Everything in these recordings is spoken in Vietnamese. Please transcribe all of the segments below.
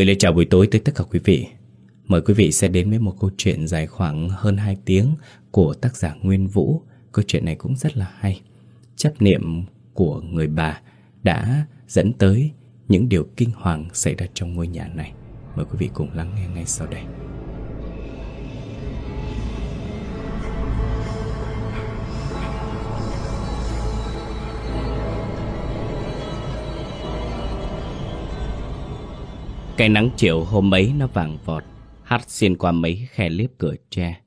Gửi lời chào buổi tối tới tất cả quý vị. Mời quý vị sẽ đến với một câu chuyện dài khoảng hơn 2 tiếng của tác giả Nguyên Vũ. Câu chuyện này cũng rất là hay. Chấp niệm của người bà đã dẫn tới những điều kinh hoàng xảy ra trong ngôi nhà này. Mời quý vị cùng lắng nghe ngay sau đây. Cái nắng chiều hôm ấy nó vàng vọt, hắt xuyên qua mấy khe liếp cửa tre,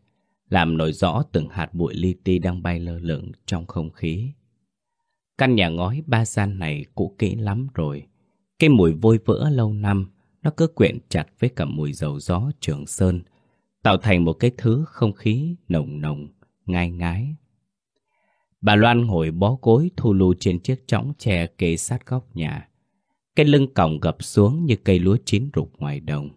làm nổi rõ từng hạt bụi li ti đang bay lơ lửng trong không khí. Căn nhà ngói ba gian này cũ kỹ lắm rồi, cái mùi vôi vỡ lâu năm nó cứ quyện chặt với cả mùi dầu gió trường sơn, tạo thành một cái thứ không khí nồng nồng, ngai ngái. Bà Loan ngồi bó gối thu lưu trên chiếc chõng tre kê sát góc nhà. Cái lưng còng gập xuống như cây lúa chín rục ngoài đồng.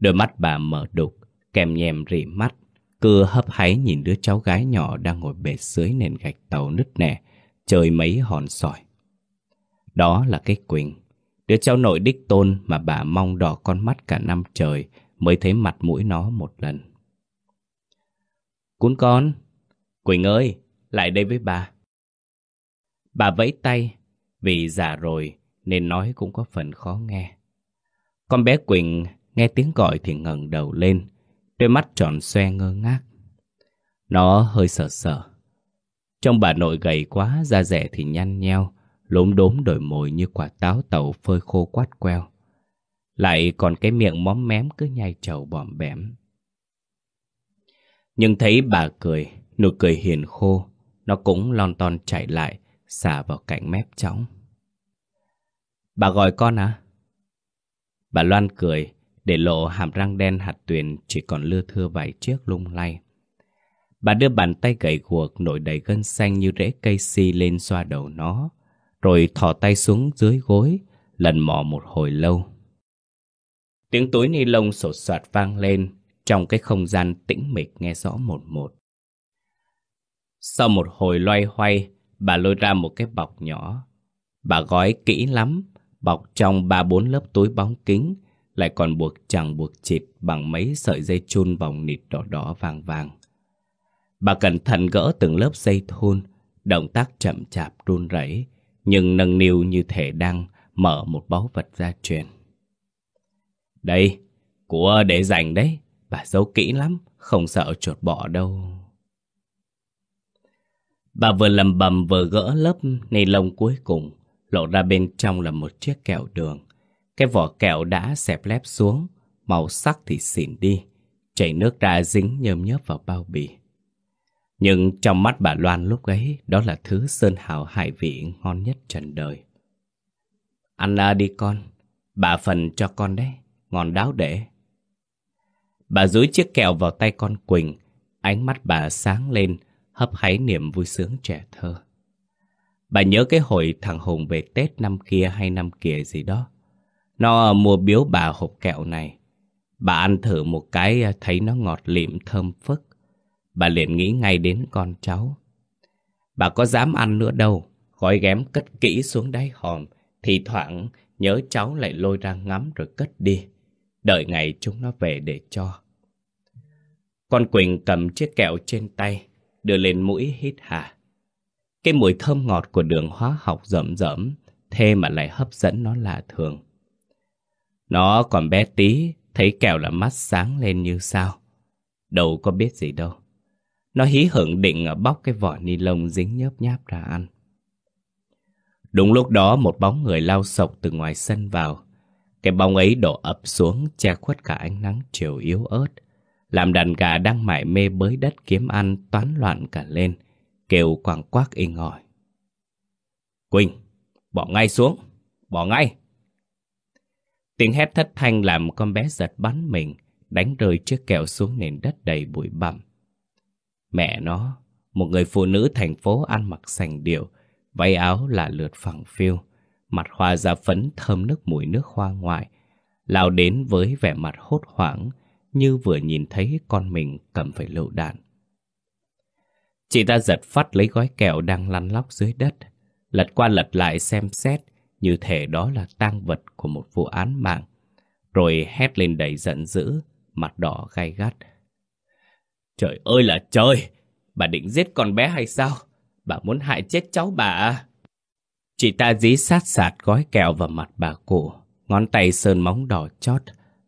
Đôi mắt bà mở đục, kèm nhèm rỉ mắt, cưa hấp háy nhìn đứa cháu gái nhỏ đang ngồi bệt dưới nền gạch tàu nứt nẻ, chơi mấy hòn sỏi. Đó là cái Quỳnh, đứa cháu nội đích tôn mà bà mong đỏ con mắt cả năm trời mới thấy mặt mũi nó một lần. Cún con, Quỳnh ơi, lại đây với bà. Bà vẫy tay, vì già rồi nên nói cũng có phần khó nghe. Con bé Quỳnh nghe tiếng gọi thì ngẩng đầu lên, đôi mắt tròn xoe ngơ ngác. Nó hơi sợ sợ. Trong bà nội gầy quá, da rẻ thì nhăn nheo, lốm đốm đổi mồi như quả táo tàu phơi khô quát queo. Lại còn cái miệng móm mém cứ nhai trầu bòm bẻm. Nhưng thấy bà cười, nụ cười hiền khô, nó cũng lon ton chạy lại, xả vào cạnh mép chóng. Bà gọi con à? Bà Loan cười, để lộ hàm răng đen hạt tuyền chỉ còn lưa thưa vài chiếc lung lay. Bà đưa bàn tay gầy guộc nổi đầy gân xanh như rễ cây si lên xoa đầu nó, rồi thò tay xuống dưới gối, lần mò một hồi lâu. Tiếng túi ni lông sột soạt vang lên trong cái không gian tĩnh mịch nghe rõ một một. Sau một hồi loay hoay, bà lôi ra một cái bọc nhỏ. Bà gói kỹ lắm, bọc trong ba bốn lớp túi bóng kính, lại còn buộc chẳng buộc chịt bằng mấy sợi dây chun vòng nịt đỏ đỏ vàng vàng. Bà cẩn thận gỡ từng lớp dây thun, động tác chậm chạp run rẩy, nhưng nâng niu như thể đang mở một báu vật gia truyền. Đây, của để dành đấy, bà giấu kỹ lắm, không sợ chuột bỏ đâu. Bà vừa lầm bầm vừa gỡ lớp ni lông cuối cùng, lộ ra bên trong là một chiếc kẹo đường. Cái vỏ kẹo đã xẹp lép xuống, màu sắc thì xỉn đi, chảy nước ra dính nhơm nhớp vào bao bì. Nhưng trong mắt bà Loan lúc ấy, đó là thứ sơn hào hải vị ngon nhất trần đời. Ăn à, đi con, bà phần cho con đấy, ngon đáo để. Bà dúi chiếc kẹo vào tay con Quỳnh, ánh mắt bà sáng lên, hấp háy niềm vui sướng trẻ thơ. Bà nhớ cái hồi thằng Hùng về Tết năm kia hay năm kia gì đó. Nó mua biếu bà hộp kẹo này. Bà ăn thử một cái à, thấy nó ngọt lịm thơm phức. Bà liền nghĩ ngay đến con cháu. Bà có dám ăn nữa đâu. Gói ghém cất kỹ xuống đáy hòm. Thì thoảng nhớ cháu lại lôi ra ngắm rồi cất đi. Đợi ngày chúng nó về để cho. Con Quỳnh cầm chiếc kẹo trên tay, đưa lên mũi hít hà. Cái mùi thơm ngọt của đường hóa học rậm rẫm, thế mà lại hấp dẫn nó lạ thường. Nó còn bé tí, thấy kẹo là mắt sáng lên như sao. Đâu có biết gì đâu. Nó hí hưởng định bóc cái vỏ ni lông dính nhớp nháp ra ăn. Đúng lúc đó một bóng người lao sộc từ ngoài sân vào. Cái bóng ấy đổ ập xuống che khuất cả ánh nắng chiều yếu ớt. Làm đàn gà đang mải mê bới đất kiếm ăn toán loạn cả lên kêu quảng quác in ngòi. Quỳnh, bỏ ngay xuống, bỏ ngay. Tiếng hét thất thanh làm con bé giật bắn mình, đánh rơi chiếc kẹo xuống nền đất đầy bụi bặm. Mẹ nó, một người phụ nữ thành phố ăn mặc sành điệu, váy áo là lượt phẳng phiêu, mặt hoa da phấn thơm nước mùi nước hoa ngoại, lao đến với vẻ mặt hốt hoảng như vừa nhìn thấy con mình cầm phải lựu đạn. Chị ta giật phát lấy gói kẹo đang lăn lóc dưới đất, lật qua lật lại xem xét như thể đó là tang vật của một vụ án mạng, rồi hét lên đầy giận dữ, mặt đỏ gai gắt. Trời ơi là trời! Bà định giết con bé hay sao? Bà muốn hại chết cháu bà à? Chị ta dí sát sạt gói kẹo vào mặt bà cụ, ngón tay sơn móng đỏ chót,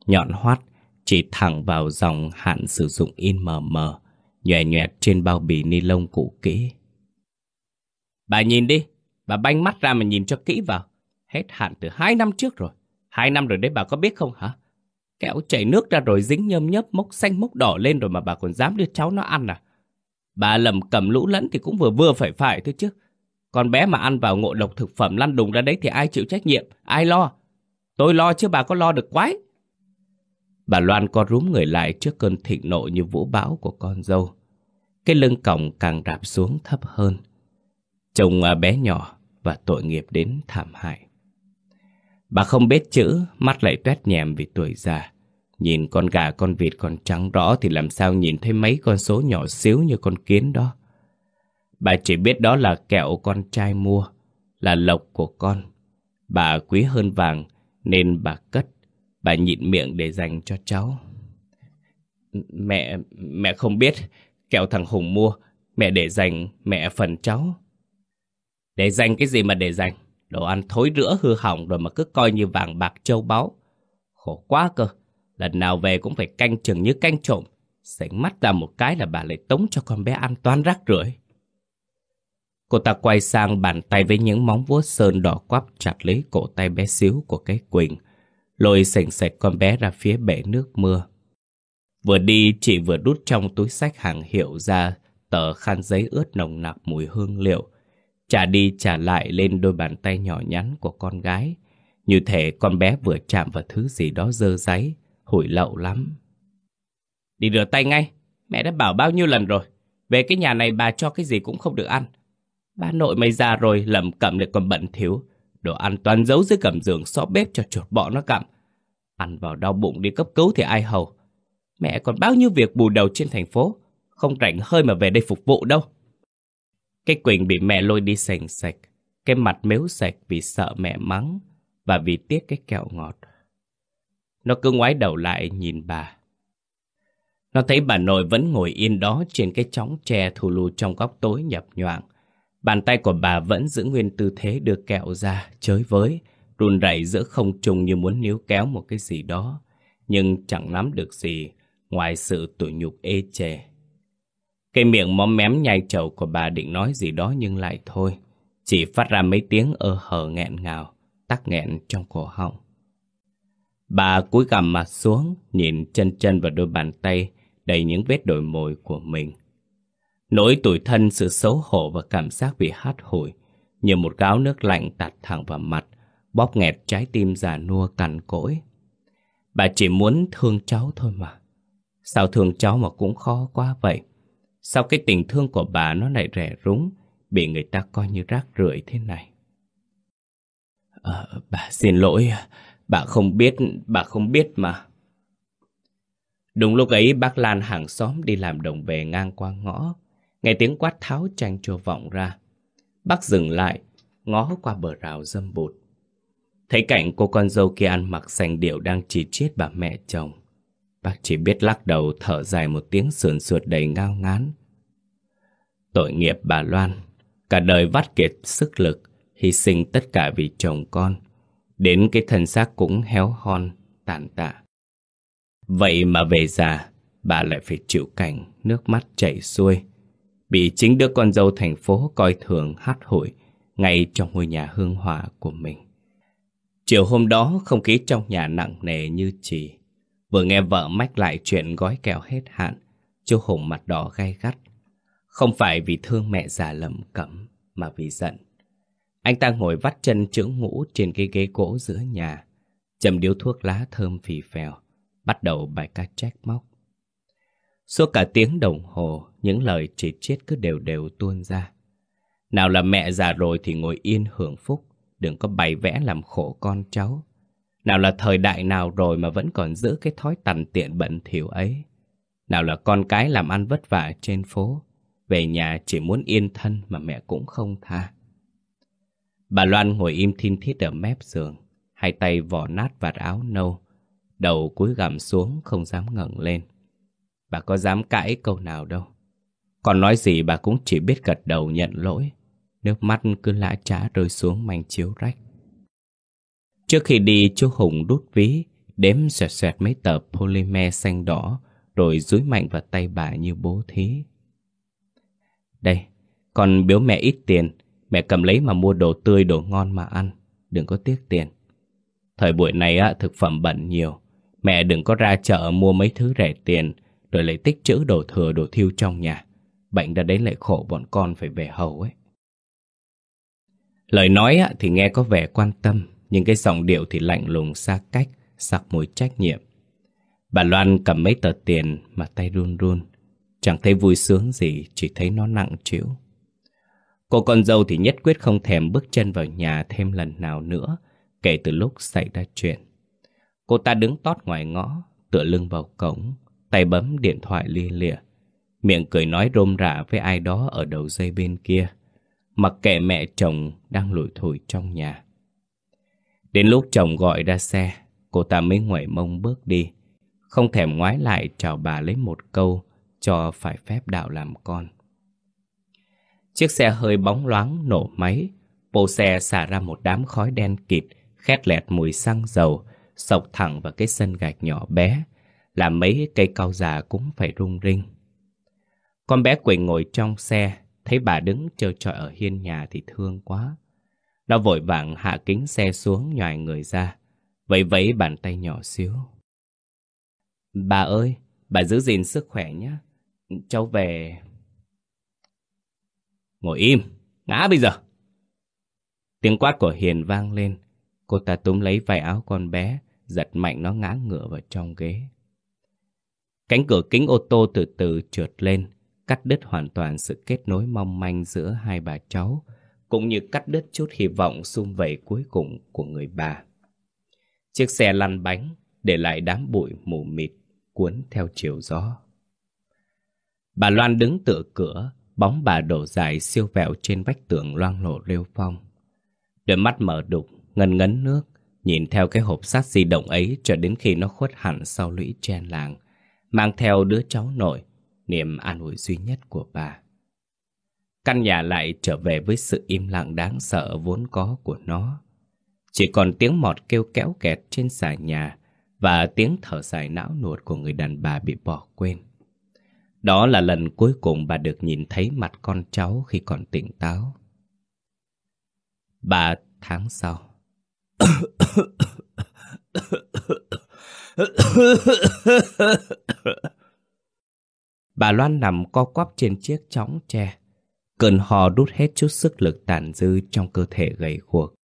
nhọn hoắt, chỉ thẳng vào dòng hạn sử dụng in mờ mờ, nhòe nhòe trên bao bì ni lông cũ kỹ. Bà nhìn đi, bà banh mắt ra mà nhìn cho kỹ vào. Hết hạn từ hai năm trước rồi. Hai năm rồi đấy bà có biết không hả? Kẹo chảy nước ra rồi dính nhơm nhấp mốc xanh mốc đỏ lên rồi mà bà còn dám đưa cháu nó ăn à? Bà lầm cầm lũ lẫn thì cũng vừa vừa phải phải thôi chứ. Con bé mà ăn vào ngộ độc thực phẩm lăn đùng ra đấy thì ai chịu trách nhiệm, ai lo? Tôi lo chứ bà có lo được quái. Bà Loan co rúm người lại trước cơn thịnh nộ như vũ bão của con dâu. Cái lưng còng càng đạp xuống thấp hơn. Chồng à, bé nhỏ và tội nghiệp đến thảm hại. Bà không biết chữ, mắt lại tuét nhèm vì tuổi già. Nhìn con gà con vịt còn trắng rõ thì làm sao nhìn thấy mấy con số nhỏ xíu như con kiến đó. Bà chỉ biết đó là kẹo con trai mua, là lộc của con. Bà quý hơn vàng nên bà cất, bà nhịn miệng để dành cho cháu. Mẹ, mẹ không biết, kẹo thằng Hùng mua, mẹ để dành mẹ phần cháu. Để dành cái gì mà để dành? Đồ ăn thối rữa hư hỏng rồi mà cứ coi như vàng bạc châu báu. Khổ quá cơ. Lần nào về cũng phải canh chừng như canh trộm. Sánh mắt ra một cái là bà lại tống cho con bé ăn toan rác rưởi. Cô ta quay sang bàn tay với những móng vuốt sơn đỏ quắp chặt lấy cổ tay bé xíu của cái Quỳnh, lôi sành sạch con bé ra phía bể nước mưa. Vừa đi, chị vừa đút trong túi sách hàng hiệu ra tờ khăn giấy ướt nồng nặc mùi hương liệu, trả đi trả lại lên đôi bàn tay nhỏ nhắn của con gái, như thể con bé vừa chạm vào thứ gì đó dơ giấy, hủi lậu lắm. Đi rửa tay ngay, mẹ đã bảo bao nhiêu lần rồi. Về cái nhà này bà cho cái gì cũng không được ăn. Ba nội mày già rồi, lầm cẩm lại còn bận thiếu. Đồ ăn toàn giấu dưới cầm giường xó bếp cho chuột bọ nó cặm. Ăn vào đau bụng đi cấp cứu thì ai hầu. Mẹ còn bao nhiêu việc bù đầu trên thành phố. Không rảnh hơi mà về đây phục vụ đâu. Cái Quỳnh bị mẹ lôi đi sành sạch. Cái mặt mếu sạch vì sợ mẹ mắng và vì tiếc cái kẹo ngọt. Nó cứ ngoái đầu lại nhìn bà. Nó thấy bà nội vẫn ngồi yên đó trên cái chóng tre thù lù trong góc tối nhập nhoạng. Bàn tay của bà vẫn giữ nguyên tư thế đưa kẹo ra, chới với, run rẩy giữa không trung như muốn níu kéo một cái gì đó, nhưng chẳng nắm được gì ngoài sự tủi nhục ê chề. Cái miệng móm mém nhai chầu của bà định nói gì đó nhưng lại thôi, chỉ phát ra mấy tiếng ơ hờ nghẹn ngào, tắc nghẹn trong cổ họng. Bà cúi gằm mặt xuống, nhìn chân chân vào đôi bàn tay đầy những vết đổi mồi của mình. Nỗi tủi thân, sự xấu hổ và cảm giác bị hắt hủi, như một gáo nước lạnh tạt thẳng vào mặt, bóp nghẹt trái tim già nua cằn cỗi. Bà chỉ muốn thương cháu thôi mà. Sao thương cháu mà cũng khó quá vậy? Sao cái tình thương của bà nó lại rẻ rúng, bị người ta coi như rác rưởi thế này? À, bà xin lỗi, bà không biết, bà không biết mà. Đúng lúc ấy bác Lan hàng xóm đi làm đồng về ngang qua ngõ, Nghe tiếng quát tháo tranh chua vọng ra. Bác dừng lại, ngó qua bờ rào dâm bụt. Thấy cảnh cô con dâu kia ăn mặc sành điệu đang chỉ chết bà mẹ chồng. Bác chỉ biết lắc đầu thở dài một tiếng sườn sượt đầy ngao ngán. Tội nghiệp bà Loan, cả đời vắt kiệt sức lực, hy sinh tất cả vì chồng con. Đến cái thân xác cũng héo hon, tàn tạ. Vậy mà về già, bà lại phải chịu cảnh nước mắt chảy xuôi bị chính đứa con dâu thành phố coi thường hát hủi ngay trong ngôi nhà hương hòa của mình. Chiều hôm đó không khí trong nhà nặng nề như chỉ. Vừa nghe vợ mách lại chuyện gói kẹo hết hạn, chú Hùng mặt đỏ gay gắt. Không phải vì thương mẹ già lầm cẩm, mà vì giận. Anh ta ngồi vắt chân chững ngũ trên cái ghế gỗ giữa nhà, chầm điếu thuốc lá thơm phì phèo, bắt đầu bài ca trách móc. Suốt cả tiếng đồng hồ, những lời chỉ chết cứ đều đều tuôn ra. Nào là mẹ già rồi thì ngồi yên hưởng phúc, đừng có bày vẽ làm khổ con cháu. Nào là thời đại nào rồi mà vẫn còn giữ cái thói tằn tiện bẩn thỉu ấy. Nào là con cái làm ăn vất vả trên phố, về nhà chỉ muốn yên thân mà mẹ cũng không tha. Bà Loan ngồi im thin thiết ở mép giường, hai tay vò nát vạt áo nâu, Đầu cúi gằm xuống không dám ngẩng lên Bà có dám cãi câu nào đâu. Còn nói gì bà cũng chỉ biết gật đầu nhận lỗi. Nước mắt cứ lã trá rơi xuống mảnh chiếu rách. Trước khi đi chú Hùng đút ví Đếm xoẹt xoẹt mấy tờ polymer xanh đỏ Rồi dúi mạnh vào tay bà như bố thí. Đây, con biếu mẹ ít tiền. Mẹ cầm lấy mà mua đồ tươi đồ ngon mà ăn. Đừng có tiếc tiền. Thời buổi này á, thực phẩm bẩn nhiều. Mẹ đừng có ra chợ mua mấy thứ rẻ tiền. Rồi lại tích trữ đồ thừa đồ thiêu trong nhà. Bệnh đã đến lại khổ bọn con phải về hầu ấy. Lời nói thì nghe có vẻ quan tâm, Nhưng cái giọng điệu thì lạnh lùng xa cách, Sặc mùi trách nhiệm. Bà Loan cầm mấy tờ tiền Mà tay run run. Chẳng thấy vui sướng gì, Chỉ thấy nó nặng chịu Cô con dâu thì nhất quyết không thèm bước chân vào nhà thêm lần nào nữa, Kể từ lúc xảy ra chuyện. Cô ta đứng tót ngoài ngõ, Tựa lưng vào cổng. Tay bấm điện thoại lia lịa. Miệng cười nói rôm rả với ai đó Ở đầu dây bên kia. Mặc kệ mẹ chồng đang lủi thủi trong nhà. Đến lúc chồng gọi ra xe, Cô ta mới ngoảy mông bước đi. Không thèm ngoái lại chào bà lấy một câu Cho phải phép đạo làm con. Chiếc xe hơi bóng loáng nổ máy. Bộ xe xả ra một đám khói đen kịt, Khét lẹt mùi xăng dầu Sộc thẳng vào cái sân gạch nhỏ bé. Làm mấy cây cao già cũng phải rung rinh. Con bé Quỳnh ngồi trong xe Thấy bà đứng chờ trọi ở hiên nhà thì thương quá. Nó vội vàng hạ kính xe xuống nhòi người ra Vẫy vẫy bàn tay nhỏ xíu. Bà ơi, bà giữ gìn sức khỏe nhé. Cháu về. Ngồi im, ngã bây giờ. Tiếng quát của Hiền vang lên. Cô ta túm lấy vai áo con bé Giật mạnh nó ngã ngựa vào trong ghế. Cánh cửa kính ô tô từ từ trượt lên Cắt đứt hoàn toàn sự kết nối mong manh giữa hai bà cháu Cũng như cắt đứt chút hy vọng sum vầy cuối cùng của người bà. Chiếc xe lăn bánh Để lại đám bụi mù mịt Cuốn theo chiều gió. Bà Loan đứng tựa cửa Bóng bà đổ dài siêu vẹo trên vách tường loang lộ rêu phong. Đôi mắt mở đục ngân ngấn nước, nhìn theo cái hộp sắt di động ấy cho đến khi nó khuất hẳn sau lũy chen làng, mang theo đứa cháu nội, niềm an ủi duy nhất của bà. Căn nhà lại trở về với sự im lặng đáng sợ vốn có của nó. Chỉ còn tiếng mọt kêu kéo kẹt trên xà nhà và tiếng thở dài não nuột của người đàn bà bị bỏ quên. Đó là lần cuối cùng bà được nhìn thấy mặt con cháu khi còn tỉnh táo. Ba tháng sau, Bà Loan nằm co quắp trên chiếc chõng tre. Cơn hò đút hết chút sức lực tàn dư trong cơ thể gầy guộc.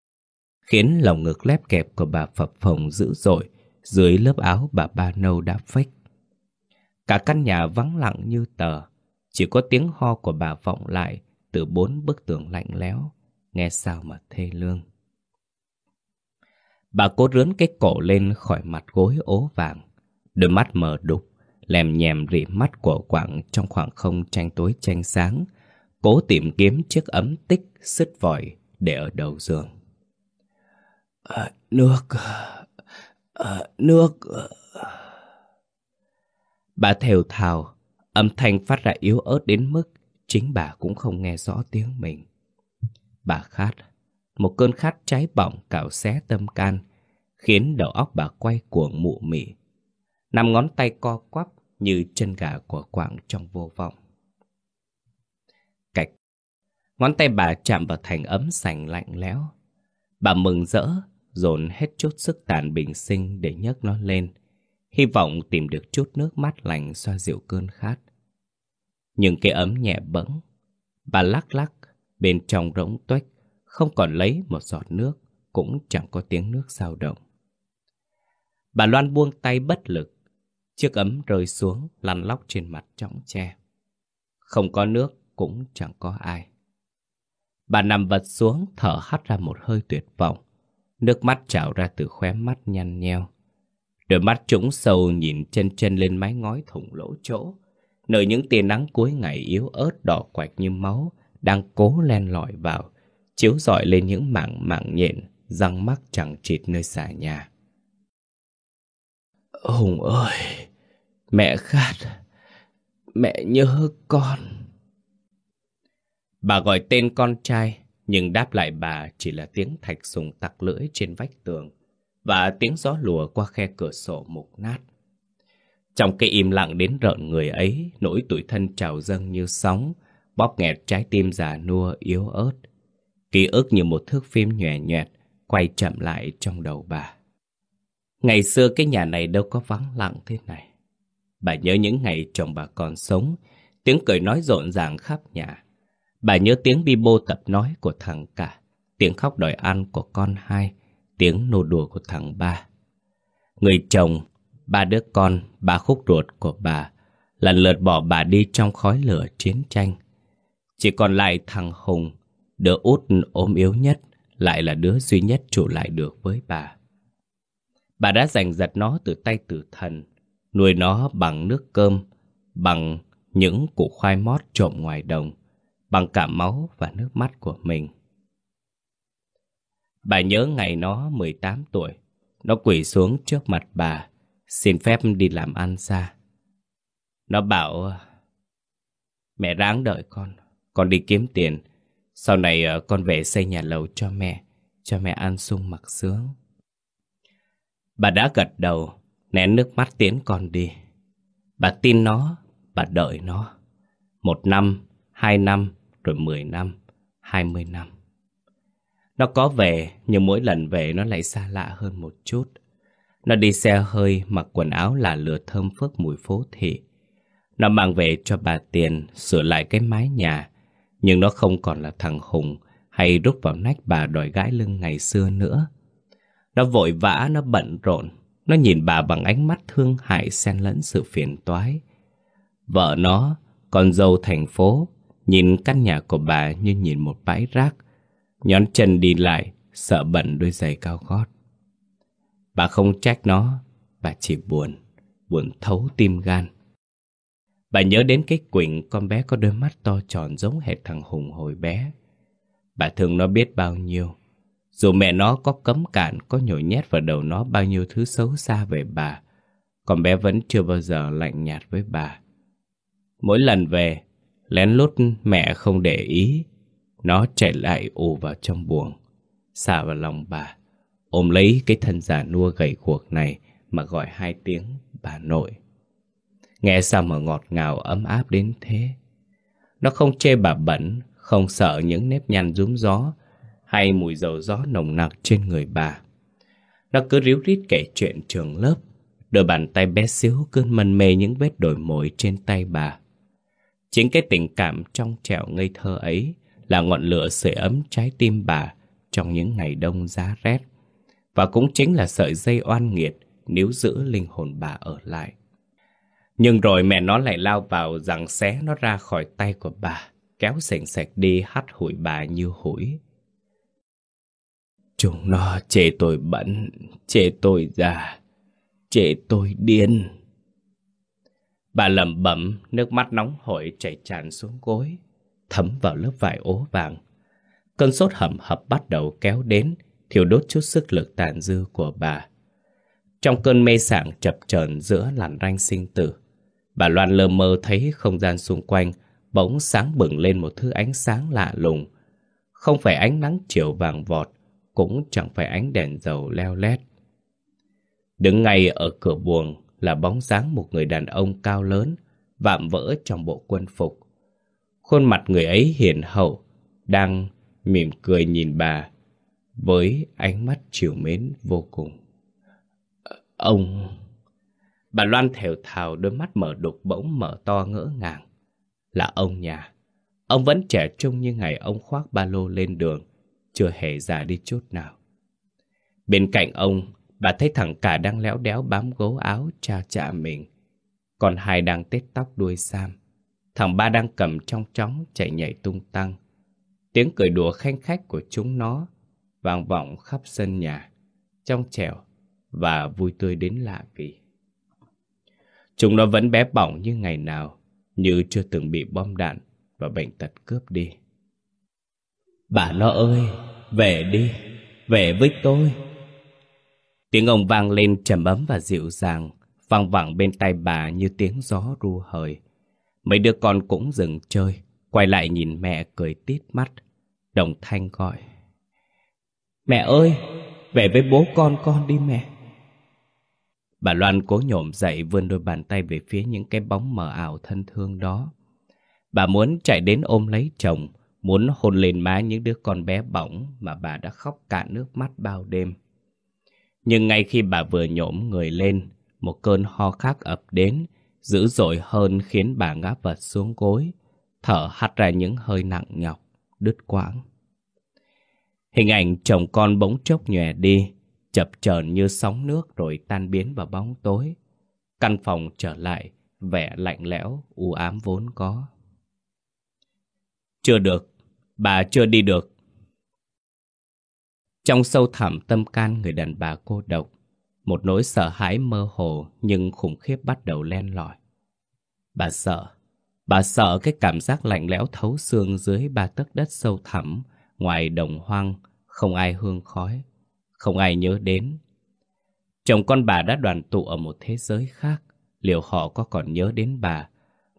Khiến lồng ngực lép kẹp của bà phập phồng dữ dội dưới lớp áo bà ba nâu đã phách. Cả căn nhà vắng lặng như tờ. Chỉ có tiếng ho của bà vọng lại từ bốn bức tường lạnh lẽo. Nghe sao mà thê lương. Bà cố rướn cái cổ lên khỏi mặt gối ố vàng. Đôi mắt mờ đục Lèm nhèm rỉ mắt của quảng Trong khoảng không tranh tối tranh sáng Cố tìm kiếm chiếc ấm tích Sứt vòi để ở đầu giường. À, Nước à, Nước. Bà thều thào Âm thanh phát ra yếu ớt đến mức Chính bà cũng không nghe rõ tiếng mình. Bà khát một cơn khát cháy bỏng cào xé tâm can, khiến đầu óc bà quay cuồng mụ mị. Nằm ngón tay co quắp như chân gà của quạng trong vô vọng. Cạch. Ngón tay bà chạm vào thành ấm sành lạnh lẽo. Bà mừng rỡ, dồn hết chút sức tàn bình sinh để nhấc nó lên, hy vọng tìm được chút nước mắt lành xoa dịu cơn khát. Nhưng cái ấm nhẹ bẫng, bà lắc lắc, bên trong rỗng tuếch, không còn lấy một giọt nước, cũng chẳng có tiếng nước sao động. Bà Loan buông tay bất lực, chiếc ấm rơi xuống lăn lóc trên mặt trống tre. Không có nước, cũng chẳng có ai. Bà nằm vật xuống, thở hắt ra một hơi tuyệt vọng. Nước mắt trào ra từ khóe mắt nhăn nheo. Đôi mắt trũng sâu nhìn chân chân lên mái ngói thủng lỗ chỗ, nơi những tia nắng cuối ngày yếu ớt đỏ quạch như máu đang cố len lỏi vào, chiếu rọi lên những mảng mạng nhện, răng mắt chẳng chịt nơi xà nhà. Hùng ơi, mẹ khát, mẹ nhớ con. Bà gọi tên con trai, nhưng đáp lại bà chỉ là tiếng thạch sùng tặc lưỡi trên vách tường và tiếng gió lùa qua khe cửa sổ mục nát. Trong cái im lặng đến rợn người ấy, nỗi tủi thân trào dâng như sóng, bóp nghẹt trái tim già nua yếu ớt. Ký ức như một thước phim nhòe nhẹt, quay chậm lại trong đầu bà. Ngày xưa cái nhà này đâu có vắng lặng thế này. Bà nhớ những ngày chồng bà còn sống, tiếng cười nói rộn ràng khắp nhà. Bà nhớ tiếng bi bô tập nói của thằng cả, tiếng khóc đòi ăn của con hai, tiếng nô đùa của thằng ba. Người chồng, ba đứa con, ba khúc ruột của bà, lần lượt bỏ bà đi trong khói lửa chiến tranh. Chỉ còn lại thằng Hùng, đứa út ốm yếu nhất, lại là đứa duy nhất trụ lại được với bà. Bà đã giành giật nó từ tay tử thần, nuôi nó bằng nước cơm, bằng những củ khoai mót trộm ngoài đồng, bằng cả máu và nước mắt của mình. Bà nhớ ngày nó 18 tuổi, nó quỳ xuống trước mặt bà, xin phép đi làm ăn xa. Nó bảo, mẹ ráng đợi con, con đi kiếm tiền, sau này ờ, con về xây nhà lầu cho mẹ, cho mẹ ăn sung mặc sướng. Bà đã gật đầu, nén nước mắt tiến con đi. Bà tin nó, bà đợi nó. Một năm, hai năm, rồi mười năm, hai mươi năm. Nó có về, nhưng mỗi lần về nó lại xa lạ hơn một chút. Nó đi xe hơi, mặc quần áo là lửa thơm phức mùi phố thị. Nó mang về cho bà tiền, sửa lại cái mái nhà. Nhưng nó không còn là thằng Hùng hay rút vào nách bà đòi gãi lưng ngày xưa nữa. Nó vội vã, nó bận rộn. Nó nhìn bà bằng ánh mắt thương hại xen lẫn sự phiền toái. Vợ nó, con dâu thành phố, nhìn căn nhà của bà như nhìn một bãi rác. Nhón chân đi lại, sợ bẩn đôi giày cao gót. Bà không trách nó, bà chỉ buồn, buồn thấu tim gan. Bà nhớ đến cái Quỳnh con bé có đôi mắt to tròn giống hệt thằng Hùng hồi bé. Bà thương nó biết bao nhiêu. Dù mẹ nó có cấm cản, có nhồi nhét vào đầu nó bao nhiêu thứ xấu xa về bà, con bé vẫn chưa bao giờ lạnh nhạt với bà. Mỗi lần về, lén lút mẹ không để ý, nó chạy lại ù vào trong buồng, xả vào lòng bà, ôm lấy cái thân già nua gầy guộc này mà gọi hai tiếng bà nội. Nghe sao mà ngọt ngào ấm áp đến thế. Nó không chê bà bẩn, không sợ những nếp nhăn rúm gió hay mùi dầu gió nồng nặc trên người bà. Nó cứ ríu rít kể chuyện trường lớp, đôi bàn tay bé xíu cứ mân mê những vết đổi mồi trên tay bà. Chính cái tình cảm trong trẻo ngây thơ ấy là ngọn lửa sưởi ấm trái tim bà trong những ngày đông giá rét. Và cũng chính là sợi dây oan nghiệt nếu giữ linh hồn bà ở lại. Nhưng rồi mẹ nó lại lao vào rằng xé nó ra khỏi tay của bà, kéo sành sạch đi hắt hủi bà như hủi. Chúng nó chê tôi bẩn, chê tôi già, chê tôi điên. Bà lẩm bẩm, nước mắt nóng hổi chảy tràn xuống gối, thấm vào lớp vải ố vàng. Cơn sốt hầm hập bắt đầu kéo đến, thiêu đốt chút sức lực tàn dư của bà. Trong cơn mê sảng chập chờn giữa làn ranh sinh tử, bà Loan lơ mơ thấy không gian xung quanh bỗng sáng bừng lên một thứ ánh sáng lạ lùng. Không phải ánh nắng chiều vàng vọt, cũng chẳng phải ánh đèn dầu leo lét. Đứng ngay ở cửa buồng là bóng dáng một người đàn ông cao lớn, vạm vỡ trong bộ quân phục. Khuôn mặt người ấy hiền hậu, đang mỉm cười nhìn bà với ánh mắt chiều mến vô cùng. Ờ, ông... Bà Loan thều thào đôi mắt mở đục bỗng mở to ngỡ ngàng. Là ông nhà. Ông vẫn trẻ trung như ngày ông khoác ba lô lên đường, chưa hề già đi chút nào. Bên cạnh ông, bà thấy thằng cả đang léo đéo bám gấu áo cha chạ mình. Còn hai đang tết tóc đuôi sam. Thằng ba đang cầm trong chóng chạy nhảy tung tăng. Tiếng cười đùa khanh khách của chúng nó vang vọng khắp sân nhà, trong trẻo và vui tươi đến lạ kỳ. Chúng nó vẫn bé bỏng như ngày nào, như chưa từng bị bom đạn và bệnh tật cướp đi. Bà nó ơi, về đi, về với tôi. Tiếng ông vang lên trầm ấm và dịu dàng, vang vẳng bên tai bà như tiếng gió ru hời. Mấy đứa con cũng dừng chơi, quay lại nhìn mẹ cười tít mắt. Đồng Thanh gọi. Mẹ ơi, về với bố con con đi mẹ. Bà Loan cố nhổm dậy vươn đôi bàn tay về phía những cái bóng mờ ảo thân thương đó. Bà muốn chạy đến ôm lấy chồng, muốn hôn lên má những đứa con bé bỏng mà bà đã khóc cả nước mắt bao đêm. Nhưng ngay khi bà vừa nhổm người lên, một cơn ho khác ập đến, dữ dội hơn khiến bà ngã vật xuống gối, thở hắt ra những hơi nặng nhọc, đứt quãng. Hình ảnh chồng con bỗng chốc nhòe đi, chập chờn như sóng nước rồi tan biến vào bóng tối. Căn phòng trở lại, vẻ lạnh lẽo, u ám vốn có. Chưa được, bà chưa đi được. Trong sâu thẳm tâm can người đàn bà cô độc, một nỗi sợ hãi mơ hồ nhưng khủng khiếp bắt đầu len lỏi. Bà sợ, bà sợ cái cảm giác lạnh lẽo thấu xương dưới ba tấc đất sâu thẳm, ngoài đồng hoang, không ai hương khói, không ai nhớ đến. Chồng con bà đã đoàn tụ ở một thế giới khác, liệu họ có còn nhớ đến bà,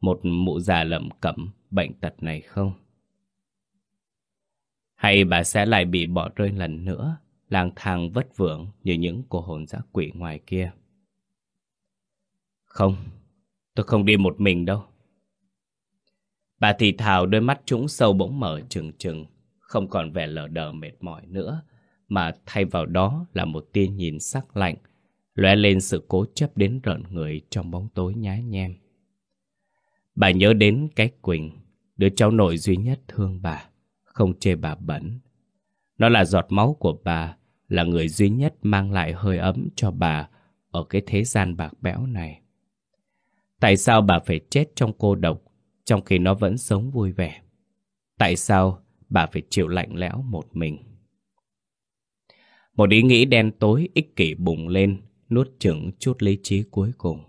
một mụ già lậm cẩm bệnh tật này không? Hay bà sẽ lại bị bỏ rơi lần nữa, lang thang vất vưởng như những cô hồn dã quỷ ngoài kia? Không, tôi không đi một mình đâu. Bà thì thào đôi mắt trũng sâu bỗng mở trừng trừng, không còn vẻ lờ đờ mệt mỏi nữa, mà thay vào đó là một tia nhìn sắc lạnh, lóe lên sự cố chấp đến rợn người trong bóng tối nhá nhem. Bà nhớ đến cái Quỳnh, đứa cháu nội duy nhất thương bà, không chê bà bẩn. Nó là giọt máu của bà, là người duy nhất mang lại hơi ấm cho bà ở cái thế gian bạc bẽo này. Tại sao bà phải chết trong cô độc trong khi nó vẫn sống vui vẻ? Tại sao bà phải chịu lạnh lẽo một mình? Một ý nghĩ đen tối ích kỷ bùng lên, nuốt chửng chút lý trí cuối cùng.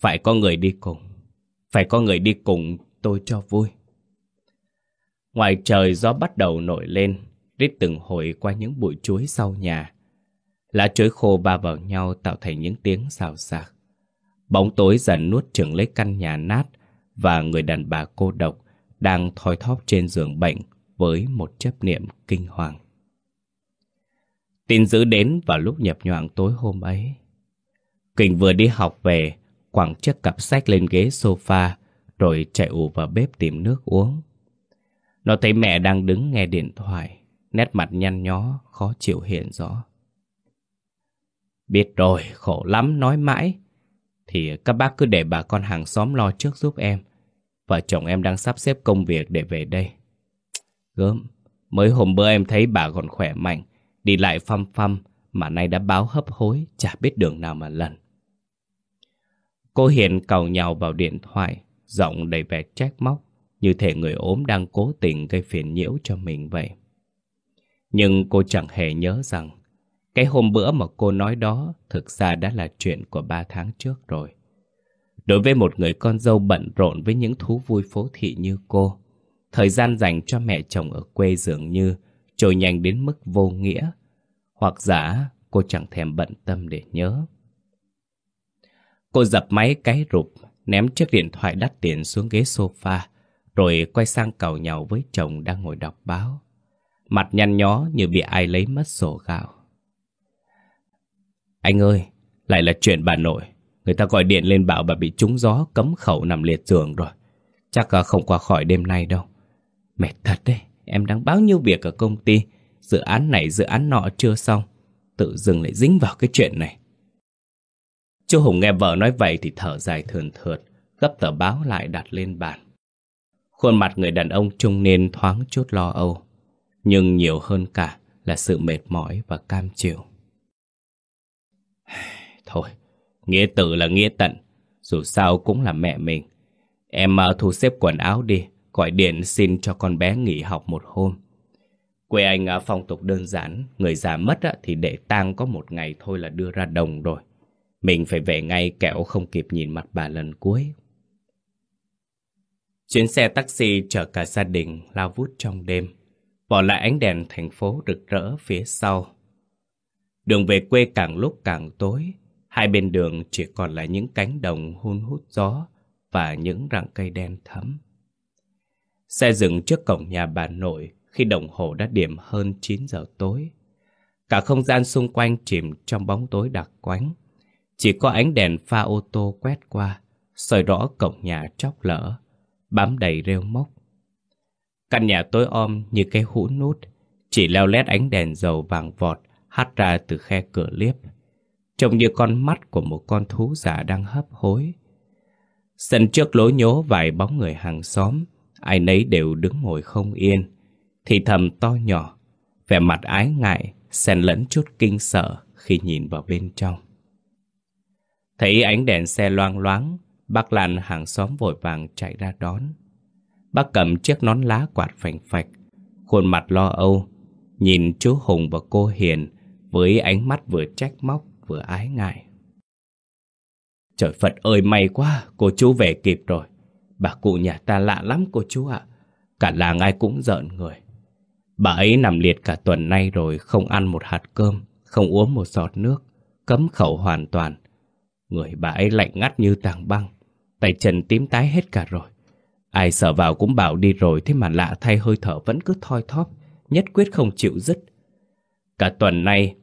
Phải có người đi cùng, phải có người đi cùng tôi cho vui. Ngoài trời gió bắt đầu nổi lên, rít từng hồi qua những bụi chuối sau nhà. Lá chuối khô ba vào nhau tạo thành những tiếng xào xạc. Bóng tối dần nuốt chửng lấy căn nhà nát và người đàn bà cô độc đang thoi thóp trên giường bệnh với một chấp niệm kinh hoàng. Tin dữ đến vào lúc nhập nhoạng tối hôm ấy. Kình vừa đi học về, quẳng chiếc cặp sách lên ghế sofa, rồi chạy ù vào bếp tìm nước uống. Nó thấy mẹ đang đứng nghe điện thoại, nét mặt nhăn nhó, khó chịu hiện rõ. Biết rồi, khổ lắm, nói mãi. Thì các bác cứ để bà con hàng xóm lo trước giúp em. Vợ chồng em đang sắp xếp công việc để về đây. Gớm, mới hôm bữa em thấy bà còn khỏe mạnh, đi lại phăm phăm, mà nay đã báo hấp hối, chả biết đường nào mà lần. Cô Hiền cầu nhau vào điện thoại, giọng đầy vẻ trách móc, như thể người ốm đang cố tình gây phiền nhiễu cho mình vậy. Nhưng cô chẳng hề nhớ rằng, cái hôm bữa mà cô nói đó thực ra đã là chuyện của ba tháng trước rồi. Đối với một người con dâu bận rộn với những thú vui phố thị như cô, thời gian dành cho mẹ chồng ở quê dường như trôi nhanh đến mức vô nghĩa, hoặc giả cô chẳng thèm bận tâm để nhớ. Cô dập máy cái rụp, ném chiếc điện thoại đắt tiền xuống ghế sofa, rồi quay sang cầu nhau với chồng đang ngồi đọc báo. Mặt nhăn nhó như bị ai lấy mất sổ gạo. Anh ơi, lại là chuyện bà nội. Người ta gọi điện lên bảo bà bị trúng gió cấm khẩu nằm liệt giường rồi. Chắc à, không qua khỏi đêm nay đâu. Mệt thật đấy, em đang bao nhiêu việc ở công ty. Dự án này dự án nọ chưa xong. Tự dưng lại dính vào cái chuyện này. Chú Hùng nghe vợ nói vậy thì thở dài thườn thượt, gấp tờ báo lại đặt lên bàn. Khuôn mặt người đàn ông trung niên thoáng chút lo âu, nhưng nhiều hơn cả là sự mệt mỏi và cam chịu. Thôi, nghĩa tử là nghĩa tận, dù sao cũng là mẹ mình. Em à, thu xếp quần áo đi, gọi điện xin cho con bé nghỉ học một hôm. Quê anh à, phong tục đơn giản, người già mất à, thì để tang có một ngày thôi là đưa ra đồng rồi. Mình phải về ngay kẹo không kịp nhìn mặt bà lần cuối. Chuyến xe taxi chở cả gia đình lao vút trong đêm, bỏ lại ánh đèn thành phố rực rỡ phía sau. Đường về quê càng lúc càng tối, Hai bên đường chỉ còn là những cánh đồng hun hút gió và những rặng cây đen thấm. Xe dừng trước cổng nhà bà nội khi đồng hồ đã điểm hơn 9 giờ tối. Cả không gian xung quanh chìm trong bóng tối đặc quánh. Chỉ có ánh đèn pha ô tô quét qua, soi rõ cổng nhà chóc lỡ, bám đầy rêu mốc. Căn nhà tối om như cái hũ nút, chỉ leo lét ánh đèn dầu vàng vọt hắt ra từ khe cửa liếp. Trông như con mắt của một con thú già đang hấp hối. Sân trước lối nhố vài bóng người hàng xóm, ai nấy đều đứng ngồi không yên, thì thầm to nhỏ, vẻ mặt ái ngại, xen lẫn chút kinh sợ khi nhìn vào bên trong. Thấy ánh đèn xe loang loáng, bác Lan hàng xóm vội vàng chạy ra đón. Bác cầm chiếc nón lá quạt phành phạch, khuôn mặt lo âu, nhìn chú Hùng và cô Hiền với ánh mắt vừa trách móc vừa ái ngại. Trời Phật ơi may quá, cô chú về kịp rồi. Bà cụ nhà ta lạ lắm cô chú ạ. Cả làng ai cũng giận người. Bà ấy nằm liệt cả tuần nay rồi không ăn một hạt cơm, không uống một giọt nước, cấm khẩu hoàn toàn. Người bà ấy lạnh ngắt như tảng băng, tay chân tím tái hết cả rồi. Ai sợ vào cũng bảo đi rồi thế mà lạ thay hơi thở vẫn cứ thoi thóp, nhất quyết không chịu dứt. Cả tuần nay,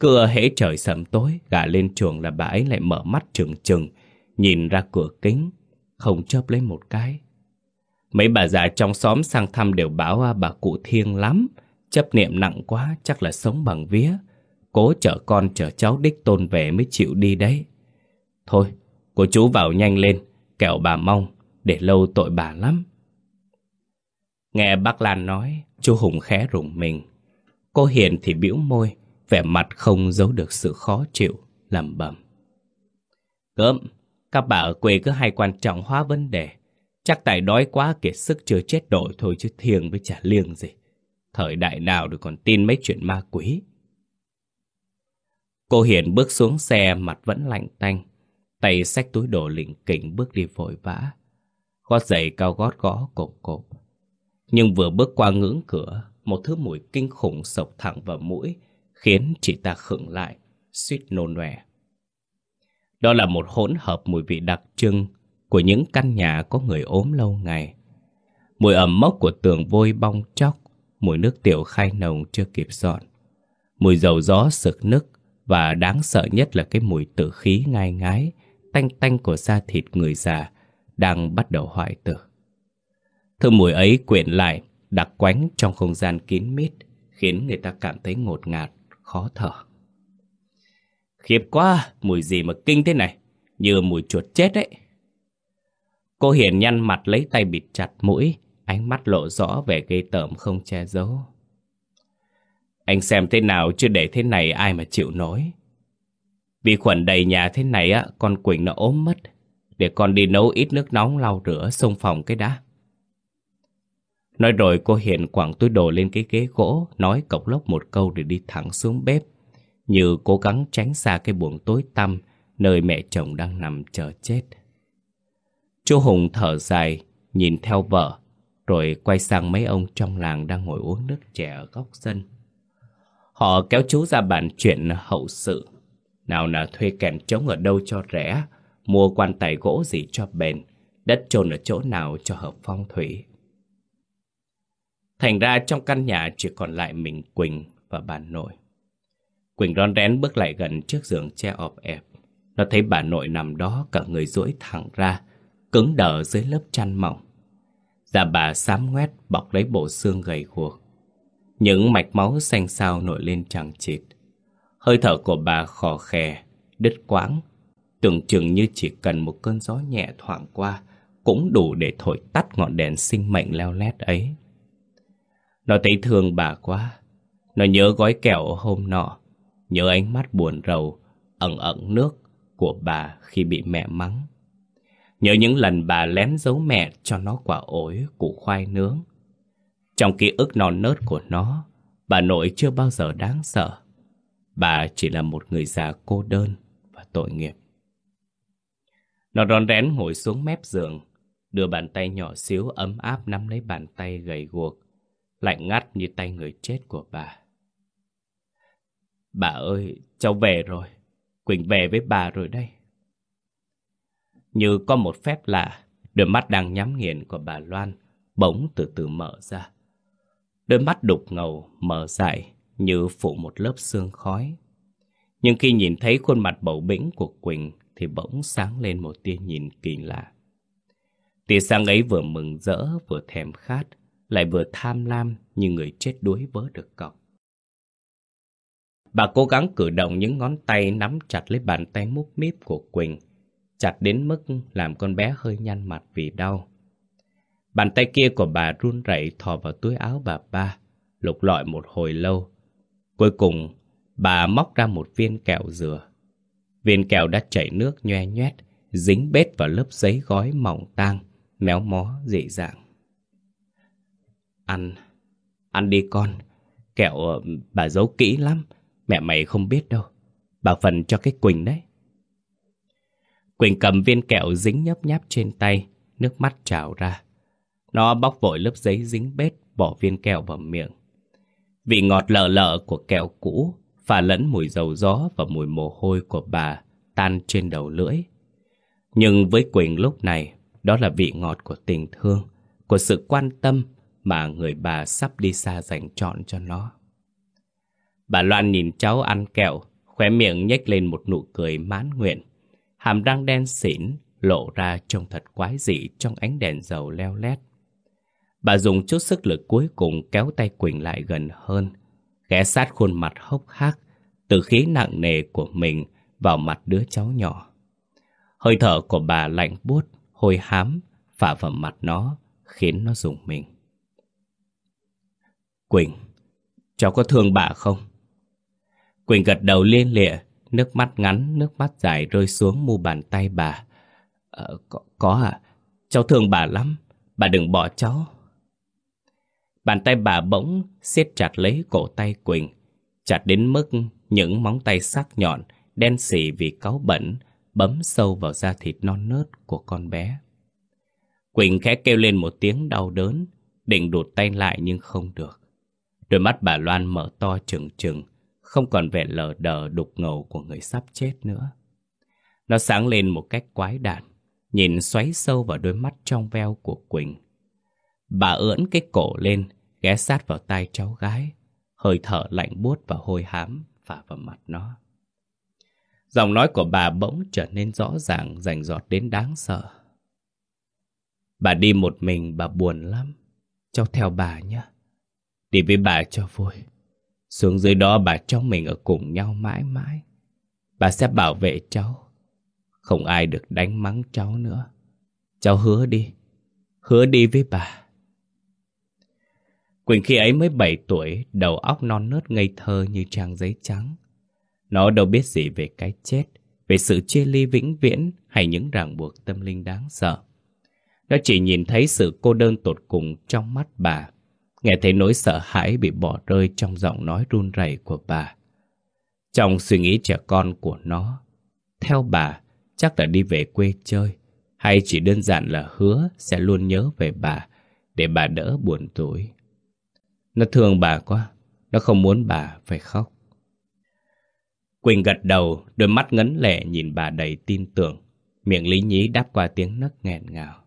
cứ hễ trời sầm tối, gà lên chuồng là bà ấy lại mở mắt trừng trừng, nhìn ra cửa kính, không chớp lấy một cái. Mấy bà già trong xóm sang thăm đều bảo à, bà cụ thiêng lắm, chấp niệm nặng quá chắc là sống bằng vía. Cố chở con chở cháu đích tôn về mới chịu đi đấy. Thôi, cô chú vào nhanh lên, kẻo bà mong, để lâu tội bà lắm. Nghe bác Lan nói, chú Hùng khẽ rùng mình. Cô Hiền thì bĩu môi, vẻ mặt không giấu được sự khó chịu, lẩm bẩm. Gớm, các bà ở quê cứ hay quan trọng hóa vấn đề. Chắc tại đói quá kiệt sức chưa chết đội thôi chứ thiêng với chả liêng gì. Thời đại nào được còn tin mấy chuyện ma quỷ. Cô Hiền bước xuống xe mặt vẫn lạnh tanh. Tay xách túi đồ lỉnh kỉnh bước đi vội vã. Gót giày cao gót gõ cộp cộp. Nhưng vừa bước qua ngưỡng cửa, một thứ mùi kinh khủng sộc thẳng vào mũi, khiến chị ta khựng lại, suýt nôn nòe. Đó là một hỗn hợp mùi vị đặc trưng của những căn nhà có người ốm lâu ngày. Mùi ẩm mốc của tường vôi bong chóc, mùi nước tiểu khai nồng chưa kịp dọn. Mùi dầu gió sực nức và đáng sợ nhất là cái mùi tử khí ngai ngái, tanh tanh của da thịt người già đang bắt đầu hoại tử. Thứ mùi ấy quyện lại, đặc quánh trong không gian kín mít, khiến người ta cảm thấy ngột ngạt, khó thở. Khiếp quá, mùi gì mà kinh thế này, như mùi chuột chết ấy. Cô Hiền nhăn mặt lấy tay bịt chặt mũi, ánh mắt lộ rõ vẻ ghê tởm không che giấu. Anh xem thế nào chứ để thế này ai mà chịu nổi. Vì khuẩn đầy nhà thế này á, con Quỳnh nó ốm mất. Để con đi nấu ít nước nóng lau rửa xông phòng cái đã. Nói rồi cô Hiền quẳng túi đồ lên cái ghế gỗ, nói cộc lốc một câu để đi thẳng xuống bếp. Như cố gắng tránh xa cái buồng tối tăm, nơi mẹ chồng đang nằm chờ chết. Chú Hùng thở dài, nhìn theo vợ, rồi quay sang mấy ông trong làng đang ngồi uống nước chè ở góc sân. Họ kéo chú ra bàn chuyện hậu sự. Nào là thuê kèn trống ở đâu cho rẻ, mua quan tài gỗ gì cho bền, đất chôn ở chỗ nào cho hợp phong thủy. Thành ra trong căn nhà chỉ còn lại mình Quỳnh và bà nội. Quỳnh ron rén bước lại gần trước giường che ọp ẹp. Nó thấy bà nội nằm đó cả người duỗi thẳng ra, cứng đờ dưới lớp chăn mỏng. Da bà xám ngoét bọc lấy bộ xương gầy guộc. Những mạch máu xanh xao nổi lên chẳng chịt. Hơi thở của bà khò khè, đứt quãng, tưởng chừng như chỉ cần một cơn gió nhẹ thoảng qua cũng đủ để thổi tắt ngọn đèn sinh mệnh leo lét ấy. Nó thấy thương bà quá. Nó nhớ gói kẹo hôm nọ, nhớ ánh mắt buồn rầu, ẩn ẩn nước của bà khi bị mẹ mắng. Nhớ những lần bà lén giấu mẹ cho nó quả ổi, củ khoai nướng. Trong ký ức non nớt của nó, bà nội chưa bao giờ đáng sợ. Bà chỉ là một người già cô đơn và tội nghiệp. Nó rón rén ngồi xuống mép giường, đưa bàn tay nhỏ xíu ấm áp nắm lấy bàn tay gầy guộc, lạnh ngắt như tay người chết của bà. Bà ơi, cháu về rồi. Quỳnh về với bà rồi đây. Như có một phép lạ, đôi mắt đang nhắm nghiền của bà Loan bỗng từ từ mở ra. Đôi mắt đục ngầu, mở dài như phủ một lớp sương khói. Nhưng khi nhìn thấy khuôn mặt bầu bĩnh của Quỳnh thì bỗng sáng lên một tia nhìn kỳ lạ. Tia sáng ấy vừa mừng rỡ, vừa thèm khát, lại vừa tham lam như người chết đuối vớ được cọc. Bà cố gắng cử động những ngón tay nắm chặt lấy bàn tay múp míp của Quỳnh, chặt đến mức làm con bé hơi nhăn mặt vì đau. Bàn tay kia của bà run rẩy thò vào túi áo bà ba, lục lọi một hồi lâu. Cuối cùng, bà móc ra một viên kẹo dừa. Viên kẹo đã chảy nước nhoe nhoét, dính bết vào lớp giấy gói mỏng tang, méo mó dị dạng. Ăn, ăn đi con, kẹo ờ, bà giấu kỹ lắm, mẹ mày không biết đâu. Bà phần cho cái Quỳnh đấy. Quỳnh cầm viên kẹo dính nhấp nháp trên tay, nước mắt trào ra. Nó bóc vội lớp giấy dính bết, bỏ viên kẹo vào miệng. Vị ngọt lợ lợ của kẹo cũ Phà lẫn mùi dầu gió và mùi mồ hôi của bà tan trên đầu lưỡi. Nhưng với Quỳnh lúc này, đó là vị ngọt của tình thương, của sự quan tâm mà người bà sắp đi xa dành chọn cho nó. Bà Loan nhìn cháu ăn kẹo, khóe miệng nhếch lên một nụ cười mãn nguyện. Hàm răng đen xỉn, lộ ra trông thật quái dị trong ánh đèn dầu leo lét. Bà dùng chút sức lực cuối cùng kéo tay Quỳnh lại gần hơn, ghé sát khuôn mặt hốc hác, từ khí nặng nề của mình vào mặt đứa cháu nhỏ. Hơi thở của bà lạnh buốt, hôi hám, phả vào mặt nó, khiến nó rùng mình. Quỳnh, cháu có thương bà không? Quỳnh gật đầu liên lịa, nước mắt ngắn, nước mắt dài rơi xuống mu bàn tay bà. Ờ, có, có à, cháu thương bà lắm, bà đừng bỏ cháu. Bàn tay bà bỗng siết chặt lấy cổ tay Quỳnh, chặt đến mức những móng tay sắc nhọn, đen xì vì cáu bẩn, bấm sâu vào da thịt non nớt của con bé. Quỳnh khẽ kêu lên một tiếng đau đớn, định đụt tay lại nhưng không được. Đôi mắt bà Loan mở to trừng trừng, không còn vẻ lờ đờ đục ngầu của người sắp chết nữa. Nó sáng lên một cách quái đản, nhìn xoáy sâu vào đôi mắt trong veo của Quỳnh. Bà ưỡn cái cổ lên, ghé sát vào tai cháu gái, hơi thở lạnh buốt và hôi hám phả vào mặt nó. Giọng nói của bà bỗng trở nên rõ ràng, rành rọt đến đáng sợ. Bà đi một mình, bà buồn lắm. Cháu theo bà nhé. Đi với bà cho vui. Xuống dưới đó bà cháu mình ở cùng nhau mãi mãi. Bà sẽ bảo vệ cháu. Không ai được đánh mắng cháu nữa. Cháu hứa đi. Hứa đi với bà. Quỳnh khi ấy mới 7 tuổi, đầu óc non nớt ngây thơ như trang giấy trắng. Nó đâu biết gì về cái chết, về sự chia ly vĩnh viễn hay những ràng buộc tâm linh đáng sợ. Nó chỉ nhìn thấy sự cô đơn tột cùng trong mắt bà, nghe thấy nỗi sợ hãi bị bỏ rơi trong giọng nói run rẩy của bà. Trong suy nghĩ trẻ con của nó, theo bà, chắc là đi về quê chơi, hay chỉ đơn giản là hứa sẽ luôn nhớ về bà, để bà đỡ buồn tuổi. Nó thương bà quá, nó không muốn bà phải khóc. Quỳnh gật đầu, đôi mắt ngấn lệ nhìn bà đầy tin tưởng, miệng lý nhí đáp qua tiếng nấc nghẹn ngào.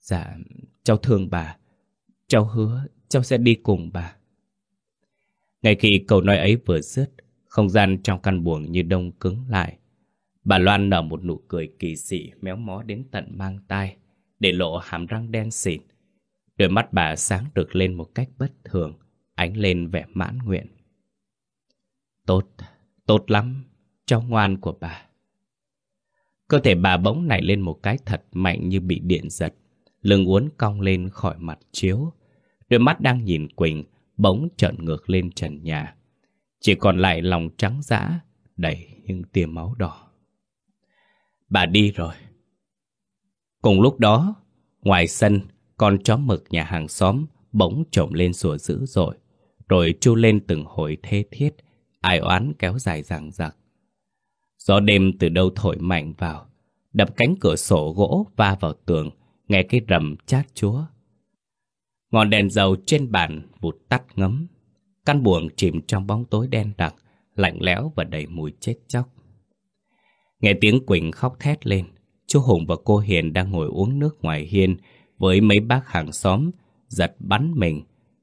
Dạ, cháu thương bà, cháu hứa cháu sẽ đi cùng bà. Ngay khi câu nói ấy vừa dứt, không gian trong căn buồng như đông cứng lại. Bà Loan nở một nụ cười kỳ dị méo mó đến tận mang tai, để lộ hàm răng đen xịn, Đôi mắt bà sáng rực lên một cách bất thường, ánh lên vẻ mãn nguyện. Tốt, tốt lắm, cháu ngoan của bà. Cơ thể bà bỗng nảy lên một cái thật mạnh như bị điện giật, lưng uốn cong lên khỏi mặt chiếu. Đôi mắt đang nhìn Quỳnh bỗng trợn ngược lên trần nhà. Chỉ còn lại lòng trắng dã, đầy những tia máu đỏ. Bà đi rồi. Cùng lúc đó, ngoài sân, con chó mực nhà hàng xóm bỗng trộm lên sủa dữ dội, rồi chu lên từng hồi thê thiết, ai oán kéo dài ràng rạc. Gió đêm từ đâu thổi mạnh vào, đập cánh cửa sổ gỗ va vào tường, nghe cái rầm chát chúa. Ngọn đèn dầu trên bàn vụt tắt ngấm, căn buồng chìm trong bóng tối đen đặc, lạnh lẽo và đầy mùi chết chóc. Nghe tiếng Quỳnh khóc thét lên, chú Hùng và cô Hiền đang ngồi uống nước ngoài hiên với mấy bác hàng xóm, giật bắn mình,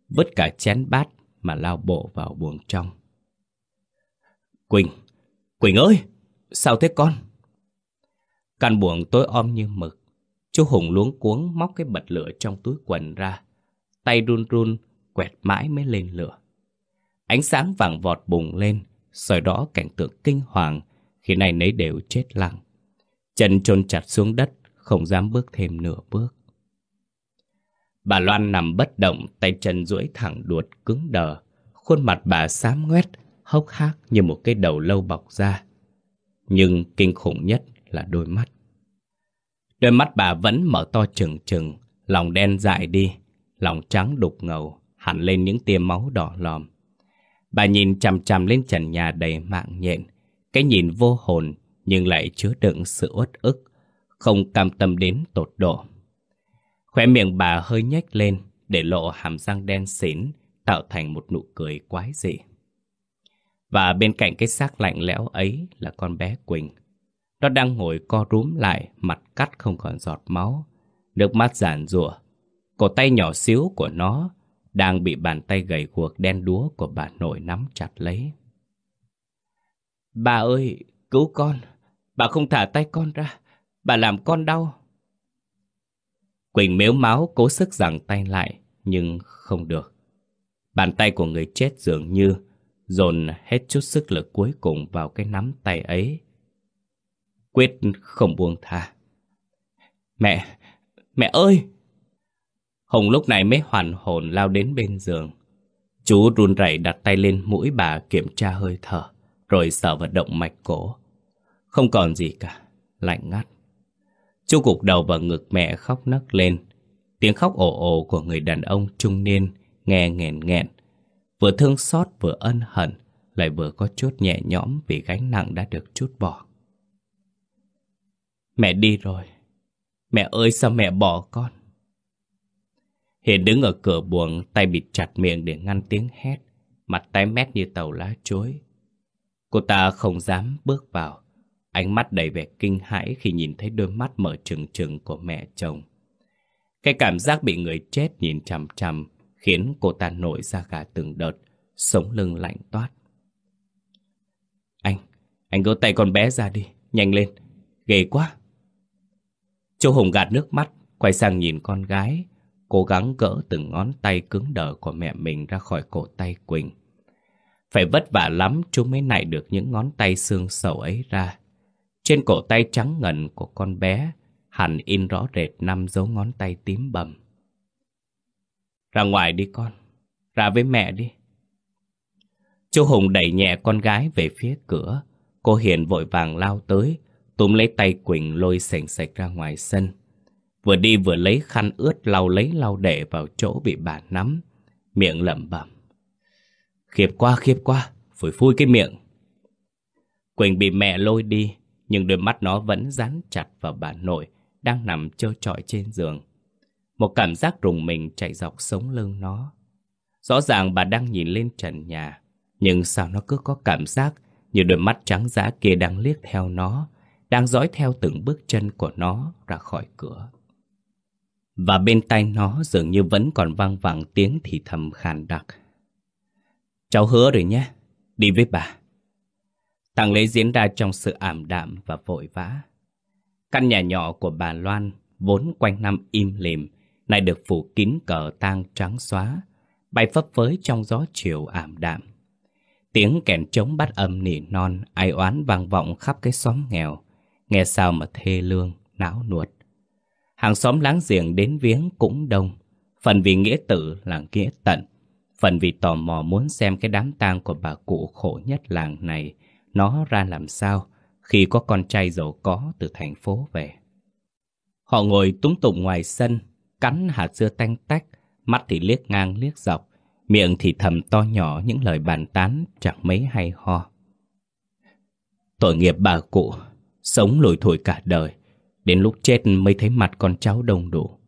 vứt cả chén bát mà lao bộ vào buồng trong. Quỳnh, Quỳnh ơi, sao thế con? Căn buồng tối om như mực, chú Hùng luống cuống móc cái bật lửa trong túi quần ra, tay run run, quẹt mãi mới lên lửa. Ánh sáng vàng vọt bùng lên, soi đó cảnh tượng kinh hoàng khi này nấy đều chết lặng. Chân chôn chặt xuống đất, không dám bước thêm nửa bước. Bà Loan nằm bất động, tay chân duỗi thẳng đuột cứng đờ. Khuôn mặt bà xám ngoét, hốc hác như một cái đầu lâu bọc ra. Nhưng kinh khủng nhất là đôi mắt. Đôi mắt bà vẫn mở to trừng trừng, lòng đen dại đi, lòng trắng đục ngầu, hẳn lên những tia máu đỏ lòm. Bà nhìn chằm chằm lên trần nhà đầy mạng nhện, cái nhìn vô hồn nhưng lại chứa đựng sự uất ức, không cam tâm đến tột độ. Khóe miệng bà hơi nhếch lên để lộ hàm răng đen xỉn, tạo thành một nụ cười quái dị. Và bên cạnh cái xác lạnh lẽo ấy là con bé Quỳnh. Nó đang ngồi co rúm lại, mặt cắt không còn giọt máu, nước mắt giàn rủa. Cổ tay nhỏ xíu của nó đang bị bàn tay gầy guộc đen đúa của bà nội nắm chặt lấy. Bà ơi, cứu con. Bà không thả tay con ra. Bà làm con đau. Quỳnh mếu máu cố sức giằng tay lại, nhưng không được. Bàn tay của người chết dường như dồn hết chút sức lực cuối cùng vào cái nắm tay ấy. Quyết không buông tha. Mẹ, mẹ ơi! Hùng lúc này mới hoàn hồn lao đến bên giường. Chú run rẩy đặt tay lên mũi bà kiểm tra hơi thở, rồi sờ vào động mạch cổ. Không còn gì cả, lạnh ngắt. Chú gục đầu vào ngực mẹ khóc nấc lên. Tiếng khóc ồ ồ của người đàn ông trung niên nghe nghẹn nghẹn. Vừa thương xót vừa ân hận, lại vừa có chút nhẹ nhõm vì gánh nặng đã được chút bỏ. Mẹ đi rồi. Mẹ ơi sao mẹ bỏ con? Hiền đứng ở cửa buồng, tay bịt chặt miệng để ngăn tiếng hét, mặt tái mét như tàu lá chuối. Cô ta không dám bước vào, ánh mắt đầy vẻ kinh hãi khi nhìn thấy đôi mắt mở trừng trừng của mẹ chồng. Cái cảm giác bị người chết nhìn chằm chằm khiến cô ta nổi ra gà từng đợt, sống lưng lạnh toát. Anh, anh gỡ tay con bé ra đi, nhanh lên, ghê quá. Châu Hùng gạt nước mắt, quay sang nhìn con gái, cố gắng gỡ từng ngón tay cứng đờ của mẹ mình ra khỏi cổ tay Quỳnh. Phải vất vả lắm chú mới nảy được những ngón tay xương sầu ấy ra. Trên cổ tay trắng ngần của con bé hẳn in rõ rệt năm dấu ngón tay tím bầm. Ra ngoài đi con, ra với mẹ đi. Chú Hùng đẩy nhẹ con gái về phía cửa. Cô Hiền vội vàng lao tới, túm lấy tay Quỳnh lôi sành sạch ra ngoài sân. Vừa đi vừa lấy khăn ướt lau lấy lau để vào chỗ bị bà nắm, miệng lẩm bẩm. Khiếp quá, khiếp quá, phủi phui cái miệng. Quỳnh bị mẹ lôi đi, nhưng đôi mắt nó vẫn dán chặt vào bà nội đang nằm trơ trọi trên giường. Một cảm giác rùng mình chạy dọc sống lưng nó. Rõ ràng bà đang nhìn lên trần nhà, nhưng sao nó cứ có cảm giác như đôi mắt trắng dã kia đang liếc theo nó, đang dõi theo từng bước chân của nó ra khỏi cửa. Và bên tai nó dường như vẫn còn vang vẳng tiếng thì thầm khàn đặc. Cháu hứa rồi nhé, đi với bà. Tàng lễ diễn ra trong sự ảm đạm và vội vã. Căn nhà nhỏ của bà Loan vốn quanh năm im lìm, nay được phủ kín cờ tang trắng xóa, bay phấp phới trong gió chiều ảm đạm. Tiếng kèn trống bắt âm nỉ non, ai oán vang vọng khắp cái xóm nghèo, nghe sao mà thê lương, não nuột. Hàng xóm láng giềng đến viếng cũng đông, phần vì nghĩa tử là nghĩa tận, phần vì tò mò muốn xem cái đám tang của bà cụ khổ nhất làng này nó ra làm sao khi có con trai giàu có từ thành phố về. Họ ngồi túng tụng ngoài sân, cắn hạt dưa tanh tách, mắt thì liếc ngang liếc dọc, miệng thì thầm to nhỏ những lời bàn tán chẳng mấy hay ho. Tội nghiệp bà cụ, sống lủi thủi cả đời, đến lúc chết mới thấy mặt con cháu đông đủ.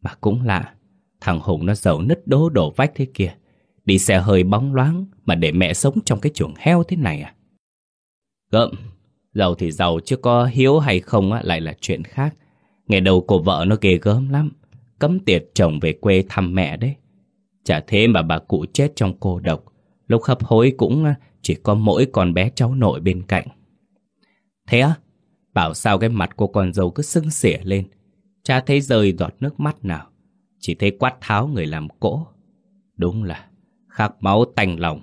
Mà cũng lạ, thằng Hùng nó giàu nứt đố đổ vách thế kia, đi xe hơi bóng loáng mà để mẹ sống trong cái chuồng heo thế này à? Gợm, Giàu thì giàu chứ có hiếu hay không á, lại là chuyện khác. Ngày đầu cô vợ nó ghê gớm lắm. Cấm tiệt chồng về quê thăm mẹ đấy. Chả thế mà bà cụ chết trong cô độc. Lúc hấp hối cũng chỉ có mỗi con bé cháu nội bên cạnh. Thế á? Bảo sao cái mặt của con dâu cứ sưng xỉa lên. Cha thấy rơi giọt nước mắt nào. Chỉ thấy quát tháo người làm cỗ. Đúng là khắc máu tanh lòng.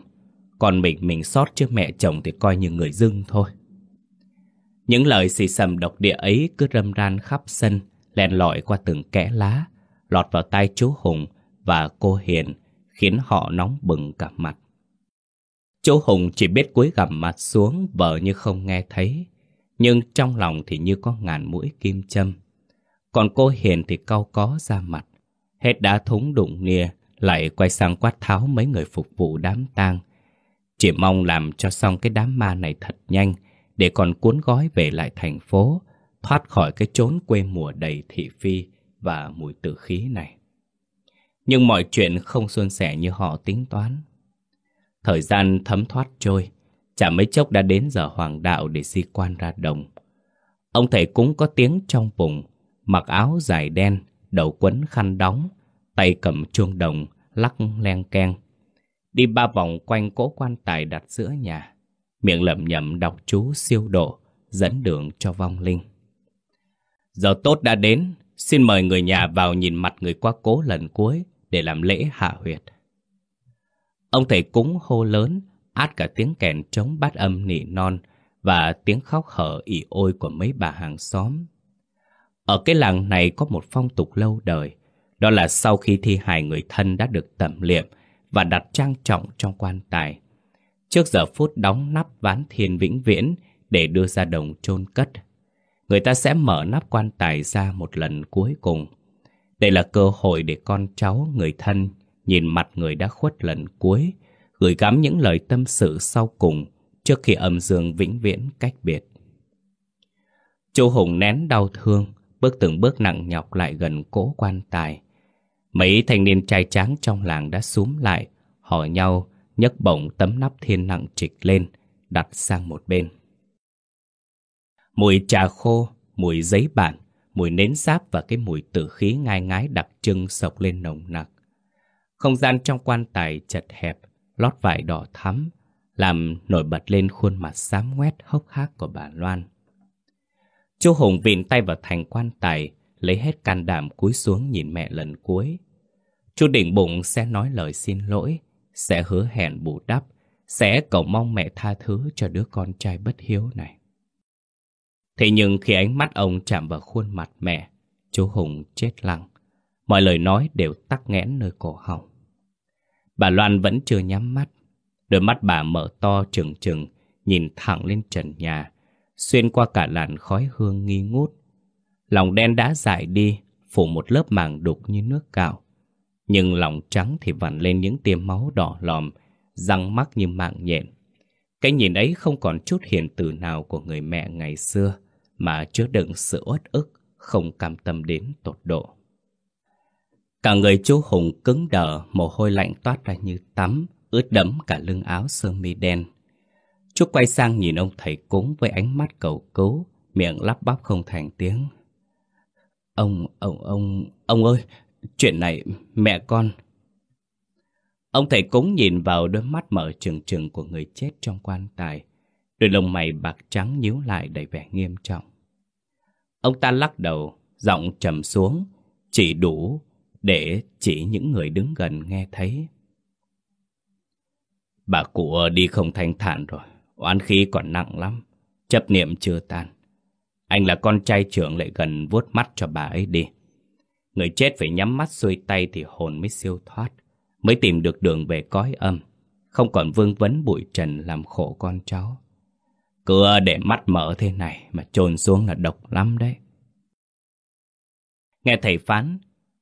Còn mình mình sót trước mẹ chồng thì coi như người dưng thôi. Những lời xì xầm độc địa ấy cứ râm ran khắp sân, len lỏi qua từng kẽ lá, lọt vào tai chú Hùng và cô Hiền, khiến họ nóng bừng cả mặt. Chú Hùng chỉ biết cúi gằm mặt xuống vờ như không nghe thấy, nhưng trong lòng thì như có ngàn mũi kim châm. Còn cô Hiền thì cau có ra mặt, hết đá thúng đụng nia, lại quay sang quát tháo mấy người phục vụ đám tang. Chỉ mong làm cho xong cái đám ma này thật nhanh, để còn cuốn gói về lại thành phố, thoát khỏi cái chốn quê mùa đầy thị phi và mùi tử khí này. Nhưng mọi chuyện không suôn sẻ như họ tính toán. Thời gian thấm thoát trôi, chả mấy chốc đã đến giờ hoàng đạo để di quan ra đồng. Ông thầy cúng có tiếng trong vùng, mặc áo dài đen, đầu quấn khăn đóng, tay cầm chuông đồng, lắc len keng. Đi ba vòng quanh cỗ quan tài đặt giữa nhà miệng lẩm nhẩm đọc chú siêu độ, dẫn đường cho vong linh. Giờ tốt đã đến, xin mời người nhà vào nhìn mặt người quá cố lần cuối để làm lễ hạ huyệt. Ông thầy cúng hô lớn, át cả tiếng kèn trống bát âm nỉ non và tiếng khóc hở ỉ ôi của mấy bà hàng xóm. Ở cái làng này có một phong tục lâu đời, đó là sau khi thi hài người thân đã được tẩm liệm và đặt trang trọng trong quan tài, Trước giờ phút đóng nắp ván thiên vĩnh viễn để đưa ra đồng chôn cất, người ta sẽ mở nắp quan tài ra một lần cuối cùng. Đây là cơ hội để con cháu, người thân nhìn mặt người đã khuất lần cuối, gửi gắm những lời tâm sự sau cùng trước khi âm dương vĩnh viễn cách biệt. Chú Hùng nén đau thương, bước từng bước nặng nhọc lại gần cỗ quan tài. Mấy thanh niên trai tráng trong làng đã súm lại, hỏi nhau nhấc bổng tấm nắp thiên nặng trịch lên, đặt sang một bên. Mùi trà khô, mùi giấy bản, mùi nến sáp và cái mùi tử khí ngai ngái đặc trưng sộc lên nồng nặc. Không gian trong quan tài chật hẹp, lót vải đỏ thắm, làm nổi bật lên khuôn mặt xám ngoét hốc hác của bà Loan. Chú Hùng vịn tay vào thành quan tài, lấy hết can đảm cúi xuống nhìn mẹ lần cuối. Chú định bụng sẽ nói lời xin lỗi, sẽ hứa hẹn bù đắp, sẽ cầu mong mẹ tha thứ cho đứa con trai bất hiếu này. Thế nhưng khi ánh mắt ông chạm vào khuôn mặt mẹ, chú Hùng chết lặng. Mọi lời nói đều tắc nghẽn nơi cổ họng. Bà Loan vẫn chưa nhắm mắt. Đôi mắt bà mở to trừng trừng, nhìn thẳng lên trần nhà, xuyên qua cả làn khói hương nghi ngút. Lòng đen đã dại đi, phủ một lớp màng đục như nước gạo. Nhưng lòng trắng thì vằn lên những tia máu đỏ lòm, răng mắc như mạng nhện. Cái nhìn ấy không còn chút hiền từ nào của người mẹ ngày xưa, mà chứa đựng sự uất ức, không cam tâm đến tột độ. Cả người chú Hùng cứng đờ, mồ hôi lạnh toát ra như tắm, ướt đẫm cả lưng áo sơ mi đen. Chú quay sang nhìn ông thầy cúng với ánh mắt cầu cứu, miệng lắp bắp không thành tiếng. Ông, ông, ông, ông ơi, Chuyện này mẹ con. Ông thầy cúng nhìn vào đôi mắt mở trừng trừng của người chết trong quan tài Đôi lông mày bạc trắng nhíu lại đầy vẻ nghiêm trọng. Ông ta lắc đầu, giọng trầm xuống Chỉ đủ để chỉ những người đứng gần nghe thấy. Bà cụ đi không thanh thản rồi Oán khí còn nặng lắm Chấp niệm chưa tan. Anh là con trai trưởng lại gần vuốt mắt cho bà ấy đi. Người chết phải nhắm mắt xuôi tay thì hồn mới siêu thoát, mới tìm được đường về cõi âm, không còn vương vấn bụi trần làm khổ con cháu. Cứ để mắt mở thế này mà trồn xuống là độc lắm đấy. Nghe thầy phán,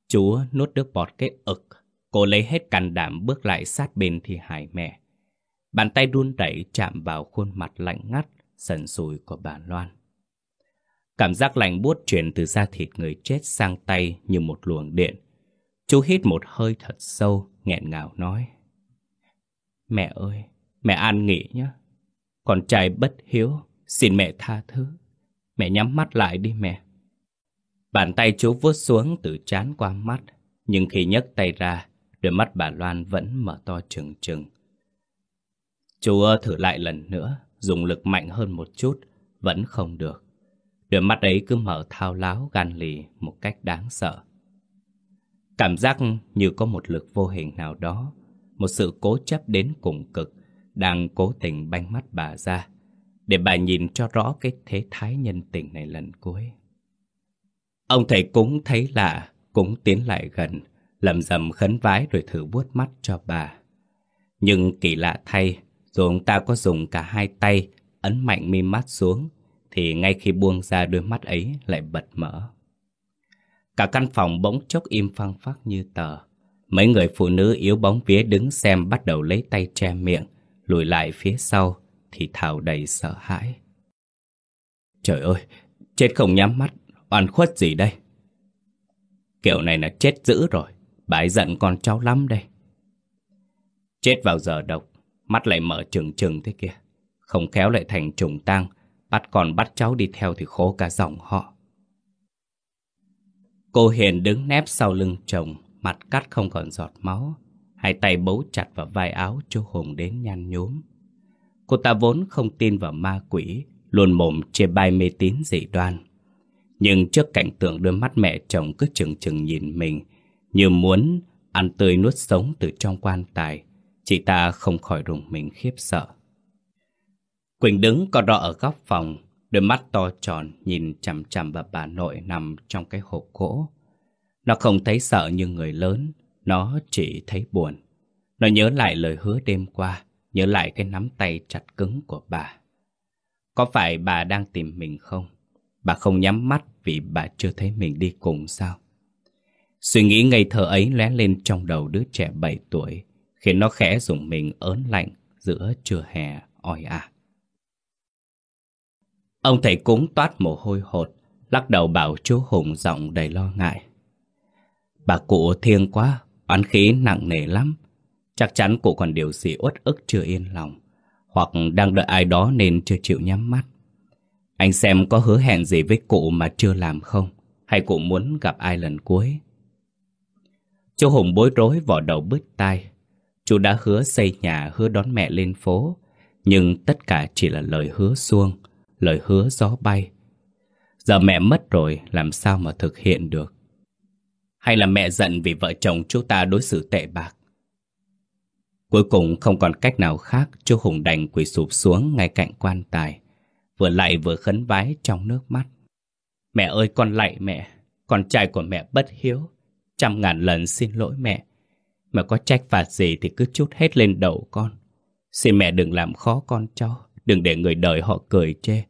chúa nuốt nước bọt cái ực, cô lấy hết can đảm bước lại sát bên thi hài mẹ. Bàn tay đun đẩy chạm vào khuôn mặt lạnh ngắt, sần sùi của bà Loan. Cảm giác lạnh buốt truyền từ da thịt người chết sang tay như một luồng điện. Chú hít một hơi thật sâu, nghẹn ngào nói. Mẹ ơi, mẹ an nghỉ nhé. Con trai bất hiếu, xin mẹ tha thứ. Mẹ nhắm mắt lại đi mẹ. Bàn tay chú vuốt xuống từ chán qua mắt, nhưng khi nhấc tay ra, đôi mắt bà Loan vẫn mở to trừng trừng. Chú thử lại lần nữa, dùng lực mạnh hơn một chút, vẫn không được. Đôi mắt ấy cứ mở thao láo gan lì một cách đáng sợ. Cảm giác như có một lực vô hình nào đó, một sự cố chấp đến cùng cực, đang cố tình banh mắt bà ra, để bà nhìn cho rõ cái thế thái nhân tình này lần cuối. Ông thầy cúng thấy lạ, cũng tiến lại gần, lầm rầm khấn vái rồi thử vuốt mắt cho bà. Nhưng kỳ lạ thay, dù ông ta có dùng cả hai tay ấn mạnh mi mắt xuống, thì ngay khi buông ra đôi mắt ấy lại bật mở. Cả căn phòng bỗng chốc im phăng phắc như tờ. Mấy người phụ nữ yếu bóng vía đứng xem bắt đầu lấy tay che miệng, lùi lại phía sau, thì thào đầy sợ hãi. Trời ơi, chết không nhắm mắt, oan khuất gì đây? Kiểu này là chết dữ rồi, bãi giận con cháu lắm đây. Chết vào giờ độc, mắt lại mở trừng trừng thế kia. Không khéo lại thành trùng tang, bắt con bắt cháu đi theo thì khổ cả dòng họ. Cô Hiền đứng nép sau lưng chồng, mặt cắt không còn giọt máu. Hai tay bấu chặt vào vai áo chú Hùng đến nhăn nhúm. Cô ta vốn không tin vào ma quỷ, luôn mồm chê bai mê tín dị đoan. Nhưng trước cảnh tượng đôi mắt mẹ chồng cứ chừng chừng nhìn mình, như muốn ăn tươi nuốt sống từ trong quan tài, chị ta không khỏi rùng mình khiếp sợ. Quỳnh đứng co ro ở góc phòng, đôi mắt to tròn nhìn chằm chằm vào bà nội nằm trong cái hộp gỗ. Nó không thấy sợ như người lớn, nó chỉ thấy buồn. Nó nhớ lại lời hứa đêm qua, nhớ lại cái nắm tay chặt cứng của bà. Có phải bà đang tìm mình không? Bà không nhắm mắt vì bà chưa thấy mình đi cùng sao? Suy nghĩ ngây thơ ấy lóe lên trong đầu đứa trẻ 7 tuổi, khiến nó khẽ dùng mình ớn lạnh giữa trưa hè oi ả. Ông thầy cúng toát mồ hôi hột, lắc đầu bảo chú Hùng giọng đầy lo ngại. Bà cụ thiêng quá, oán khí nặng nề lắm. Chắc chắn cụ còn điều gì uất ức chưa yên lòng, hoặc đang đợi ai đó nên chưa chịu nhắm mắt. Anh xem có hứa hẹn gì với cụ mà chưa làm không? Hay cụ muốn gặp ai lần cuối? Chú Hùng bối rối vỏ đầu bứt tai. Chú đã hứa xây nhà, hứa đón mẹ lên phố. Nhưng tất cả chỉ là lời hứa xuông lời hứa gió bay. Giờ mẹ mất rồi, làm sao mà thực hiện được? Hay là mẹ giận vì vợ chồng chú ta đối xử tệ bạc? Cuối cùng không còn cách nào khác, chú Hùng đành quỳ sụp xuống ngay cạnh quan tài, vừa lạy vừa khấn vái trong nước mắt. Mẹ ơi con lạy mẹ, con trai của mẹ bất hiếu, trăm ngàn lần xin lỗi mẹ. Mẹ có trách phạt gì thì cứ chút hết lên đầu con. Xin mẹ đừng làm khó con cháu, đừng để người đời họ cười chê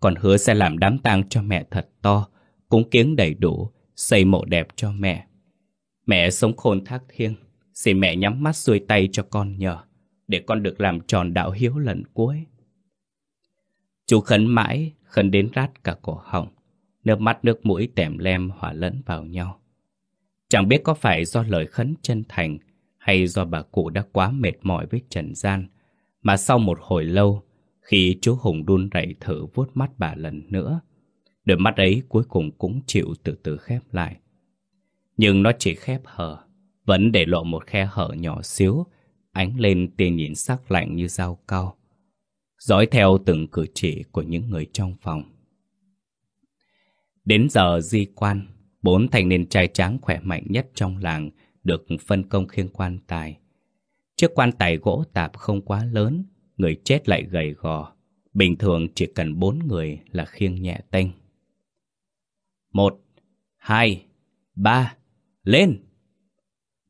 còn hứa sẽ làm đám tang cho mẹ thật to, cúng kiếng đầy đủ, xây mộ đẹp cho mẹ. Mẹ sống khôn thác thiêng, xin mẹ nhắm mắt xuôi tay cho con nhờ, để con được làm tròn đạo hiếu lần cuối. Chú khấn mãi, khấn đến rát cả cổ họng, nước mắt nước mũi tèm lem hòa lẫn vào nhau. Chẳng biết có phải do lời khấn chân thành hay do bà cụ đã quá mệt mỏi với trần gian, mà sau một hồi lâu, khi chú Hùng đun rẩy thử vuốt mắt bà lần nữa, đôi mắt ấy cuối cùng cũng chịu từ từ khép lại. Nhưng nó chỉ khép hờ, vẫn để lộ một khe hở nhỏ xíu, ánh lên tia nhìn sắc lạnh như dao cao, dõi theo từng cử chỉ của những người trong phòng. Đến giờ di quan, bốn thanh niên trai tráng khỏe mạnh nhất trong làng được phân công khiêng quan tài. Chiếc quan tài gỗ tạp không quá lớn, người chết lại gầy gò. Bình thường chỉ cần bốn người là khiêng nhẹ tênh. Một, hai, ba, lên!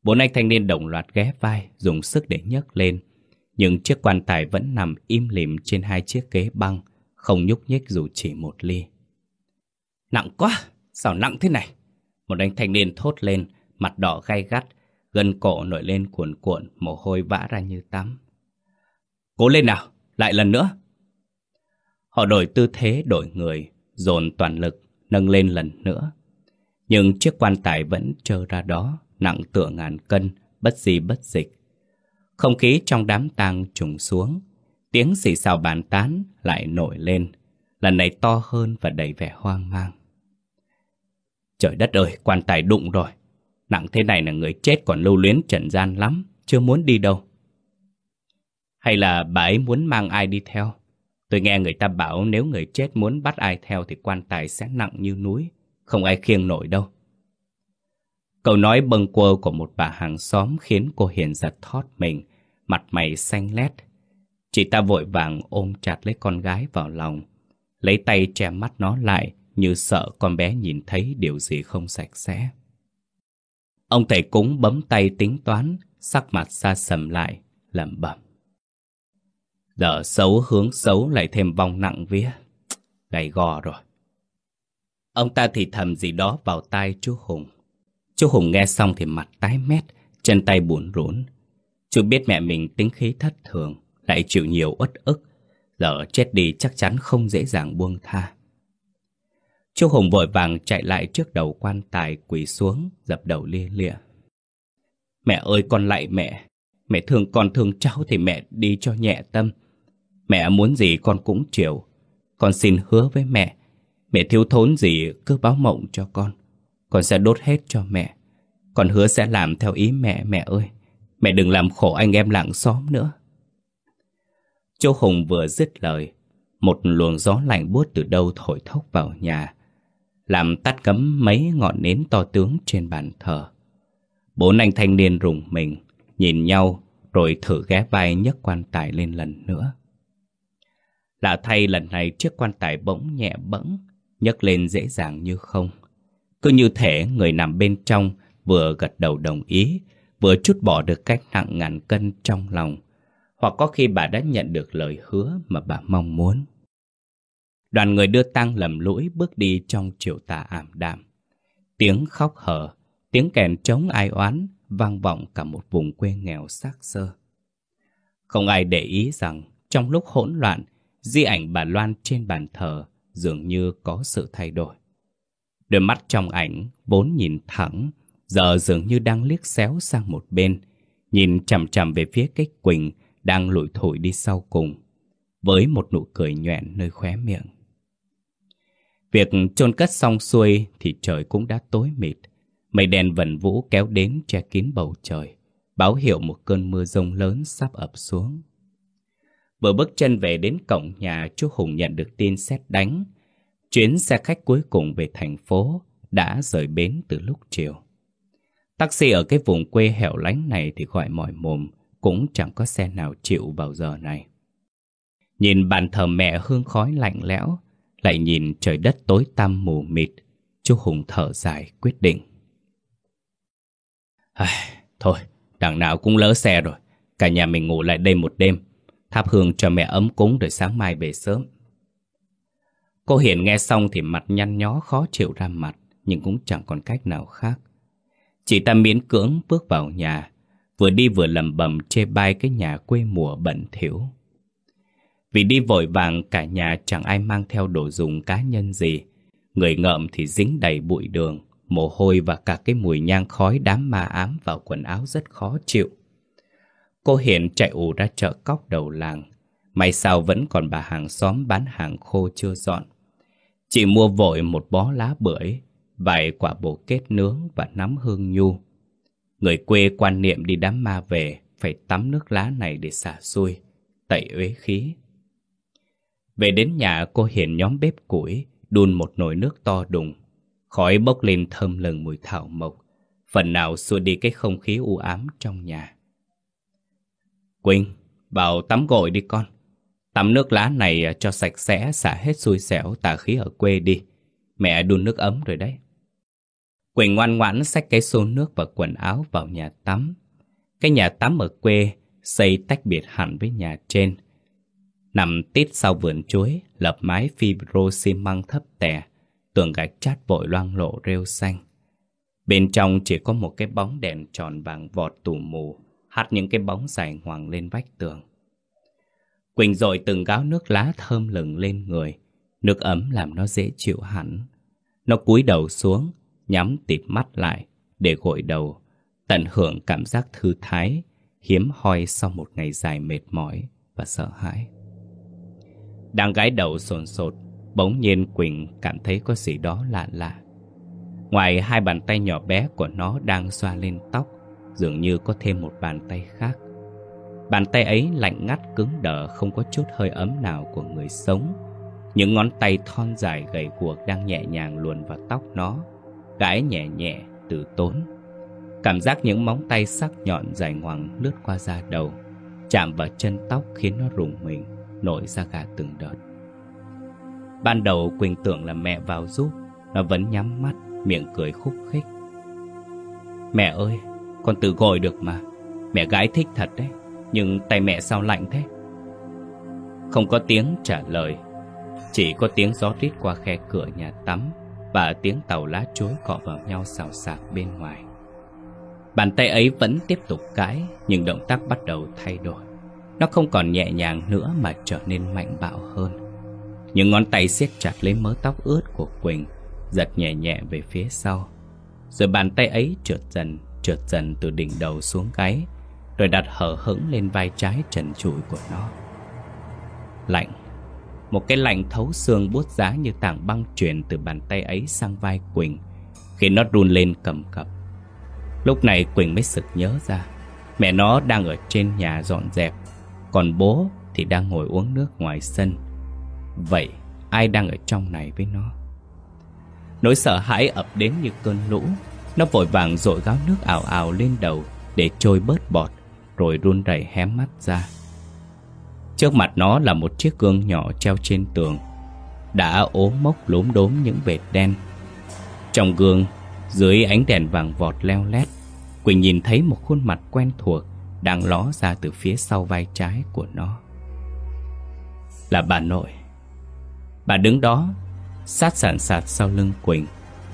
Bốn anh thanh niên đồng loạt ghé vai, dùng sức để nhấc lên. Nhưng chiếc quan tài vẫn nằm im lìm trên hai chiếc ghế băng, không nhúc nhích dù chỉ một ly. Nặng quá! Sao nặng thế này? Một anh thanh niên thốt lên, mặt đỏ gai gắt, gần cổ nổi lên cuồn cuộn, mồ hôi vã ra như tắm. Cố lên nào, lại lần nữa. Họ đổi tư thế đổi người, dồn toàn lực, nâng lên lần nữa. Nhưng chiếc quan tài vẫn trơ ra đó, nặng tựa ngàn cân, bất di bất dịch. Không khí trong đám tang trùng xuống, Tiếng xì xào bàn tán lại nổi lên, lần này to hơn và đầy vẻ hoang mang. Trời đất ơi, quan tài đụng rồi. Nặng thế này là người chết còn lưu luyến trần gian lắm, chưa muốn đi đâu. Hay là bà ấy muốn mang ai đi theo? Tôi nghe người ta bảo nếu người chết muốn bắt ai theo thì quan tài sẽ nặng như núi, không ai khiêng nổi đâu. Câu nói bâng quơ của một bà hàng xóm khiến cô Hiền giật thót mình, mặt mày xanh lét. Chị ta vội vàng ôm chặt lấy con gái vào lòng, lấy tay che mắt nó lại như sợ con bé nhìn thấy điều gì không sạch sẽ. Ông thầy cúng bấm tay tính toán, sắc mặt xa sầm lại, lẩm bẩm. Giờ xấu hướng xấu lại thêm vong nặng vía. Gầy gò rồi. Ông ta thì thầm gì đó vào tai chú Hùng. Chú Hùng nghe xong thì mặt tái mét, chân tay buồn rốn. Chú biết mẹ mình tính khí thất thường, lại chịu nhiều uất ức. Giờ chết đi chắc chắn không dễ dàng buông tha. Chú Hùng vội vàng chạy lại trước đầu quan tài quỳ xuống, dập đầu lia lịa. Mẹ ơi con lại mẹ, mẹ thương con thương cháu thì mẹ đi cho nhẹ tâm. Mẹ muốn gì con cũng chiều. Con xin hứa với mẹ, mẹ thiếu thốn gì cứ báo mộng cho con. Con sẽ đốt hết cho mẹ. Con hứa sẽ làm theo ý mẹ, mẹ ơi. Mẹ đừng làm khổ anh em làng xóm nữa. Châu Hùng vừa dứt lời, một luồng gió lạnh buốt từ đâu thổi thốc vào nhà, làm tắt cấm mấy ngọn nến to tướng trên bàn thờ. Bốn anh thanh niên rùng mình, nhìn nhau rồi thử ghé vai nhấc quan tài lên lần nữa. Lạ thay lần này chiếc quan tài bỗng nhẹ bẫng, nhấc lên dễ dàng như không. Cứ như thể người nằm bên trong vừa gật đầu đồng ý, vừa chút bỏ được cách nặng ngàn cân trong lòng. Hoặc có khi bà đã nhận được lời hứa mà bà mong muốn. Đoàn người đưa tang lầm lũi bước đi trong chiều tà ảm đạm. Tiếng khóc hở, tiếng kèn trống ai oán vang vọng cả một vùng quê nghèo xác xơ. Không ai để ý rằng trong lúc hỗn loạn, di ảnh bà Loan trên bàn thờ dường như có sự thay đổi. Đôi mắt trong ảnh vốn nhìn thẳng, giờ dường như đang liếc xéo sang một bên, nhìn chằm chằm về phía cái Quỳnh đang lủi thổi đi sau cùng, với một nụ cười nhoẻn nơi khóe miệng. Việc chôn cất xong xuôi thì trời cũng đã tối mịt. Mây đen vần vũ kéo đến che kín bầu trời, báo hiệu một cơn mưa rông lớn sắp ập xuống. Vừa bước chân về đến cổng nhà, chú Hùng nhận được tin xét đánh. Chuyến xe khách cuối cùng về thành phố đã rời bến từ lúc chiều. Taxi ở cái vùng quê hẻo lánh này thì gọi mỏi mồm, cũng chẳng có xe nào chịu vào giờ này. Nhìn bàn thờ mẹ hương khói lạnh lẽo, lại nhìn trời đất tối tăm mù mịt, chú Hùng thở dài quyết định. À, thôi, đằng nào cũng lỡ xe rồi, cả nhà mình ngủ lại đây một đêm, thắp hương cho mẹ ấm cúng rồi sáng mai về sớm. Cô Hiền nghe xong thì mặt nhăn nhó khó chịu ra mặt, nhưng cũng chẳng còn cách nào khác. Chị ta miễn cưỡng bước vào nhà, vừa đi vừa lầm bầm chê bai cái nhà quê mùa bẩn thỉu. Vì đi vội vàng cả nhà chẳng ai mang theo đồ dùng cá nhân gì. Người ngợm thì dính đầy bụi đường, mồ hôi và cả cái mùi nhang khói đám ma ám vào quần áo rất khó chịu. Cô Hiền chạy ù ra chợ cóc đầu làng. May sao vẫn còn bà hàng xóm bán hàng khô chưa dọn. Chị mua vội một bó lá bưởi, vài quả bồ kết nướng và nắm hương nhu. Người quê quan niệm đi đám ma về phải tắm nước lá này để xả xuôi, tẩy uế khí. Về đến nhà cô Hiền nhóm bếp củi, đun một nồi nước to đùng. Khói bốc lên thơm lừng mùi thảo mộc, phần nào xua đi cái không khí u ám trong nhà. Quỳnh, vào tắm gội đi con. Tắm nước lá này à, cho sạch sẽ, xả hết xui xẻo tà khí ở quê đi. Mẹ đun nước ấm rồi đấy. Quỳnh ngoan ngoãn xách cái xô nước và quần áo vào nhà tắm. Cái nhà tắm ở quê xây tách biệt hẳn với nhà trên. Nằm tít sau vườn chuối, lập mái fibro xi măng thấp tè, tường gạch chát vội loang lộ rêu xanh. Bên trong chỉ có một cái bóng đèn tròn vàng vọt tù mù, hắt những cái bóng dài hoàng lên vách tường. Quỳnh dội từng gáo nước lá thơm lừng lên người, nước ấm làm nó dễ chịu hẳn. Nó cúi đầu xuống, nhắm tịt mắt lại để gội đầu, tận hưởng cảm giác thư thái, hiếm hoi sau một ngày dài mệt mỏi và sợ hãi. Đang gái đầu sồn sột Bỗng nhiên Quỳnh cảm thấy có gì đó lạ lạ Ngoài hai bàn tay nhỏ bé của nó đang xoa lên tóc Dường như có thêm một bàn tay khác. Bàn tay ấy lạnh ngắt cứng đờ Không có chút hơi ấm nào của người sống. Những ngón tay thon dài gầy guộc Đang nhẹ nhàng luồn vào tóc nó Gãi nhẹ nhẹ, từ tốn. Cảm giác những móng tay sắc nhọn dài ngoằng lướt qua da đầu Chạm vào chân tóc khiến nó rùng mình Nổi ra gà từng đợt. Ban đầu Quỳnh tưởng là mẹ vào giúp Nó vẫn nhắm mắt Miệng cười khúc khích. Mẹ ơi con tự gọi được mà. Mẹ gái thích thật đấy, Nhưng tay mẹ sao lạnh thế? Không có tiếng trả lời, Chỉ có tiếng gió rít qua khe cửa nhà tắm Và tiếng tàu lá chuối cọ vào nhau xào xạc bên ngoài. Bàn tay ấy vẫn tiếp tục cãi, Nhưng động tác bắt đầu thay đổi. Nó không còn nhẹ nhàng nữa Mà trở nên mạnh bạo hơn. Những ngón tay siết chặt lấy mớ tóc ướt của Quỳnh Giật nhẹ nhẹ về phía sau, Rồi bàn tay ấy trượt dần. Trượt dần từ đỉnh đầu xuống gáy, Rồi đặt hở hững lên vai trái trần trụi của nó. Lạnh, Một cái lạnh thấu xương buốt giá như tảng băng chuyển từ bàn tay ấy sang vai Quỳnh, Khi nó run lên cầm cập. Lúc này Quỳnh mới sực nhớ ra, Mẹ nó đang ở trên nhà dọn dẹp, Còn bố thì đang ngồi uống nước ngoài sân. Vậy ai đang ở trong này với nó? Nỗi sợ hãi ập đến như cơn lũ nó vội vàng dội gáo nước ảo ảo lên đầu Để trôi bớt bọt, Rồi run rẩy hé mắt ra. Trước mặt nó là một chiếc gương nhỏ treo trên tường, Đã ốm mốc lốm đốm những vệt đen. Trong gương, Dưới ánh đèn vàng vọt leo lét, Quỳnh nhìn thấy một khuôn mặt quen thuộc Đang ló ra từ phía sau vai trái của nó. Là bà nội. Bà đứng đó, Sát sàn sạt sau lưng Quỳnh.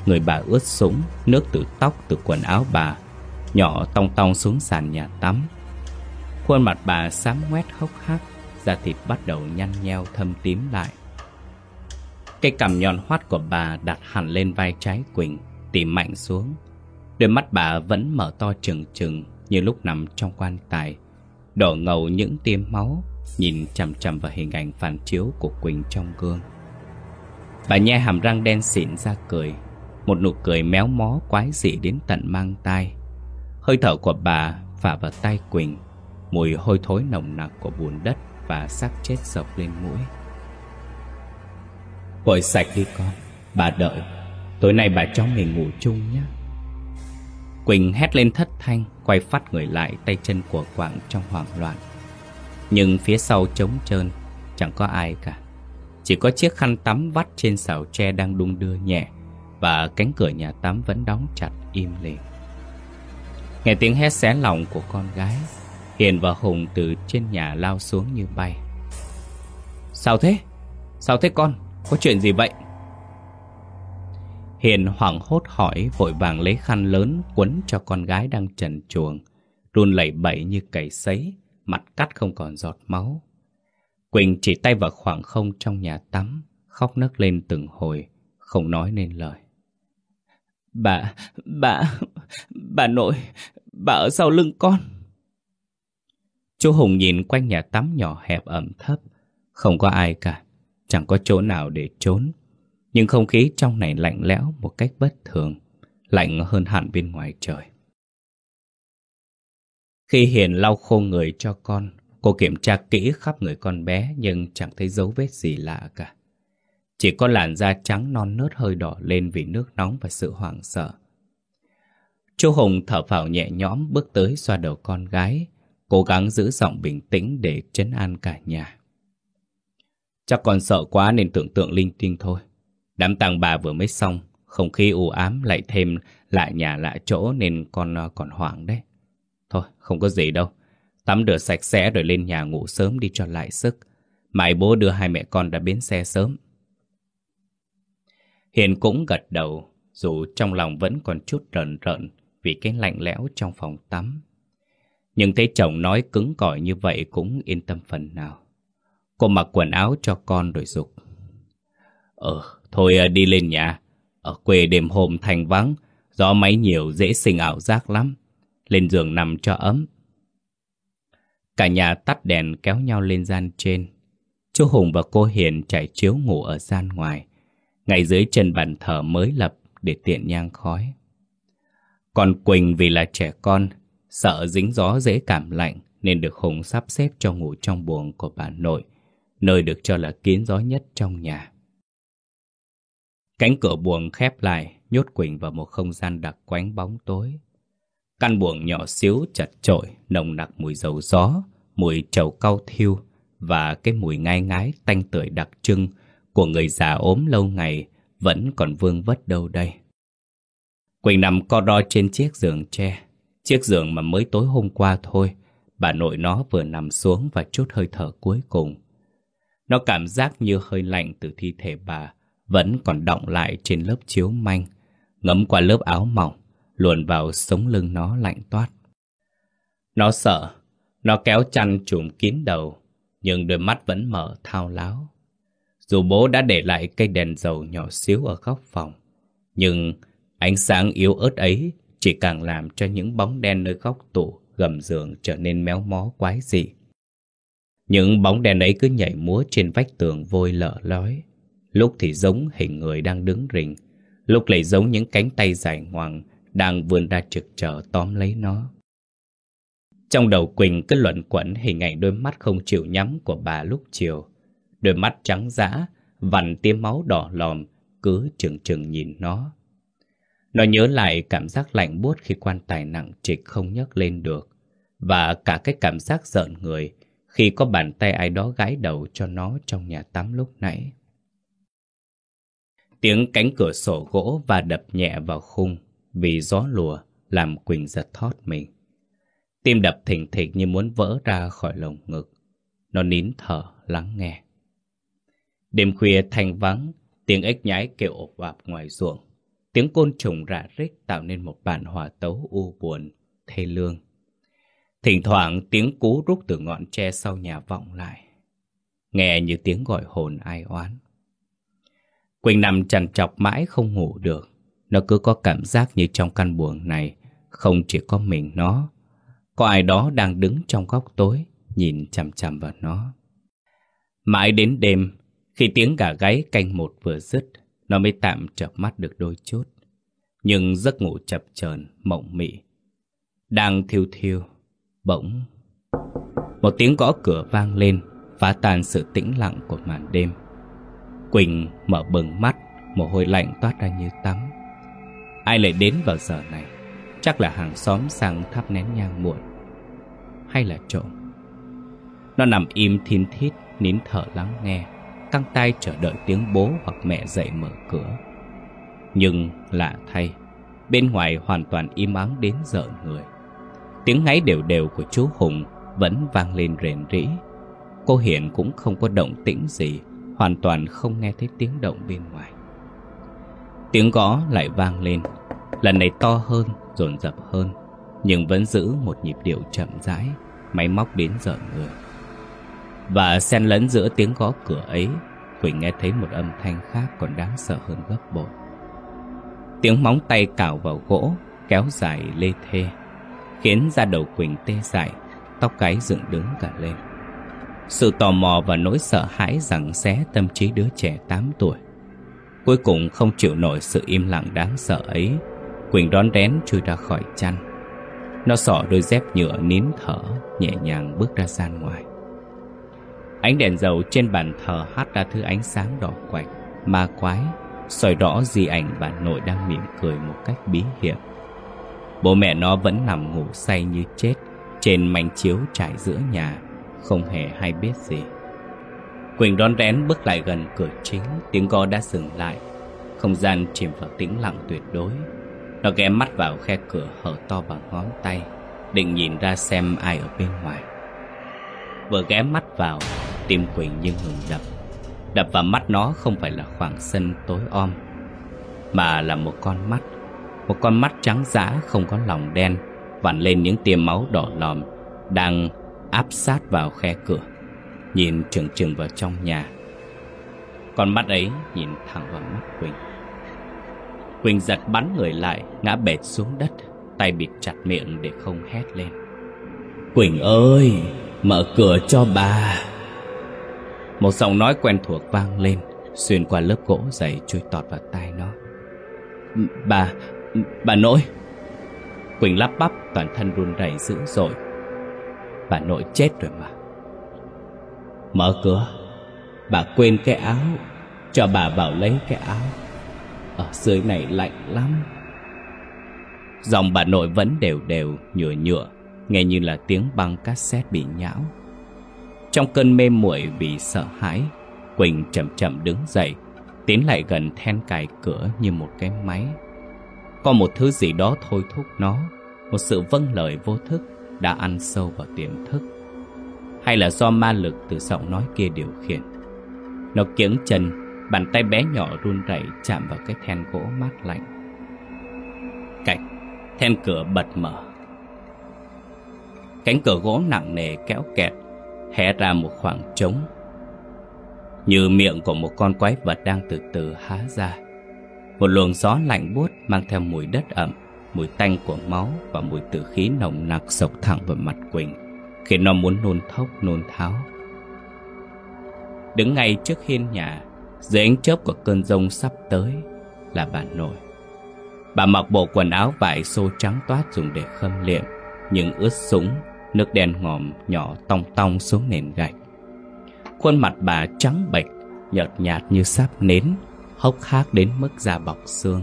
Người bà ướt sũng, Nước từ tóc, từ quần áo bà, Nhỏ tong tong xuống sàn nhà tắm. Khuôn mặt bà xám ngoét hốc hác, Da thịt bắt đầu nhăn nheo thâm tím lại. Cây cằm nhọn hoắt của bà đặt hẳn lên vai trái Quỳnh, Tìm mạnh xuống. Đôi mắt bà vẫn mở to trừng trừng Như lúc nằm trong quan tài, Đỏ ngầu những tia máu, Nhìn chằm chằm vào hình ảnh phản chiếu của Quỳnh trong gương. Bà nhe hàm răng đen xịn ra cười một nụ cười méo mó quái dị đến tận mang tai. Hơi thở của bà phả vào tay Quỳnh. Mùi hôi thối nồng nặc của bùn đất Và xác chết dọc lên mũi. Vội sạch đi con, Bà đợi. Tối nay bà cho mình ngủ chung nhé. Quỳnh hét lên thất thanh, Quay phát người lại tay chân của quạng trong hoảng loạn. Nhưng phía sau trống trơn, Chẳng có ai cả. Chỉ có chiếc khăn tắm vắt trên xào tre đang đung đưa nhẹ. Và cánh cửa nhà tắm vẫn đóng chặt im lìm Nghe tiếng hét xé lòng của con gái Hiền và Hùng từ trên nhà lao xuống như bay Sao thế? Sao thế con? Có chuyện gì vậy? Hiền hoảng hốt hỏi vội vàng lấy khăn lớn quấn cho con gái đang trần chuồng Run lẩy bẩy như cầy sấy Mặt cắt không còn giọt máu Quỳnh chỉ tay vào khoảng không trong nhà tắm, khóc nấc lên từng hồi, không nói nên lời. Bà, bà, bà nội, bà ở sau lưng con. Chú Hùng nhìn quanh nhà tắm nhỏ hẹp ẩm thấp, không có ai cả, chẳng có chỗ nào để trốn. Nhưng không khí trong này lạnh lẽo một cách bất thường, lạnh hơn hẳn bên ngoài trời. Khi Hiền lau khô người cho con, Cô kiểm tra kỹ khắp người con bé nhưng chẳng thấy dấu vết gì lạ cả. Chỉ có làn da trắng non nớt hơi đỏ lên vì nước nóng và sự hoảng sợ. Chú Hùng thở phào nhẹ nhõm bước tới xoa đầu con gái, cố gắng giữ giọng bình tĩnh để trấn an cả nhà. Chắc còn sợ quá nên tưởng tượng linh tinh thôi. Đám tang bà vừa mới xong, không khí u ám lại thêm lại nhà lạ chỗ nên con ờ, còn hoảng đấy. Thôi, không có gì đâu. Tắm rửa sạch sẽ rồi lên nhà ngủ sớm đi cho lại sức. Mai bố đưa hai mẹ con ra bến xe sớm. Hiền cũng gật đầu, dù trong lòng vẫn còn chút rợn rợn vì cái lạnh lẽo trong phòng tắm. Nhưng thấy chồng nói cứng cỏi như vậy cũng yên tâm phần nào. Cô mặc quần áo cho con rồi dục. Ờ, thôi ờ, đi lên nhà. Ở quê đêm hôm thành vắng, gió máy nhiều dễ sinh ảo giác lắm. Lên giường nằm cho ấm, Cả nhà tắt đèn kéo nhau lên gian trên. Chú Hùng và cô Hiền chạy chiếu ngủ ở gian ngoài, ngay dưới chân bàn thờ mới lập để tiện nhang khói. Còn Quỳnh vì là trẻ con, sợ dính gió dễ cảm lạnh nên được Hùng sắp xếp cho ngủ trong buồng của bà nội, nơi được cho là kín gió nhất trong nhà. Cánh cửa buồng khép lại, nhốt Quỳnh vào một không gian đặc quánh bóng tối. Căn buồng nhỏ xíu chật chội, nồng nặc mùi dầu gió, mùi trầu cau thiêu và cái mùi ngai ngái tanh tưởi đặc trưng của người già ốm lâu ngày vẫn còn vương vất đâu đây. Quỳnh nằm co ro trên chiếc giường tre, chiếc giường mà mới tối hôm qua thôi, bà nội nó vừa nằm xuống và chút hơi thở cuối cùng. Nó cảm giác như hơi lạnh từ thi thể bà vẫn còn động lại trên lớp chiếu manh, ngấm qua lớp áo mỏng, luồn vào sống lưng nó lạnh toát. Nó sợ, nó kéo chăn trùm kín đầu, nhưng đôi mắt vẫn mở thao láo. Dù bố đã để lại cây đèn dầu nhỏ xíu ở góc phòng, nhưng ánh sáng yếu ớt ấy chỉ càng làm cho những bóng đen nơi góc tủ gầm giường trở nên méo mó quái dị. Những bóng đèn ấy cứ nhảy múa trên vách tường vôi lở lói. Lúc thì giống hình người đang đứng rình, lúc lại giống những cánh tay dài ngoằng đang vươn ra trực chờ tóm lấy nó. Trong đầu Quỳnh cứ luẩn quẩn hình ảnh đôi mắt không chịu nhắm của bà lúc chiều. Đôi mắt trắng dã, vằn tiêm máu đỏ lòm, cứ chừng chừng nhìn nó. Nó nhớ lại cảm giác lạnh buốt khi quan tài nặng trịch không nhấc lên được. Và cả cái cảm giác giận người khi có bàn tay ai đó gái đầu cho nó trong nhà tắm lúc nãy. Tiếng cánh cửa sổ gỗ và đập nhẹ vào khung vì gió lùa làm Quỳnh giật thót mình. Tim đập thình thịch như muốn vỡ ra khỏi lồng ngực. Nó nín thở lắng nghe. Đêm khuya thanh vắng, tiếng ếch nhái kêu ộp vạp ngoài ruộng. Tiếng côn trùng rạ rích tạo nên một bản hòa tấu u buồn, thê lương. Thỉnh thoảng tiếng cú rút từ ngọn tre sau nhà vọng lại. Nghe như tiếng gọi hồn ai oán. Quỳnh nằm trằn trọc mãi không ngủ được. Nó cứ có cảm giác như trong căn buồng này không chỉ có mình nó. Có ai đó đang đứng trong góc tối nhìn chằm chằm vào nó. Mãi đến đêm, khi tiếng gà gáy canh một vừa dứt, nó mới tạm chợp mắt được đôi chút. Nhưng giấc ngủ chập chờn mộng mị. Đang thiêu thiêu, bỗng... Một tiếng gõ cửa vang lên, phá tan sự tĩnh lặng của màn đêm. Quỳnh mở bừng mắt, mồ hôi lạnh toát ra như tắm. Ai lại đến vào giờ này? Chắc là hàng xóm sang thắp nén nhang muộn. Hay là trộm? Nó nằm im thiên thít, nín thở lắng nghe, căng tay chờ đợi tiếng bố hoặc mẹ dậy mở cửa. Nhưng lạ thay, bên ngoài hoàn toàn im ắng đến rợn người. Tiếng ngáy đều đều của chú Hùng vẫn vang lên rền rĩ. Cô Hiền cũng không có động tĩnh gì, hoàn toàn không nghe thấy tiếng động bên ngoài. Tiếng gõ lại vang lên, lần này to hơn, dồn dập hơn, nhưng vẫn giữ một nhịp điệu chậm rãi, máy móc đến rợn người. Và xen lẫn giữa tiếng gõ cửa ấy, Quỳnh nghe thấy một âm thanh khác còn đáng sợ hơn gấp bội. Tiếng móng tay cào vào gỗ, kéo dài lê thê, khiến da đầu Quỳnh tê dại, tóc cái dựng đứng cả lên. Sự tò mò và nỗi sợ hãi rằng xé tâm trí đứa trẻ 8 tuổi. Cuối cùng không chịu nổi sự im lặng đáng sợ ấy, Quỳnh đón rén chui ra khỏi chăn. Nó sỏ đôi dép nhựa nín thở, nhẹ nhàng bước ra gian ngoài. Ánh đèn dầu trên bàn thờ hát ra thứ ánh sáng đỏ quạch, ma quái, soi rõ di ảnh bà nội đang mỉm cười một cách bí hiểm. Bố mẹ nó vẫn nằm ngủ say như chết trên mảnh chiếu trải giữa nhà, không hề hay biết gì. Quỳnh đón rén bước lại gần cửa chính, tiếng gõ đã dừng lại. Không gian chìm vào tĩnh lặng tuyệt đối. Nó ghé mắt vào khe cửa hở to bằng ngón tay, định nhìn ra xem ai ở bên ngoài. Vừa ghé mắt vào, tim Quỳnh như ngừng đập. Đập vào mắt nó không phải là khoảng sân tối om, mà là một con mắt. Một con mắt trắng giã không có lòng đen, vặn lên những tia máu đỏ lòm, đang áp sát vào khe cửa, nhìn trừng trừng vào trong nhà. Con mắt ấy nhìn thẳng vào mắt Quỳnh. Quỳnh giật bắn người lại, ngã bệt xuống đất, tay bịt chặt miệng để không hét lên. Quỳnh ơi, mở cửa cho bà. Một giọng nói quen thuộc vang lên Xuyên qua lớp gỗ dày chui tọt vào tai nó. Bà, bà nội. Quỳnh lắp bắp toàn thân run rẩy dữ dội. Bà nội chết rồi mà. Mở cửa. Bà quên cái áo. Cho bà vào lấy cái áo. Ở dưới này lạnh lắm. Dòng bà nội vẫn đều đều nhựa nhựa. Nghe như là tiếng băng cassette bị nhão. Trong cơn mê muội vì sợ hãi, Quỳnh chậm chậm đứng dậy, Tiến lại gần then cài cửa như một cái máy. Có một thứ gì đó thôi thúc nó, Một sự vâng lời vô thức Đã ăn sâu vào tiềm thức. Hay là do ma lực từ giọng nói kia điều khiển. Nó kiếng chân, Bàn tay bé nhỏ run rẩy chạm vào cái then gỗ mát lạnh. Cạch, Then cửa bật mở. Cánh cửa gỗ nặng nề kéo kẹt, Hé ra một khoảng trống. Như miệng của một con quái vật đang từ từ há ra. Một luồng gió lạnh buốt mang theo mùi đất ẩm, Mùi tanh của máu và mùi tử khí nồng nặc sộc thẳng vào mặt Quỳnh, Khiến nó muốn nôn thốc, nôn tháo. Đứng ngay trước hiên nhà, Dưới ánh chớp của cơn rông sắp tới Là bà nội. Bà mặc bộ quần áo vải xô trắng toát dùng để khâm liệm, Nhưng ướt sũng Nước đen ngòm nhỏ tong tong xuống nền gạch. Khuôn mặt bà trắng bệch, Nhợt nhạt như sáp nến, Hốc hác đến mức da bọc xương.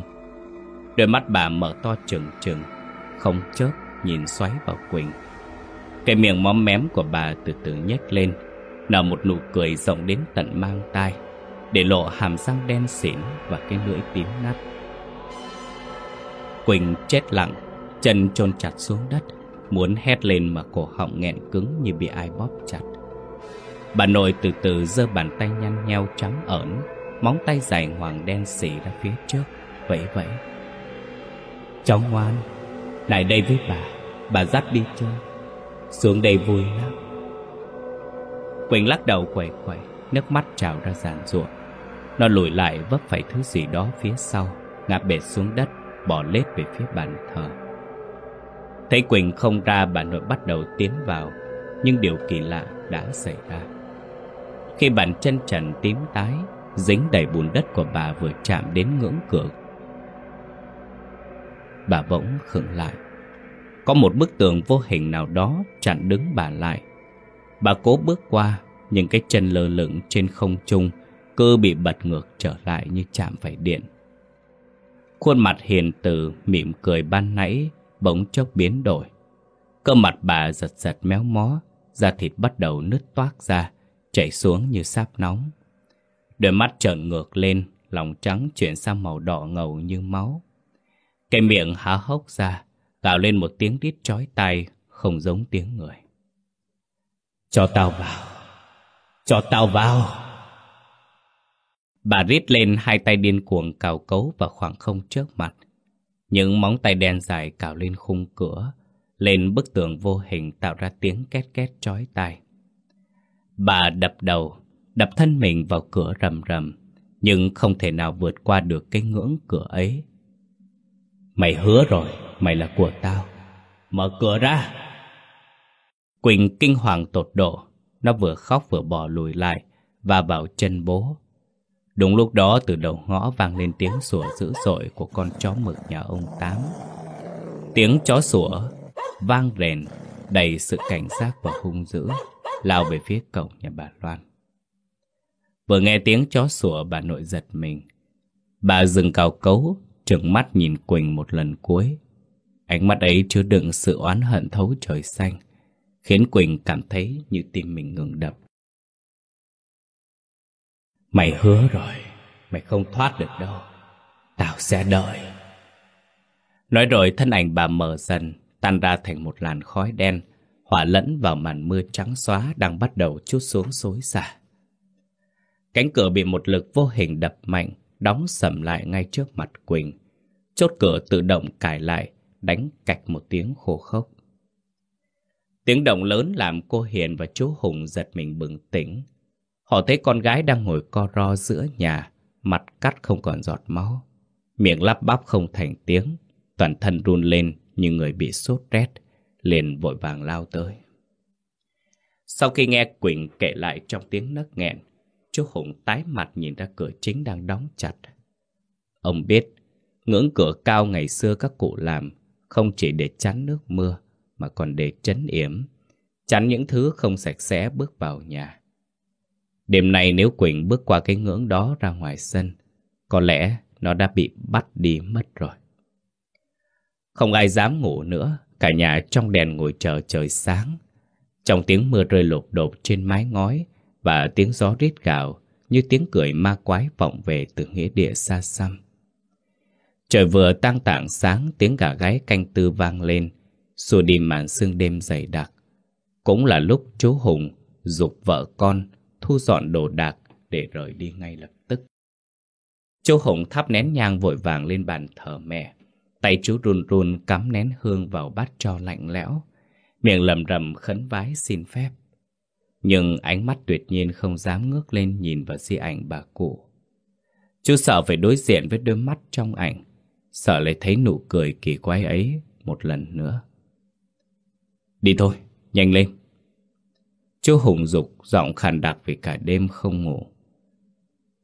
Đôi mắt bà mở to trừng trừng, Không chớp nhìn xoáy vào Quỳnh. Cái miệng móm mém của bà từ từ nhếch lên, Nở một nụ cười rộng đến tận mang tai, Để lộ hàm răng đen xỉn Và cái lưỡi tím nát Quỳnh chết lặng, Chân chôn chặt xuống đất. Muốn hét lên mà cổ họng nghẹn cứng như bị ai bóp chặt. Bà nội từ từ giơ bàn tay nhăn nheo trắng ẩn, Móng tay dài hoàng đen xỉ ra phía trước, Vẫy vẫy. Cháu ngoan, Lại đây với bà Bà dắt đi chơi. Xuống đây vui lắm. Quỳnh lắc đầu quẩy quẩy Nước mắt trào ra giàn ruộng. Nó lùi lại vấp phải thứ gì đó phía sau, Ngã bệt xuống đất Bỏ lết về phía bàn thờ. Thấy Quỳnh không ra, bà nội bắt đầu tiến vào, Nhưng điều kỳ lạ đã xảy ra. Khi bàn chân trần tím tái, Dính đầy bùn đất của bà vừa chạm đến ngưỡng cửa. Bà bỗng khựng lại. Có một bức tường vô hình nào đó chặn đứng bà lại. Bà cố bước qua, Nhưng cái chân lơ lửng trên không trung, Cơ bị bật ngược trở lại như chạm phải điện. Khuôn mặt hiền từ, mỉm cười ban nãy bỗng chốc biến đổi. Cơ mặt bà giật giật méo mó, da thịt bắt đầu nứt toác ra, chảy xuống như sáp nóng. Đôi mắt trợn ngược lên, lòng trắng chuyển sang màu đỏ ngầu như máu. Cái miệng há hốc ra, gào lên một tiếng rít chói tai, không giống tiếng người. Cho tao vào, cho tao vào. Bà rít lên hai tay điên cuồng cào cấu vào khoảng không trước mặt. Những móng tay đen dài cào lên khung cửa, lên bức tường vô hình tạo ra tiếng két két chói tai. Bà đập đầu, đập thân mình vào cửa rầm rầm, nhưng không thể nào vượt qua được cái ngưỡng cửa ấy. Mày hứa rồi, mày là của tao. Mở cửa ra! Quỳnh kinh hoàng tột độ, nó vừa khóc vừa bỏ lùi lại và vào chân bố. Đúng lúc đó từ đầu ngõ vang lên tiếng sủa dữ dội của con chó mực nhà ông Tám. Tiếng chó sủa vang rền đầy sự cảnh giác và hung dữ lao về phía cổng nhà bà Loan. Vừa nghe tiếng chó sủa bà nội giật mình. Bà dừng cào cấu, trừng mắt nhìn Quỳnh một lần cuối. Ánh mắt ấy chứa đựng sự oán hận thấu trời xanh, khiến Quỳnh cảm thấy như tim mình ngừng đập. Mày hứa rồi, Mày không thoát được đâu. Tao sẽ đợi. Nói rồi thân ảnh bà mở dần, Tan ra thành một làn khói đen Hỏa lẫn vào màn mưa trắng xóa Đang bắt đầu chút xuống xối xả. Cánh cửa bị một lực vô hình đập mạnh, Đóng sầm lại ngay trước mặt Quỳnh. Chốt cửa tự động cài lại, Đánh cạch một tiếng khô khốc. Tiếng động lớn làm cô Hiền và chú Hùng giật mình bừng tỉnh. Họ thấy con gái đang ngồi co ro giữa nhà, mặt cắt không còn giọt máu. Miệng lắp bắp không thành tiếng, toàn thân run lên như người bị sốt rét, liền vội vàng lao tới. Sau khi nghe Quỳnh kể lại trong tiếng nấc nghẹn, Chú Hùng tái mặt nhìn ra cửa chính đang đóng chặt. Ông biết, ngưỡng cửa cao ngày xưa các cụ làm không chỉ để chắn nước mưa, mà còn để chấn yểm, chắn những thứ không sạch sẽ bước vào nhà. Đêm nay nếu Quỳnh bước qua cái ngưỡng đó ra ngoài sân, có lẽ nó đã bị bắt đi mất rồi. Không ai dám ngủ nữa, cả nhà trong đèn ngồi chờ trời sáng. Trong tiếng mưa rơi lột đột trên mái ngói và tiếng gió rít gào như tiếng cười ma quái vọng về từ nghĩa địa xa xăm. Trời vừa tăng tảng sáng tiếng gà gáy canh tư vang lên, xua đi màn sương đêm dày đặc. Cũng là lúc chú Hùng dục vợ con thu dọn đồ đạc để rời đi ngay lập tức. Chú Hùng thắp nén nhang vội vàng lên bàn thờ mẹ. Tay chú run run cắm nén hương vào bát cho lạnh lẽo. Miệng lầm rầm khấn vái xin phép. Nhưng ánh mắt tuyệt nhiên không dám ngước lên nhìn vào di ảnh bà cụ. Chú sợ phải đối diện với đôi mắt trong ảnh. Sợ lại thấy nụ cười kỳ quái ấy một lần nữa. Đi thôi, nhanh lên. Chú Hùng dục giọng khàn đặc vì cả đêm không ngủ.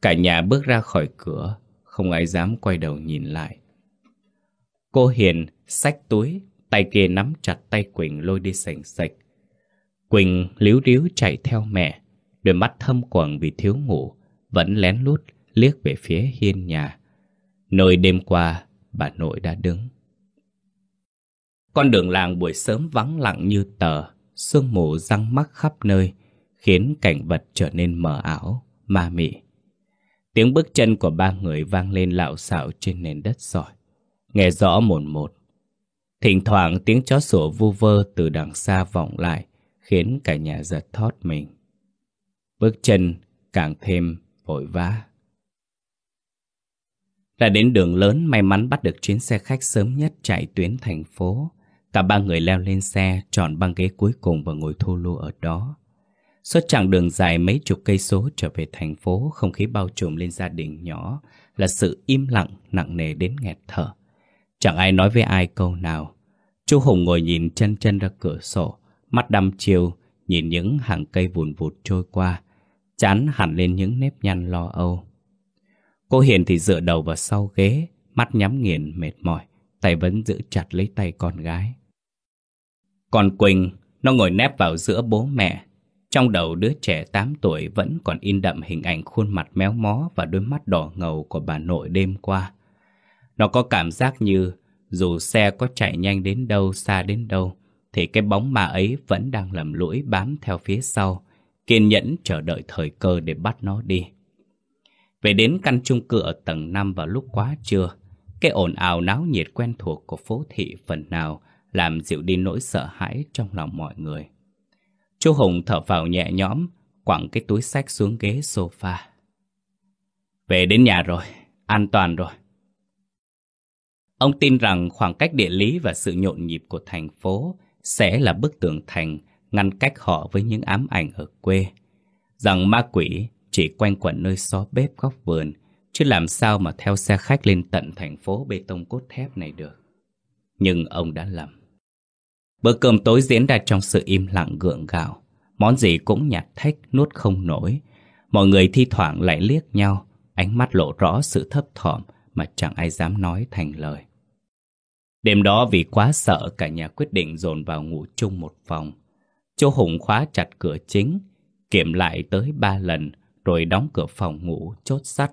Cả nhà bước ra khỏi cửa, không ai dám quay đầu nhìn lại. Cô Hiền xách túi, tay kia nắm chặt tay Quỳnh lôi đi sành sạch. Quỳnh líu ríu chạy theo mẹ, đôi mắt thâm quầng vì thiếu ngủ, vẫn lén lút liếc về phía hiên nhà. Nơi đêm qua, bà nội đã đứng. Con đường làng buổi sớm vắng lặng như tờ, sương mù răng mắc khắp nơi, khiến cảnh vật trở nên mờ ảo, ma mị. Tiếng bước chân của ba người vang lên lạo xạo trên nền đất sỏi, nghe rõ một một. Thỉnh thoảng tiếng chó sủa vu vơ từ đằng xa vọng lại, khiến cả nhà giật thót mình. Bước chân càng thêm vội vã. Đã đến đường lớn may mắn bắt được chuyến xe khách sớm nhất chạy tuyến thành phố. Cả ba người leo lên xe, chọn băng ghế cuối cùng và ngồi thu lưu ở đó. Suốt chặng đường dài mấy chục cây số trở về thành phố, không khí bao trùm lên gia đình nhỏ là sự im lặng nặng nề đến nghẹt thở. Chẳng ai nói với ai câu nào. Chú Hùng ngồi nhìn chân chân ra cửa sổ, mắt đăm chiều, nhìn những hàng cây vùn vụt trôi qua, chán hẳn lên những nếp nhăn lo âu. Cô Hiền thì dựa đầu vào sau ghế, mắt nhắm nghiền mệt mỏi, tay vẫn giữ chặt lấy tay con gái. Còn Quỳnh, nó ngồi nép vào giữa bố mẹ. Trong đầu đứa trẻ 8 tuổi vẫn còn in đậm hình ảnh khuôn mặt méo mó và đôi mắt đỏ ngầu của bà nội đêm qua. Nó có cảm giác như dù xe có chạy nhanh đến đâu, xa đến đâu, thì cái bóng ma ấy vẫn đang lầm lũi bám theo phía sau, kiên nhẫn chờ đợi thời cơ để bắt nó đi. Về đến căn chung cư ở tầng 5 vào lúc quá trưa, cái ồn ào náo nhiệt quen thuộc của phố thị phần nào làm dịu đi nỗi sợ hãi trong lòng mọi người. Chú Hùng thở vào nhẹ nhõm, quẳng cái túi sách xuống ghế sofa. Về đến nhà rồi, an toàn rồi. Ông tin rằng khoảng cách địa lý và sự nhộn nhịp của thành phố sẽ là bức tường thành ngăn cách họ với những ám ảnh ở quê. Rằng ma quỷ chỉ quanh quẩn nơi xó bếp góc vườn, chứ làm sao mà theo xe khách lên tận thành phố bê tông cốt thép này được. Nhưng ông đã lầm. Bữa cơm tối diễn ra trong sự im lặng gượng gạo. Món gì cũng nhạt thách, nuốt không nổi. Mọi người thi thoảng lại liếc nhau, ánh mắt lộ rõ sự thấp thỏm mà chẳng ai dám nói thành lời. Đêm đó vì quá sợ cả nhà quyết định dồn vào ngủ chung một phòng. Chỗ Hùng khóa chặt cửa chính, kiểm lại tới ba lần, rồi đóng cửa phòng ngủ chốt sắt,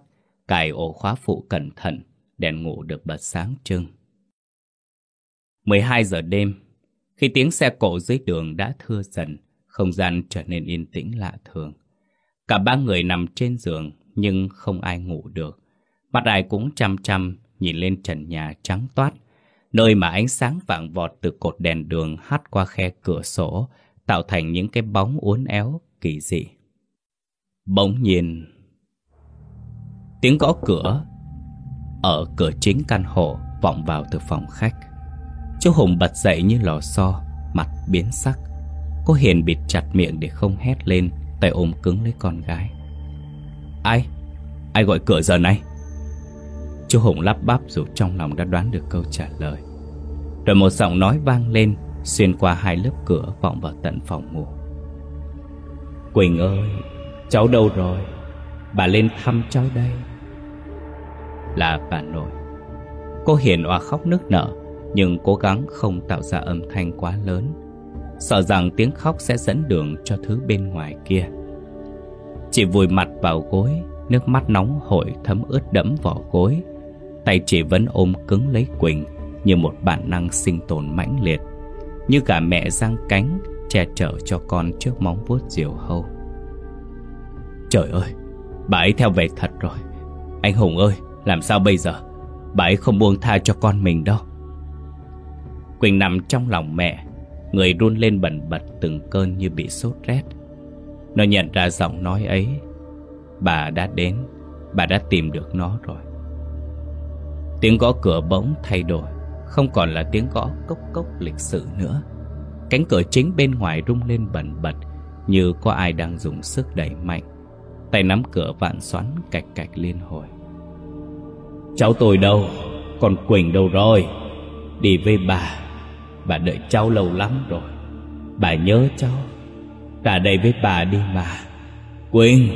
cài ổ khóa phụ cẩn thận, đèn ngủ được bật sáng trưng. 12 giờ đêm, khi tiếng xe cộ dưới đường đã thưa dần, không gian trở nên yên tĩnh lạ thường. Cả ba người nằm trên giường nhưng không ai ngủ được. Mặt ai cũng chăm chăm nhìn lên trần nhà trắng toát, nơi mà ánh sáng vàng vọt từ cột đèn đường hắt qua khe cửa sổ, tạo thành những cái bóng uốn éo kỳ dị. Bỗng nhiên, tiếng gõ cửa ở cửa chính căn hộ vọng vào từ phòng khách. Chú Hùng bật dậy như lò xo, mặt biến sắc. Cô Hiền bịt chặt miệng để không hét lên, tay ôm cứng lấy con gái. Ai? Ai gọi cửa giờ này? Chú Hùng lắp bắp dù trong lòng đã đoán được câu trả lời. Rồi một giọng nói vang lên, xuyên qua hai lớp cửa vọng vào tận phòng ngủ. Quỳnh ơi, cháu đâu rồi? Bà lên thăm cháu đây Là bà nội Cô Hiền oa khóc nức nở nhưng cố gắng không tạo ra âm thanh quá lớn. Sợ rằng tiếng khóc sẽ dẫn đường cho thứ bên ngoài kia. Chị vùi mặt vào gối, Nước mắt nóng hổi thấm ướt đẫm vỏ gối. Tay chị vẫn ôm cứng lấy Quỳnh Như một bản năng sinh tồn mãnh liệt, Như cả mẹ giang cánh Che chở cho con trước móng vuốt diều hâu. Trời ơi, Bà ấy theo về thật rồi. Anh Hùng ơi, Làm sao bây giờ? Bà ấy không buông tha cho con mình đâu. Quỳnh nằm trong lòng mẹ. Người run lên bẩn bật từng cơn như bị sốt rét. Nó nhận ra giọng nói ấy. Bà đã đến. Bà đã tìm được nó rồi. Tiếng gõ cửa bỗng thay đổi. Không còn là tiếng gõ cốc cốc lịch sự nữa. Cánh cửa chính bên ngoài rung lên bẩn bật Như có ai đang dùng sức đẩy mạnh. Tay nắm cửa vạn xoắn cạch cạch liên hồi. Cháu tôi đâu? Còn Quỳnh đâu rồi? Đi với bà. Bà đợi cháu lâu lắm rồi. Bà nhớ cháu. Ra đây với bà đi mà. Quyên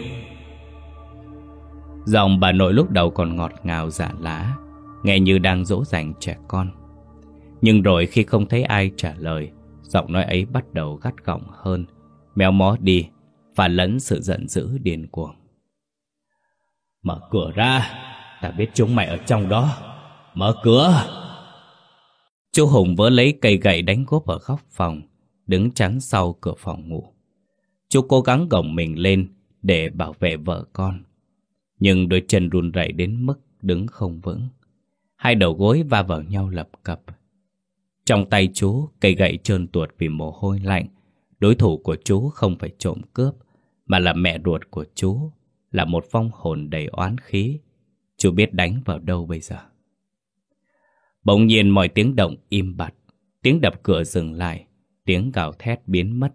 Giọng bà nội lúc đầu còn ngọt ngào dạ giả lá Nghe như đang dỗ dành trẻ con. Nhưng rồi khi không thấy ai trả lời, Giọng nói ấy bắt đầu gắt gỏng hơn, Méo mó đi Và lẫn sự giận dữ điên cuồng. Mở cửa ra, Ta biết chúng mày ở trong đó. Mở cửa. Chú Hùng vỡ lấy cây gậy đánh gốp ở góc phòng, Đứng chắn sau cửa phòng ngủ. Chú cố gắng gồng mình lên Để bảo vệ vợ con, Nhưng đôi chân run rẩy đến mức đứng không vững. Hai đầu gối va vào nhau lập cập. Trong tay chú, Cây gậy trơn tuột vì mồ hôi lạnh. Đối thủ của chú không phải trộm cướp, Mà là mẹ ruột của chú, Là một phong hồn đầy oán khí. Chú biết đánh vào đâu bây giờ? Bỗng nhiên mọi tiếng động im bặt Tiếng đập cửa dừng lại Tiếng gào thét biến mất.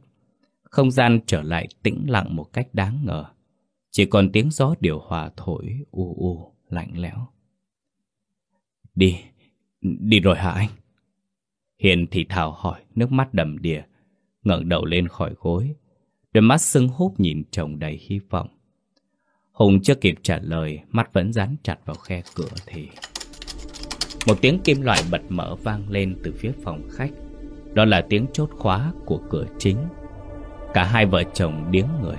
Không gian trở lại tĩnh lặng một cách đáng ngờ. Chỉ còn tiếng gió điều hòa thổi u u, lạnh lẽo. Đi, đi rồi hả anh? Hiền thì thào hỏi, nước mắt đầm đìa ngẩng đầu lên khỏi gối. Đôi mắt sưng húp nhìn chồng đầy hy vọng. Hùng chưa kịp trả lời Mắt vẫn dán chặt vào khe cửa thì một tiếng kim loại bật mở vang lên từ phía phòng khách. Đó là tiếng chốt khóa của cửa chính. Cả hai vợ chồng điếng người,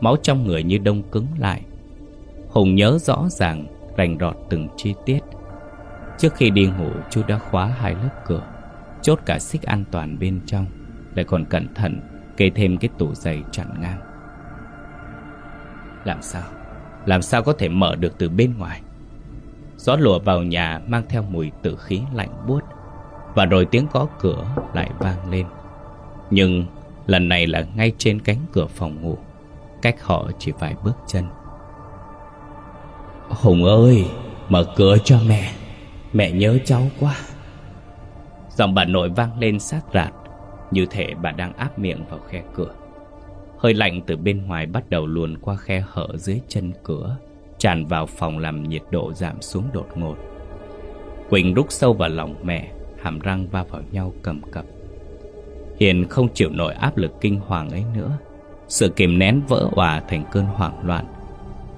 Máu trong người như đông cứng lại. Hùng nhớ rõ ràng, Rành rọt từng chi tiết. Trước khi đi ngủ, chú đã khóa hai lớp cửa, Chốt cả xích an toàn bên trong, Lại còn cẩn thận Kê thêm cái tủ giày chặn ngang. Làm sao? Làm sao có thể mở được từ bên ngoài? Gió lùa vào nhà mang theo mùi tử khí lạnh buốt, Và rồi tiếng gõ cửa lại vang lên. Nhưng lần này là ngay trên cánh cửa phòng ngủ, Cách họ chỉ vài bước chân. Hùng ơi, Mở cửa cho mẹ Mẹ nhớ cháu quá. Giọng bà nội vang lên sát rạt, Như thể bà đang áp miệng vào khe cửa. Hơi lạnh từ bên ngoài bắt đầu luồn qua khe hở dưới chân cửa. Tràn vào phòng làm nhiệt độ giảm xuống đột ngột. Quỳnh rút sâu vào lòng mẹ, Hàm răng va vào nhau cầm cập. Hiền không chịu nổi áp lực kinh hoàng ấy nữa. Sự kìm nén vỡ hòa thành cơn hoảng loạn.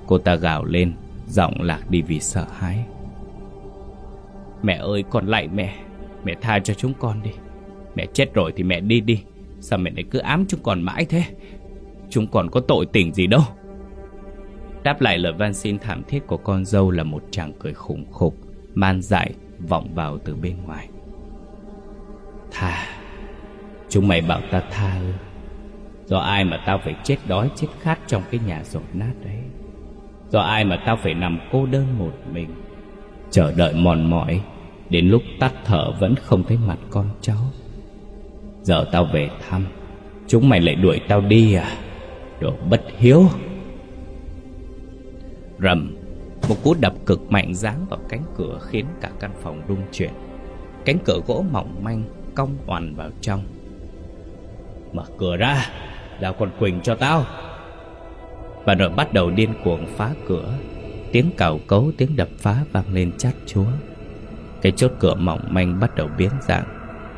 Cô ta gào lên, Giọng lạc đi vì sợ hãi. Mẹ ơi, con lại mẹ. Mẹ tha cho chúng con đi. Mẹ chết rồi thì mẹ đi đi. Sao mẹ lại cứ ám chúng con mãi thế? Chúng còn có tội tình gì đâu. Đáp lại lời van xin thảm thiết của con dâu là một chàng cười khủng khục, Man dại, vọng vào từ bên ngoài. Tha, Chúng mày bảo ta tha ư? Do ai mà tao phải chết đói, chết khát trong cái nhà rột nát đấy? Do ai mà tao phải nằm cô đơn một mình, Chờ đợi mòn mỏi, Đến lúc tắt thở vẫn không thấy mặt con cháu? Giờ tao về thăm, Chúng mày lại đuổi tao đi à? Đồ bất hiếu! Rầm. Một cú đập cực mạnh giáng vào cánh cửa Khiến cả căn phòng rung chuyển. Cánh cửa gỗ mỏng manh Cong oằn vào trong. Mở cửa ra Giao con Quỳnh cho tao. Và rồi bắt đầu điên cuồng phá cửa. Tiếng cào cấu, Tiếng đập phá vang lên chát chúa. Cái chốt cửa mỏng manh bắt đầu biến dạng,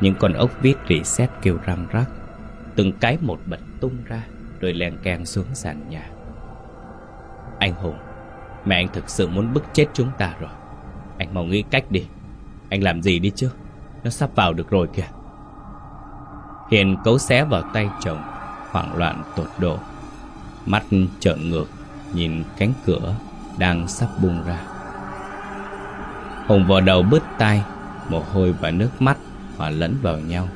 Những con ốc vít reset kêu răng rắc. Từng cái một bật tung ra, rồi len keng xuống sàn nhà. Anh Hùng Mẹ anh thực sự muốn bức chết chúng ta rồi. Anh mau nghĩ cách đi. Anh làm gì đi chứ? Nó sắp vào được rồi kìa. Hiền cấu xé vào tay chồng, Hoảng loạn tột độ. Mắt trợn ngược, Nhìn cánh cửa Đang sắp bung ra. Hùng vò đầu bứt tai, Mồ hôi và nước mắt Hòa lẫn vào nhau.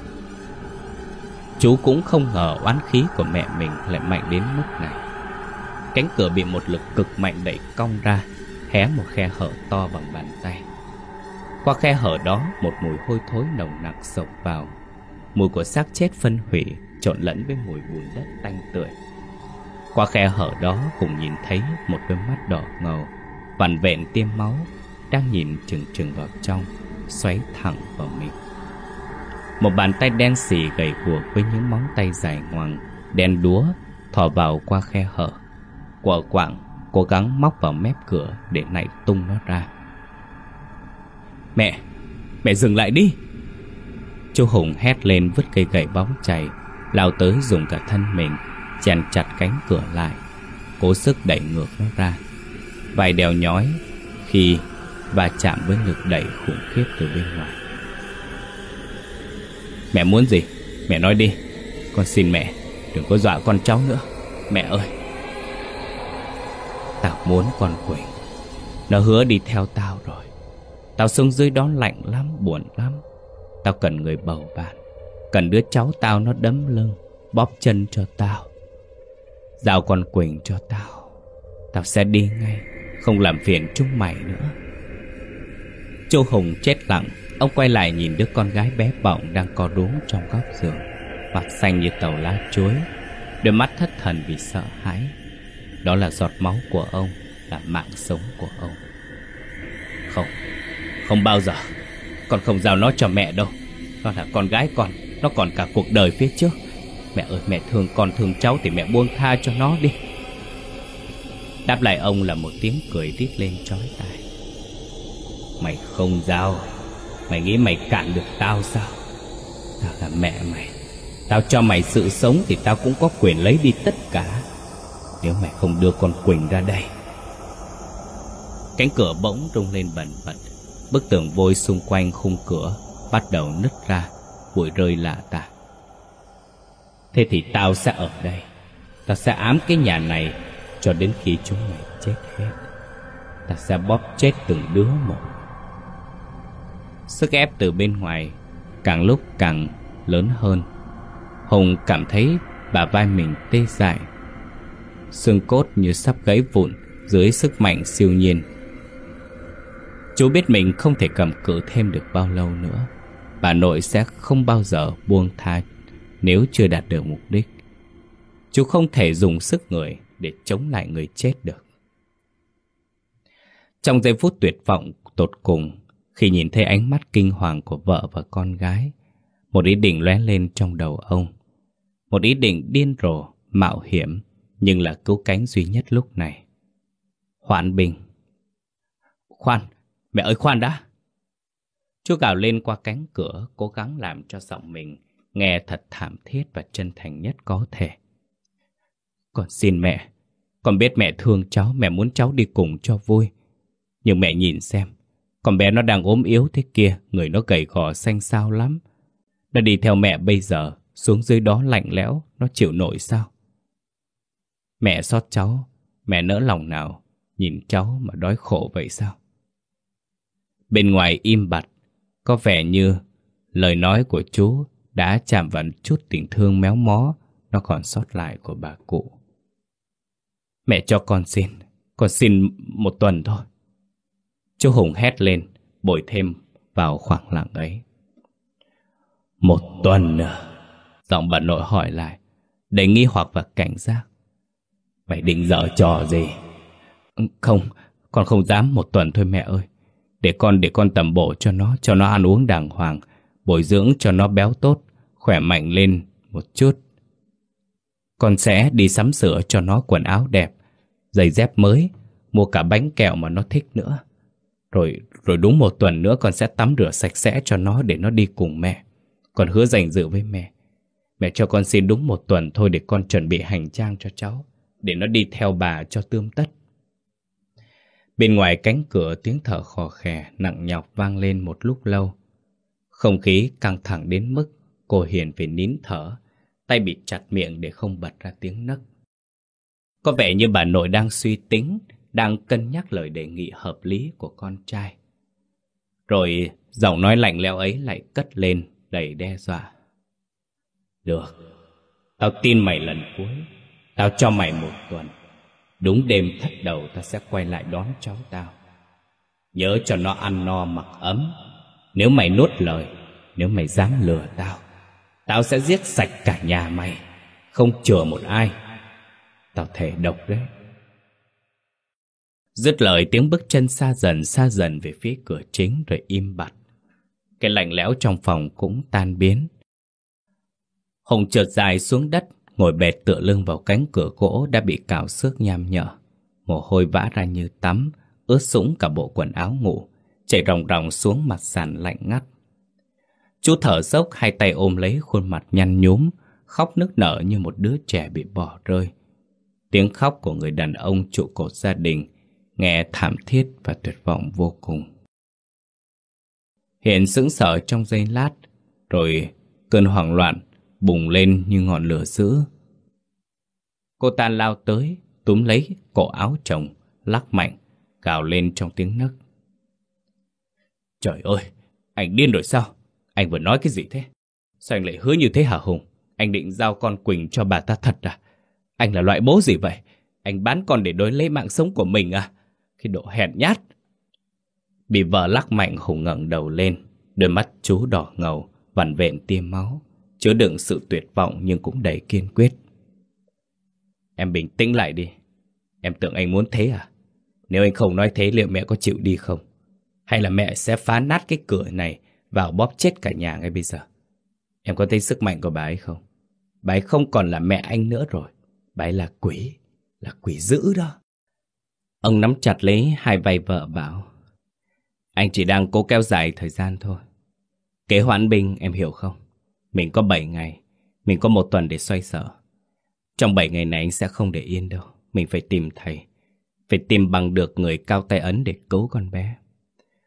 Chú cũng không ngờ oán khí của mẹ mình lại mạnh đến mức này. Cánh cửa bị một lực cực mạnh đẩy cong ra, Hé một khe hở to bằng bàn tay. Qua khe hở đó, một mùi hôi thối nồng nặc sộc vào. Mùi của xác chết phân hủy, trộn lẫn với mùi bùn đất tanh tưởi. Qua khe hở đó Cùng nhìn thấy một đôi mắt đỏ ngầu, Vằn vẹn tiêm máu, Đang nhìn trừng trừng vào trong, Xoáy thẳng vào mình. Một bàn tay đen xì gầy guộc Với những móng tay dài ngoằng, Đen đúa thò vào qua khe hở quở quạng, cố gắng móc vào mép cửa Để nảy tung nó ra. Mẹ Mẹ dừng lại đi. Chú Hùng hét lên vứt cây gậy bóng chày, Lao tới dùng cả thân mình, Chèn chặt cánh cửa lại, Cố sức đẩy ngược nó ra. Vài đèo nhói Khi va chạm với lực đẩy khủng khiếp từ bên ngoài. Mẹ muốn gì? Mẹ nói đi. Con xin mẹ, Đừng có dọa con cháu nữa. Mẹ ơi. Tao muốn con Quỳnh. Nó hứa đi theo tao rồi. Tao sống dưới đó lạnh lắm, buồn lắm. Tao cần người bầu bạn Cần đứa cháu tao nó đấm lưng Bóp chân cho tao. Giao con Quỳnh cho tao Tao sẽ đi ngay Không làm phiền chúng mày nữa. Châu Hùng chết lặng Ông quay lại nhìn đứa con gái bé bỏng Đang co rúm trong góc giường Mặt xanh như tàu lá chuối. Đôi mắt thất thần vì sợ hãi. Đó là giọt máu của ông, Là mạng sống của ông. Không Không bao giờ. Con không giao nó cho mẹ đâu. Nó là con gái con, Nó còn cả cuộc đời phía trước. Mẹ ơi, mẹ thương con thương cháu Thì mẹ buông tha cho nó đi. Đáp lại ông là một tiếng cười rít lên trói tai. Mày không giao. Mày nghĩ mày cản được tao sao? Tao là mẹ mày. Tao cho mày sự sống Thì tao cũng có quyền lấy đi tất cả. Nếu mày không đưa con Quỳnh ra đây. Cánh cửa bỗng rung lên bẩn bật. Bức tường vôi xung quanh khung cửa Bắt đầu nứt ra, Bụi rơi lạ tả. Thế thì tao sẽ ở đây. Tao sẽ ám cái nhà này Cho đến khi chúng mày chết hết. Tao sẽ bóp chết từng đứa một. Sức ép từ bên ngoài Càng lúc càng lớn hơn. Hùng cảm thấy bà vai mình tê dại. Xương cốt như sắp gãy vụn Dưới sức mạnh siêu nhiên. Chú biết mình không thể cầm cự thêm được bao lâu nữa Bà nội sẽ không bao giờ buông tha Nếu chưa đạt được mục đích. Chú không thể dùng sức người Để chống lại người chết được. Trong giây phút tuyệt vọng tột cùng Khi nhìn thấy ánh mắt kinh hoàng của vợ và con gái Một ý định lóe lên trong đầu ông. Một ý định điên rồ, mạo hiểm nhưng là cứu cánh duy nhất lúc này. Hoạn bình. Khoan, mẹ ơi khoan đã. Chú gào lên qua cánh cửa Cố gắng làm cho giọng mình Nghe thật thảm thiết và chân thành nhất có thể. Con xin mẹ Con biết mẹ thương cháu Mẹ muốn cháu đi cùng cho vui. Nhưng mẹ nhìn xem Con bé nó đang ốm yếu thế kia Người nó gầy gò xanh xao lắm. Đã đi theo mẹ bây giờ Xuống dưới đó lạnh lẽo Nó chịu nổi sao? Mẹ xót cháu, Mẹ nỡ lòng nào Nhìn cháu mà đói khổ vậy sao? Bên ngoài im bặt, Có vẻ như Lời nói của chú Đã chạm vào chút tình thương méo mó, Nó còn sót lại của bà cụ. Mẹ cho con xin Con xin một tuần thôi. Chú Hùng hét lên, Bồi thêm vào khoảng lặng ấy. Một tuần nữa Giọng bà nội hỏi lại, Đầy nghi hoặc và cảnh giác. Mày định dở trò gì? Không, Con không dám một tuần thôi mẹ ơi. Để con để con tầm bộ cho nó Cho nó ăn uống đàng hoàng, Bồi dưỡng cho nó béo tốt, Khỏe mạnh lên một chút. Con sẽ đi sắm sửa cho nó quần áo đẹp, Giày dép mới, Mua cả bánh kẹo mà nó thích nữa. Rồi rồi đúng một tuần nữa con sẽ tắm rửa sạch sẽ cho nó để nó đi cùng mẹ. Con hứa dành dự với mẹ. Mẹ cho con xin đúng một tuần thôi để con chuẩn bị hành trang cho cháu. Để nó đi theo bà cho tươm tất Bên ngoài cánh cửa tiếng thở khò khè nặng nhọc vang lên một lúc lâu. Không khí căng thẳng đến mức cô Hiền phải nín thở, tay bị chặt miệng để không bật ra tiếng nấc. Có vẻ như bà nội đang suy tính, đang cân nhắc lời đề nghị hợp lý của con trai. Rồi giọng nói lạnh lẽo ấy lại cất lên đầy đe dọa. Được, tao tin mày lần cuối, tao cho mày một tuần. Đúng đêm thất đầu ta sẽ quay lại đón cháu tao. Nhớ cho nó ăn no mặc ấm. Nếu mày nuốt lời, nếu mày dám lừa tao, tao sẽ giết sạch cả nhà mày, không chừa một ai. Tao thể độc đấy. Dứt lời tiếng bước chân xa dần xa dần về phía cửa chính rồi im bặt. Cái lạnh lẽo trong phòng cũng tan biến. Hùng trượt dài xuống đất, ngồi bệt tựa lưng vào cánh cửa gỗ đã bị cào xước nham nhở. Mồ hôi vã ra như tắm, ướt sũng cả bộ quần áo ngủ, chảy ròng ròng xuống mặt sàn lạnh ngắt. Chú thở dốc hai tay ôm lấy khuôn mặt nhăn nhúm, khóc nức nở như một đứa trẻ bị bỏ rơi. Tiếng khóc của người đàn ông trụ cột gia đình nghe thảm thiết và tuyệt vọng vô cùng. Hiện sững sờ trong giây lát, rồi cơn hoảng loạn bùng lên như ngọn lửa dữ. Cô ta lao tới, túm lấy cổ áo chồng, lắc mạnh, gào lên trong tiếng nấc. Trời ơi, anh điên rồi sao? Anh vừa nói cái gì thế? Sao anh lại hứa như thế hả Hùng? Anh định giao con Quỳnh cho bà ta thật à? Anh là loại bố gì vậy? Anh bán con để đối lấy mạng sống của mình à? Khi độ hèn nhát. Bị vợ lắc mạnh Hùng ngẩng đầu lên, đôi mắt chú đỏ ngầu, vằn vện tiêm máu, chứa đựng sự tuyệt vọng nhưng cũng đầy kiên quyết. Em bình tĩnh lại đi. Em tưởng anh muốn thế à? Nếu anh không nói thế liệu mẹ có chịu đi không? Hay là mẹ sẽ phá nát cái cửa này vào bóp chết cả nhà ngay bây giờ? Em có thấy sức mạnh của bà ấy không? Bà ấy không còn là mẹ anh nữa rồi. Bà ấy là quỷ, là quỷ dữ đó. Ông nắm chặt lấy hai vai vợ bảo Anh chỉ đang cố kéo dài thời gian thôi Kế hoãn binh em hiểu không mình có 7 ngày. Mình có một tuần để xoay sở. Trong 7 ngày này anh sẽ không để yên đâu. Mình phải tìm thầy. Phải tìm bằng được người cao tay ấn để cứu con bé.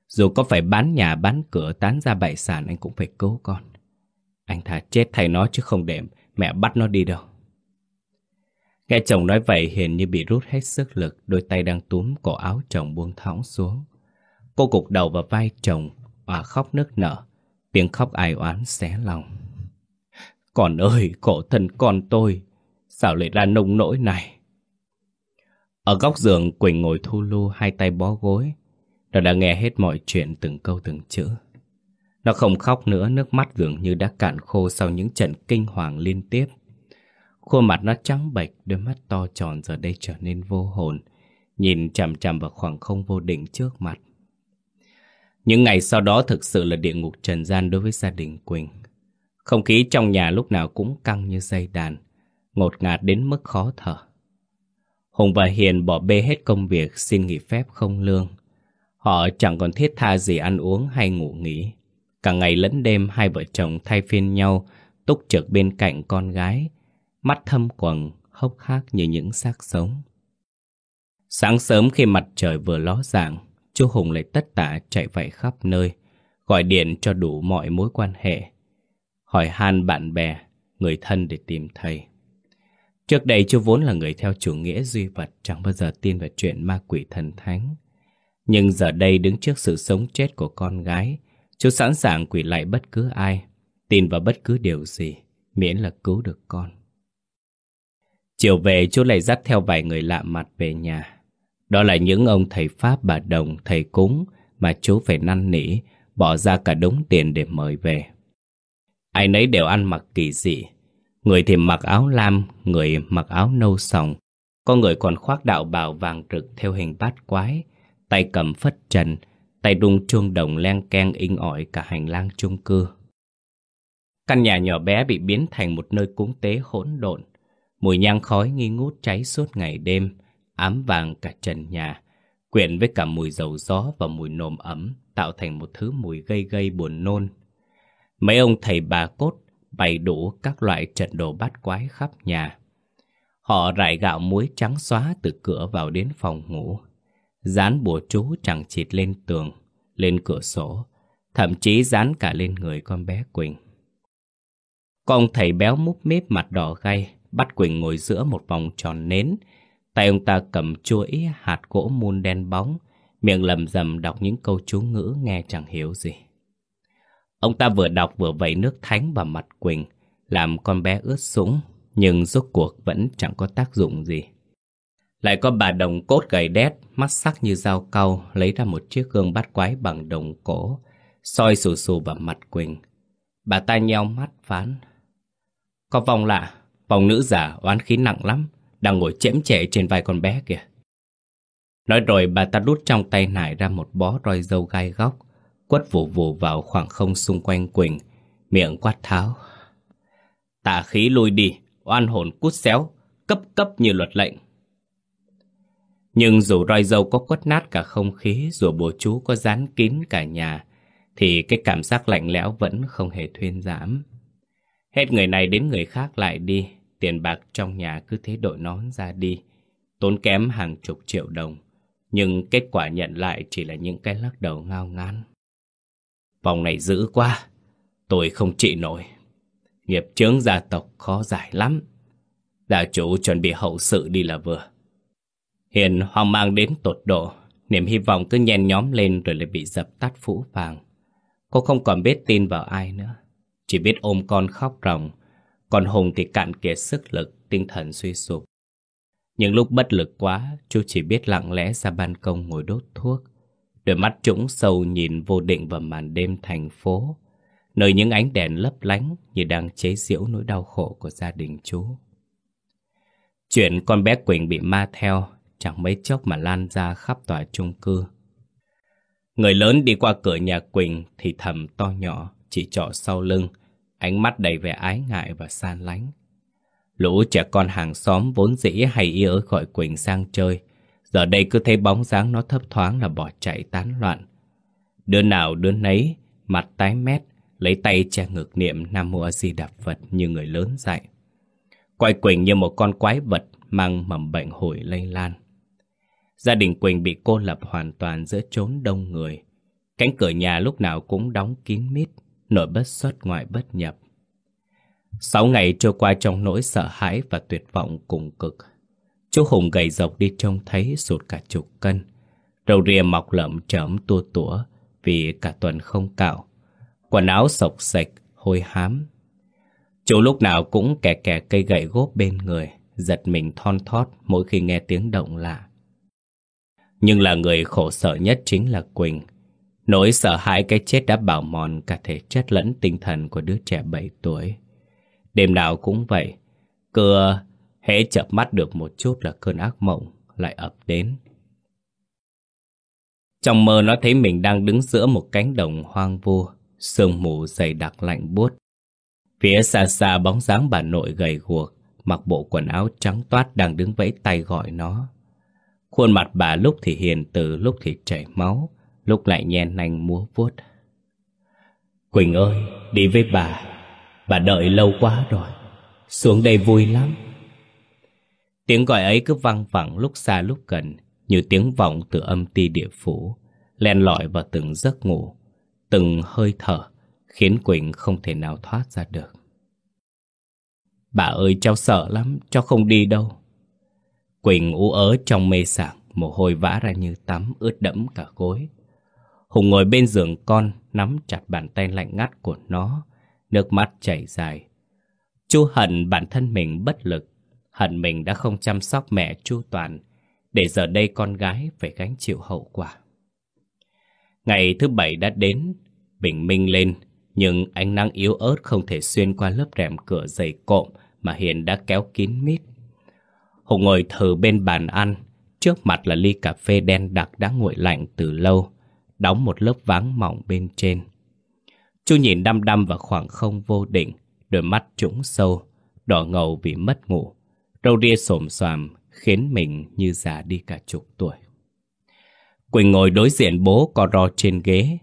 Dù có phải bán nhà, bán cửa, tán ra bại sản, Anh cũng phải cứu con. Anh thà chết thầy nó chứ không để mẹ bắt nó đi đâu. Nghe chồng nói vậy, Hiền như bị rút hết sức lực, Đôi tay đang túm cổ áo chồng buông thõng xuống. Cô cục đầu vào vai chồng Và khóc nức nở. Tiếng khóc ai oán xé lòng. Con ơi cổ thân con tôi Sao lại ra nông nỗi này Ở góc giường Quỳnh ngồi thu lu Hai tay bó gối Nó đã nghe hết mọi chuyện từng câu từng chữ Nó không khóc nữa Nước mắt dường như đã cạn khô Sau những trận kinh hoàng liên tiếp Khuôn mặt nó trắng bệch, đôi mắt to tròn giờ đây trở nên vô hồn, nhìn chằm chằm vào khoảng không vô định trước mặt. Những ngày sau đó thực sự là địa ngục trần gian đối với gia đình Quỳnh. Không khí trong nhà lúc nào cũng căng như dây đàn, ngột ngạt đến mức khó thở. Hùng và Hiền bỏ bê hết công việc xin nghỉ phép không lương. Họ chẳng còn thiết tha gì ăn uống hay ngủ nghỉ. Cả ngày lẫn đêm hai vợ chồng thay phiên nhau túc trực bên cạnh con gái mắt thâm quầng, hốc hác như những xác sống. Sáng sớm khi mặt trời vừa ló dạng, chú Hùng lại tất tả chạy vậy khắp nơi, gọi điện cho đủ mọi mối quan hệ, hỏi han bạn bè, người thân để tìm thầy. Trước đây chú vốn là người theo chủ nghĩa duy vật, chẳng bao giờ tin vào chuyện ma quỷ thần thánh. Nhưng giờ đây đứng trước sự sống chết của con gái, chú sẵn sàng quỷ lại bất cứ ai, tin vào bất cứ điều gì, miễn là cứu được con. Chiều về chú lại dắt theo vài người lạ mặt về nhà. Đó là những ông thầy Pháp bà Đồng, thầy cúng mà chú phải năn nỉ, bỏ ra cả đống tiền để mời về. Ai nấy đều ăn mặc kỳ dị. Người thì mặc áo lam, người mặc áo nâu sòng. Có người còn khoác đạo bào vàng rực theo hình bát quái, tay cầm phất trần, tay đung chuông đồng len keng in ỏi cả hành lang chung cư. Căn nhà nhỏ bé bị biến thành một nơi cúng tế hỗn độn, Mùi nhang khói nghi ngút cháy suốt ngày đêm, ám vàng cả trần nhà, quyện với cả mùi dầu gió và mùi nồm ấm, tạo thành một thứ mùi gây gây buồn nôn. Mấy ông thầy bà cốt bày đủ các loại trận đồ bát quái khắp nhà. Họ rải gạo muối trắng xóa từ cửa vào đến phòng ngủ. Dán bùa chú chẳng chịt lên tường, lên cửa sổ, thậm chí dán cả lên người con bé Quỳnh. Con thầy béo múp mếp mặt đỏ gay, bắt Quỳnh ngồi giữa một vòng tròn nến. Tay ông ta cầm chuỗi hạt gỗ mun đen bóng, miệng lầm rầm đọc những câu chú ngữ nghe chẳng hiểu gì. Ông ta vừa đọc vừa vẩy nước thánh vào mặt Quỳnh, làm con bé ướt sũng, nhưng rốt cuộc vẫn chẳng có tác dụng gì. Lại có bà đồng cốt gầy đét, mắt sắc như dao cau, lấy ra một chiếc gương bát quái bằng đồng cổ, soi sù sù vào mặt Quỳnh. Bà ta nheo mắt phán. Có vòng lạ, vòng nữ giả oán khí nặng lắm, đang ngồi chễm chệ trên vai con bé kìa. Nói rồi bà ta đút trong tay nải ra một bó roi dâu gai góc, quất vù vù vào khoảng không xung quanh Quỳnh, miệng quát tháo. Tà khí lui đi, oan hồn cút xéo, cấp cấp như luật lệnh. Nhưng dù roi dâu có quất nát cả không khí, dù bùa chú có dán kín cả nhà, thì cái cảm giác lạnh lẽo vẫn không hề thuyên giảm. Hết người này đến người khác lại đi, tiền bạc trong nhà cứ thế đội nón ra đi, tốn kém hàng chục triệu đồng, nhưng kết quả nhận lại chỉ là những cái lắc đầu ngao ngán. Vòng này dữ quá, tôi không trị nổi. Nghiệp chướng gia tộc khó giải lắm. Gia chủ chuẩn bị hậu sự đi là vừa. Hiền hoang mang đến tột độ, niềm hy vọng cứ nhen nhóm lên rồi lại bị dập tắt phũ phàng. Cô không còn biết tin vào ai nữa, chỉ biết ôm con khóc ròng, còn Hùng thì cạn kiệt sức lực, tinh thần suy sụp. Những lúc bất lực quá, chú chỉ biết lặng lẽ ra ban công ngồi đốt thuốc. Đôi mắt trũng sâu nhìn vô định vào màn đêm thành phố, nơi những ánh đèn lấp lánh như đang chế giễu nỗi đau khổ của gia đình chú. Chuyện con bé Quỳnh bị ma theo chẳng mấy chốc mà lan ra khắp tòa chung cư. Người lớn đi qua cửa nhà Quỳnh thì thầm to nhỏ, chỉ trọ sau lưng, ánh mắt đầy vẻ ái ngại và san lánh. Lũ trẻ con hàng xóm vốn dĩ hay ý ở gọi Quỳnh sang chơi, giờ đây cứ thấy bóng dáng nó thấp thoáng là bỏ chạy tán loạn. Đứa nào đứa nấy, mặt tái mét, lấy tay che ngực niệm Nam Mô A Di Đà Phật như người lớn dạy. Quay Quỳnh như một con quái vật mang mầm bệnh hồi lây lan. Gia đình Quỳnh bị cô lập hoàn toàn giữa chốn đông người. Cánh cửa nhà lúc nào cũng đóng kín mít, nội bất xuất ngoại bất nhập. Sáu ngày trôi qua trong nỗi sợ hãi và tuyệt vọng cùng cực. Chú Hùng gầy dọc đi trông thấy sụt cả chục cân. Râu ria mọc lợm chởm tua tủa vì cả tuần không cạo. Quần áo sộc sạch, hôi hám. Chú lúc nào cũng kè kè cây gậy gốp bên người, giật mình thon thót mỗi khi nghe tiếng động lạ. Nhưng là người khổ sở nhất chính là Quỳnh. Nỗi sợ hãi cái chết đã bảo mòn cả thể chất lẫn tinh thần của đứa trẻ 7 tuổi. Đêm nào cũng vậy, cưa hễ chập mắt được một chút là cơn ác mộng lại ập đến. Trong mơ nó thấy mình đang đứng giữa một cánh đồng hoang vu, sương mù dày đặc lạnh buốt. Phía xa xa bóng dáng bà nội gầy guộc, mặc bộ quần áo trắng toát đang đứng vẫy tay gọi nó. Khuôn mặt bà lúc thì hiền từ, lúc thì chảy máu, lúc lại nhen nanh múa vuốt. Quỳnh ơi, đi với bà, bà đợi lâu quá rồi, xuống đây vui lắm. Tiếng gọi ấy cứ văng vẳng lúc xa lúc gần, như tiếng vọng từ âm ti địa phủ, len lỏi vào từng giấc ngủ, từng hơi thở, khiến Quỳnh không thể nào thoát ra được. Bà ơi, cháu sợ lắm, cháu không đi đâu. Quỳnh ú ớ trong mê sảng, mồ hôi vã ra như tắm, ướt đẫm cả gối. Hùng ngồi bên giường con, nắm chặt bàn tay lạnh ngắt của nó, nước mắt chảy dài. Chú hận bản thân mình bất lực, hận mình đã không chăm sóc mẹ chu toàn, để giờ đây con gái phải gánh chịu hậu quả. Ngày thứ bảy đã đến, bình minh lên, nhưng ánh nắng yếu ớt không thể xuyên qua lớp rèm cửa dày cộm mà Hiền đã kéo kín mít. Hùng ngồi thử bên bàn ăn, trước mặt là ly cà phê đen đặc đã nguội lạnh từ lâu, đóng một lớp váng mỏng bên trên. Chú nhìn đăm đăm vào khoảng không vô định, đôi mắt trũng sâu, đỏ ngầu vì mất ngủ, râu ria xồm xoàm khiến mình như già đi cả chục tuổi. Quỳnh ngồi đối diện bố co ro trên ghế.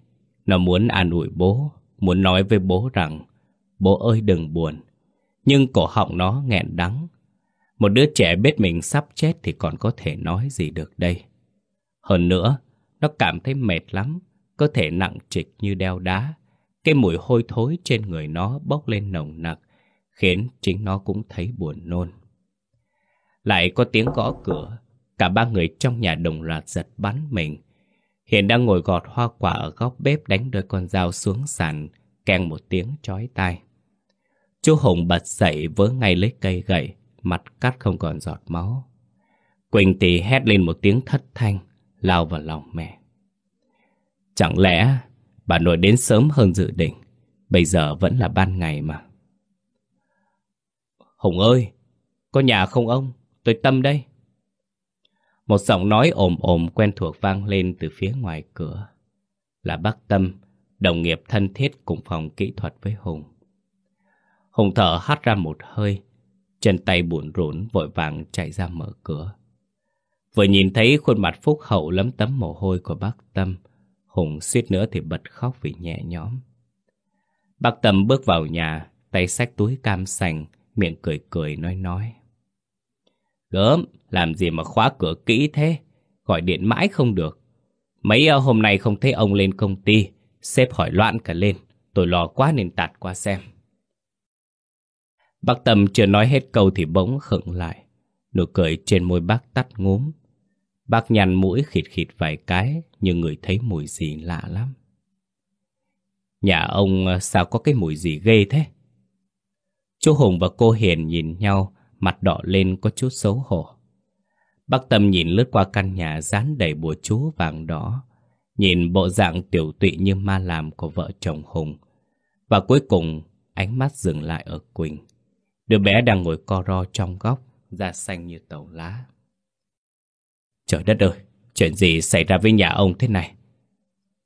Nó muốn an ủi bố, muốn nói với bố rằng Bố ơi đừng buồn. Nhưng cổ họng nó nghẹn đắng. Một đứa trẻ biết mình sắp chết thì còn có thể nói gì được đây. Hơn nữa, nó cảm thấy mệt lắm, cơ thể nặng trịch như đeo đá. Cái mùi hôi thối trên người nó bốc lên nồng nặc, khiến chính nó cũng thấy buồn nôn. Lại có tiếng gõ cửa, cả ba người trong nhà đồng loạt giật bắn mình. Hiện đang ngồi gọt hoa quả ở góc bếp đánh đôi con dao xuống sàn, keng một tiếng chói tai. Chú Hùng bật dậy vớ ngay lấy cây gậy, mặt cắt không còn giọt máu. Quỳnh thì hét lên một tiếng thất thanh, lao vào lòng mẹ. Chẳng lẽ bà nội đến sớm hơn dự định, bây giờ vẫn là ban ngày mà. Hùng ơi, có nhà không ông? Tôi Tâm đây. Một giọng nói ồm ồm quen thuộc vang lên từ phía ngoài cửa. Là bác Tâm, đồng nghiệp thân thiết cùng phòng kỹ thuật với Hùng. Hùng thở hắt ra một hơi, chân tay buồn rũn vội vàng chạy ra mở cửa. Vừa nhìn thấy khuôn mặt phúc hậu lấm tấm mồ hôi của bác Tâm, Hùng suýt nữa thì bật khóc vì nhẹ nhõm. Bác Tâm bước vào nhà, tay xách túi cam sành, miệng cười cười nói nói. Gớm, làm gì mà khóa cửa kỹ thế? Gọi điện mãi không được. Mấy ờ, hôm nay không thấy ông lên công ty, sếp hỏi loạn cả lên. Tôi lo quá nên tạt qua xem. Bác Tâm chưa nói hết câu thì bỗng khựng lại. Nụ cười trên môi bác tắt ngốm. Bác nhăn mũi khịt khịt vài cái, nhưng người thấy mùi gì lạ lắm. Nhà ông ờ, sao có cái mùi gì ghê thế? Chú Hùng và cô Hiền nhìn nhau, mặt đỏ lên có chút xấu hổ. Bác Tâm nhìn lướt qua căn nhà dán đầy bùa chú vàng đỏ, nhìn bộ dạng tiểu tụy như ma làm của vợ chồng Hùng. Và cuối cùng, ánh mắt dừng lại ở Quỳnh. Đứa bé đang ngồi co ro trong góc, da xanh như tàu lá. Trời đất ơi, chuyện gì xảy ra với nhà ông thế này?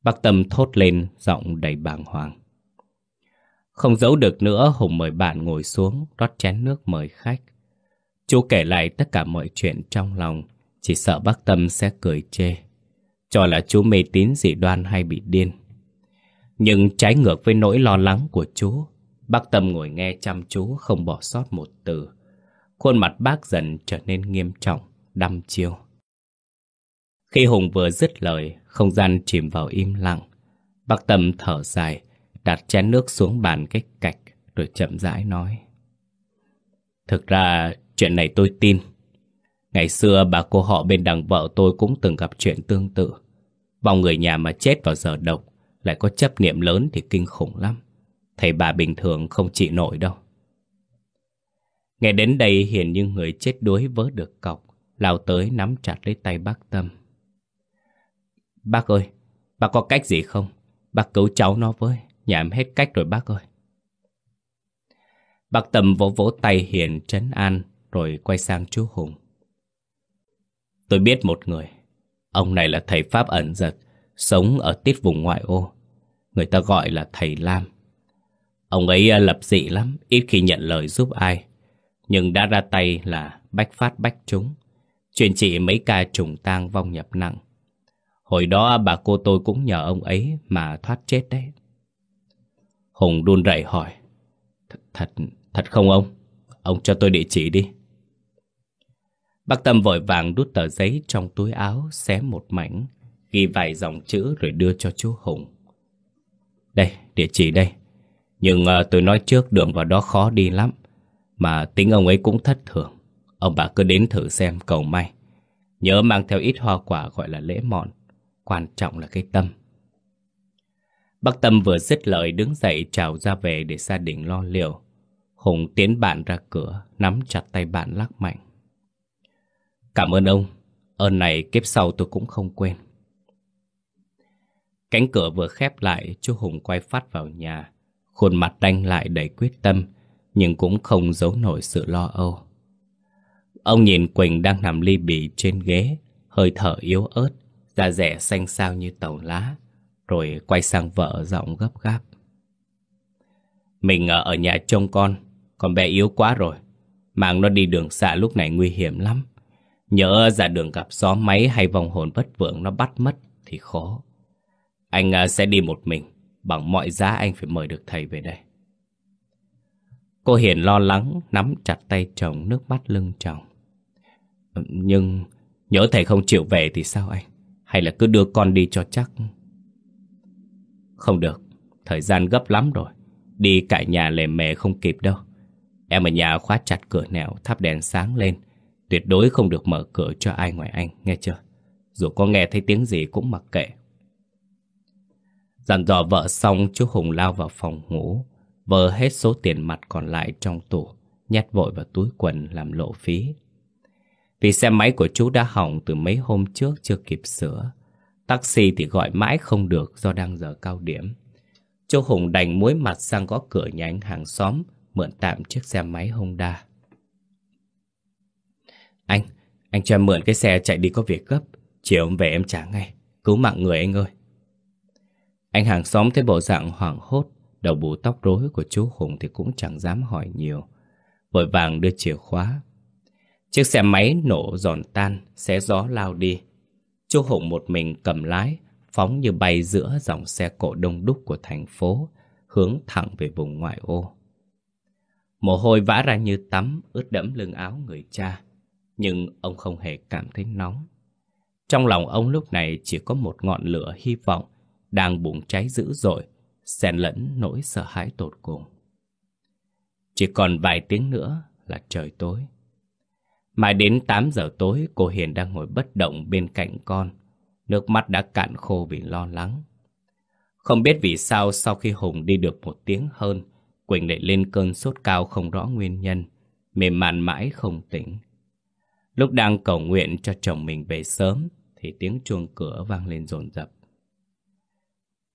Bác Tâm thốt lên, giọng đầy bàng hoàng. Không giấu được nữa, Hùng mời bạn ngồi xuống, rót chén nước mời khách. Chú kể lại tất cả mọi chuyện trong lòng, chỉ sợ bác Tâm sẽ cười chê. Cho là chú mê tín dị đoan hay bị điên. Nhưng trái ngược với nỗi lo lắng của chú, bác Tâm ngồi nghe chăm chú không bỏ sót một từ. Khuôn mặt bác dần trở nên nghiêm trọng, đăm chiêu. Khi Hùng vừa dứt lời, không gian chìm vào im lặng. Bác Tâm thở dài, đặt chén nước xuống bàn cách cạch, rồi chậm rãi nói. Thực ra, chuyện này tôi tin. Ngày xưa bà cô họ bên đằng vợ tôi cũng từng gặp chuyện tương tự. Vòng người nhà mà chết vào giờ độc, lại có chấp niệm lớn thì kinh khủng lắm. Thầy bà bình thường không chịu nổi đâu. Nghe đến đây hiền như người chết đuối vớ được cọc, lao tới nắm chặt lấy tay bác Tâm. Bác ơi, bác có cách gì không? Bác cứu cháu nó với, nhà em hết cách rồi bác ơi. Bác Tâm vỗ vỗ tay Hiền trấn an, rồi quay sang chú Hùng. Tôi biết một người, ông này là thầy Pháp ẩn giật, sống ở tiết vùng ngoại ô. Người ta gọi là thầy Lam. Ông ấy à, lập dị lắm, ít khi nhận lời giúp ai. Nhưng đã ra tay là bách phát bách trúng. Chuyện trị mấy ca trùng tang vong nhập nặng. Hồi đó à, bà cô tôi cũng nhờ ông ấy mà thoát chết đấy. Hùng đun rẩy hỏi. Thật, thật không ông? Ông cho tôi địa chỉ đi. Bác Tâm vội vàng đút tờ giấy trong túi áo, xé một mảnh, ghi vài dòng chữ rồi đưa cho chú Hùng. Đây, địa chỉ đây. Nhưng uh, tôi nói trước đường vào đó khó đi lắm, mà tính ông ấy cũng thất thường. Ông bà cứ đến thử xem cầu may. Nhớ mang theo ít hoa quả gọi là lễ mọn, quan trọng là cái tâm. Bác Tâm vừa dứt lời đứng dậy chào ra về để gia đình lo liệu. Hùng tiến bạn ra cửa, nắm chặt tay bạn lắc mạnh. Cảm ơn ông, ơn này kiếp sau tôi cũng không quên. Cánh cửa vừa khép lại, chú Hùng quay phát vào nhà. Khuôn mặt đanh lại đầy quyết tâm, nhưng cũng không giấu nổi sự lo âu. Ông nhìn Quỳnh đang nằm ly bì trên ghế, hơi thở yếu ớt, da rẻ xanh xao như tàu lá, rồi quay sang vợ giọng gấp gáp. Mình ở nhà trông con, con bé yếu quá rồi. Mang nó đi đường xa lúc này nguy hiểm lắm. Nhớ ra đường gặp gió máy hay vòng hồn bất vượng nó bắt mất thì khó. Anh à, sẽ đi một mình, bằng mọi giá anh phải mời được thầy về đây. Cô Hiền lo lắng, nắm chặt tay chồng, nước mắt lưng chồng. Ừ, nhưng nhớ thầy không chịu về thì sao anh? Hay là cứ đưa con đi cho chắc Không được Thời gian gấp lắm rồi Đi cả nhà lề mề không kịp đâu Em ở nhà khóa chặt cửa nẻo Thắp đèn sáng lên Tuyệt đối không được mở cửa cho ai ngoài anh, Nghe chưa? Dù có nghe thấy tiếng gì cũng mặc kệ. Dặn dò vợ xong, chú Hùng lao vào phòng ngủ, Vơ hết số tiền mặt còn lại trong tủ, Nhét vội vào túi quần làm lộ phí. Vì xe máy của chú đã hỏng từ mấy hôm trước chưa kịp sửa, Taxi thì gọi mãi không được do đang giờ cao điểm. Chú Hùng đành muối mặt sang gõ cửa nhánh hàng xóm, Mượn tạm chiếc xe máy Honda. Anh, anh cho em mượn cái xe chạy đi có việc gấp. Chiều em về em trả ngay. Cứu mạng người anh ơi. Anh hàng xóm thấy bộ dạng hoảng hốt Đầu bù tóc rối của chú Hùng thì cũng chẳng dám hỏi nhiều. Vội vàng đưa chìa khóa. Chiếc xe máy nổ giòn tan Xé gió lao đi. Chú Hùng một mình cầm lái Phóng như bay giữa dòng xe cộ đông đúc của thành phố Hướng thẳng về vùng ngoại ô. Mồ hôi vã ra như tắm Ướt đẫm lưng áo người cha. Nhưng ông không hề cảm thấy nóng Trong lòng ông lúc này chỉ có một ngọn lửa hy vọng Đang bùng cháy dữ dội xen lẫn nỗi sợ hãi tột cùng. Chỉ còn vài tiếng nữa là trời tối. Mãi đến 8 giờ tối, cô Hiền đang ngồi bất động bên cạnh con. Nước mắt đã cạn khô vì lo lắng. Không biết vì sao sau khi Hùng đi được một tiếng hơn, Quỳnh lại lên cơn sốt cao không rõ nguyên nhân, mềm màn mãi không tỉnh. Lúc đang cầu nguyện cho chồng mình về sớm, thì tiếng chuông cửa vang lên dồn rập.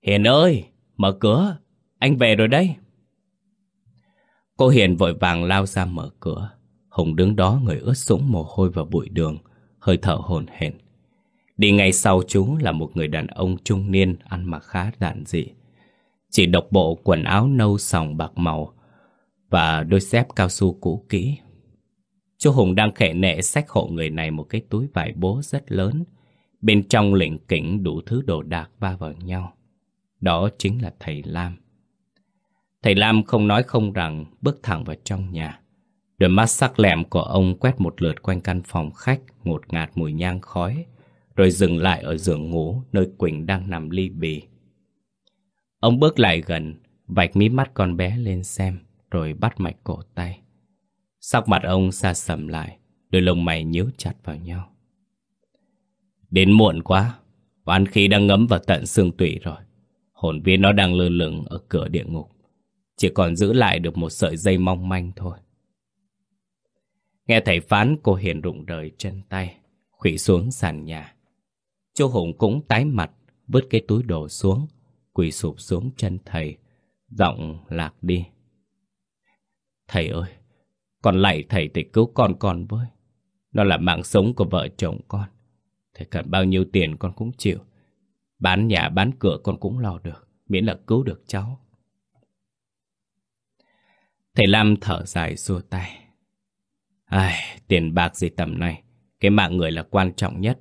Hiền ơi, Mở cửa, anh về rồi đấy. Cô Hiền vội vàng lao ra mở cửa. Hùng đứng đó người ướt sũng mồ hôi và bụi đường, hơi thở hồn hển. Đi ngay sau chú là một người đàn ông trung niên ăn mặc khá giản dị. Chỉ độc bộ quần áo nâu sòng bạc màu và đôi dép cao su cũ kỹ. Chú Hùng đang khệ nệ xách hộ người này một cái túi vải bố rất lớn. Bên trong lỉnh kỉnh đủ thứ đồ đạc va vào nhau. Đó chính là thầy Lam. Thầy Lam không nói không rằng bước thẳng vào trong nhà. Đôi mắt sắc lẹm của ông quét một lượt quanh căn phòng khách ngột ngạt mùi nhang khói, rồi dừng lại ở giường ngủ nơi Quỳnh đang nằm ly bì. Ông bước lại gần, vạch mí mắt con bé lên xem, rồi bắt mạch cổ tay. Sắc mặt ông xa sầm lại, đôi lông mày nhíu chặt vào nhau. Đến muộn quá, oán khí đang ngấm vào tận xương tủy rồi. Hồn viên nó đang lơ lửng ở cửa địa ngục. Chỉ còn giữ lại được một sợi dây mong manh thôi. Nghe thầy phán cô Hiền rụng rời chân tay, khủy xuống sàn nhà. Chú Hùng cũng tái mặt, vứt cái túi đồ xuống, quỳ sụp xuống chân thầy, giọng lạc đi. Thầy ơi, còn lạy thầy thì cứu con con với. Nó là mạng sống của vợ chồng con. Thầy cần bao nhiêu tiền con cũng chịu. Bán nhà bán cửa con cũng lo được Miễn là cứu được cháu Thầy Lam thở dài xua tay Ai, tiền bạc gì tầm này Cái mạng người là quan trọng nhất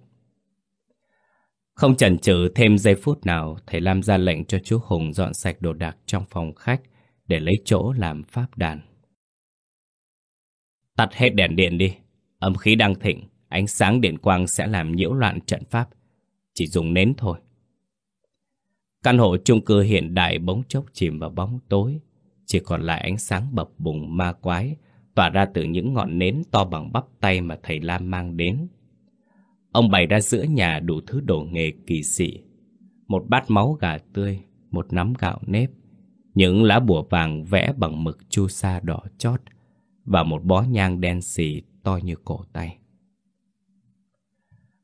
Không chần chừ thêm giây phút nào Thầy Lam ra lệnh cho chú Hùng dọn sạch đồ đạc trong phòng khách Để lấy chỗ làm pháp đàn Tắt hết đèn điện đi. Âm khí đang thịnh Ánh sáng điện quang sẽ làm nhiễu loạn trận pháp. Chỉ dùng nến thôi. Căn hộ chung cư hiện đại bóng chốc chìm vào bóng tối, chỉ còn lại ánh sáng bập bùng ma quái tỏa ra từ những ngọn nến to bằng bắp tay mà thầy Lam mang đến. Ông bày ra giữa nhà đủ thứ đồ nghề kỳ dị. Một bát máu gà tươi, một nắm gạo nếp, những lá bùa vàng vẽ bằng mực chu sa đỏ chót và một bó nhang đen xì to như cổ tay.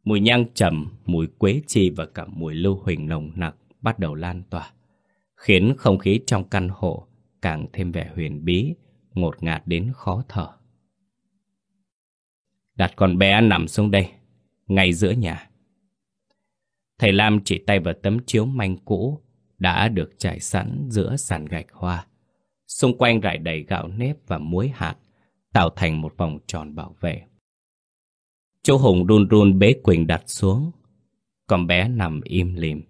Mùi nhang trầm, mùi quế chi và cả mùi lưu huỳnh nồng nặc bắt đầu lan tỏa, khiến không khí trong căn hộ càng thêm vẻ huyền bí, ngột ngạt đến khó thở. Đặt con bé nằm xuống đây, ngay giữa nhà. Thầy Lam chỉ tay vào tấm chiếu manh cũ đã được trải sẵn giữa sàn gạch hoa. Xung quanh rải đầy gạo nếp và muối hạt, tạo thành một vòng tròn bảo vệ. Chú Hùng run run bế Quỳnh đặt xuống. Con bé nằm im lìm,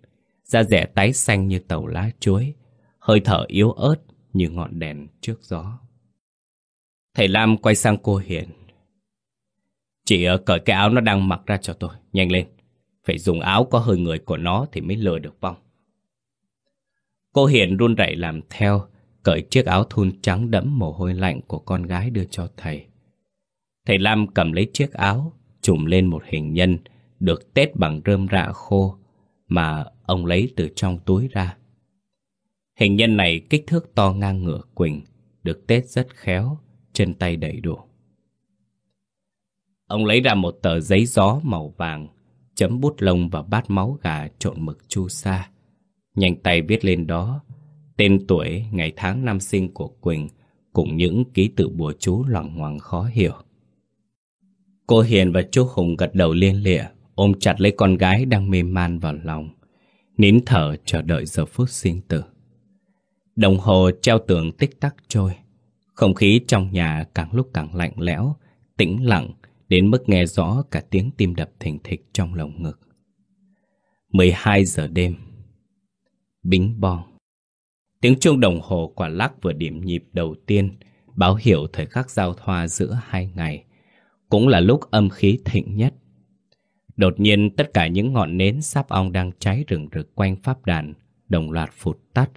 da rẻ tái xanh như tàu lá chuối, hơi thở yếu ớt như ngọn đèn trước gió. Thầy Lam quay sang cô Hiền. Chị ở cởi cái áo nó đang mặc ra cho tôi, nhanh lên. Phải dùng áo có hơi người của nó thì mới lừa được vong. Cô Hiền run rẩy làm theo, cởi chiếc áo thun trắng đẫm mồ hôi lạnh của con gái đưa cho thầy. Thầy Lam cầm lấy chiếc áo, trùm lên một hình nhân, được tết bằng rơm rạ khô, mà ông lấy từ trong túi ra. Hình nhân này kích thước to ngang ngửa quỳnh, được tết rất khéo, chân tay đầy đủ. Ông lấy ra một tờ giấy gió màu vàng, chấm bút lông và bát máu gà trộn mực chu sa. Nhanh tay viết lên đó tên tuổi, ngày tháng năm sinh của Quỳnh cùng những ký tự bùa chú loằng ngoằng khó hiểu. Cô Hiền và chú Hùng gật đầu liên lịa, ôm chặt lấy con gái đang mê man vào lòng, nín thở chờ đợi giờ phút sinh tử. Đồng hồ treo tường tích tắc trôi, không khí trong nhà càng lúc càng lạnh lẽo, tĩnh lặng đến mức nghe rõ cả tiếng tim đập thình thịch trong lồng ngực. 12 giờ đêm Bính bong Tiếng chuông đồng hồ quả lắc vừa điểm nhịp đầu tiên báo hiệu thời khắc giao thoa giữa hai ngày, cũng là lúc âm khí thịnh nhất. Đột nhiên tất cả những ngọn nến sáp ong đang cháy rừng rực quanh pháp đàn đồng loạt phụt tắt,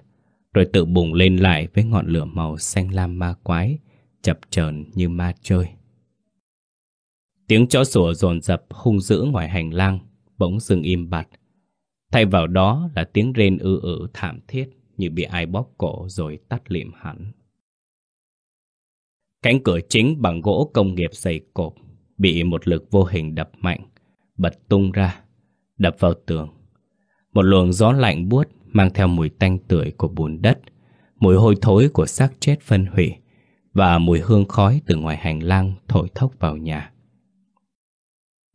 rồi tự bùng lên lại với ngọn lửa màu xanh lam ma quái, chập chờn như ma chơi. Tiếng chó sủa dồn dập hung dữ ngoài hành lang, bỗng dừng im bặt. Thay vào đó là tiếng rên ư ử thảm thiết như bị ai bóp cổ rồi tắt lịm hẳn. Cánh cửa chính bằng gỗ công nghiệp dày cộp bị một lực vô hình đập mạnh, bật tung ra, đập vào tường. Một luồng gió lạnh buốt mang theo mùi tanh tưởi của bùn đất, mùi hôi thối của xác chết phân hủy và mùi hương khói từ ngoài hành lang thổi thốc vào nhà.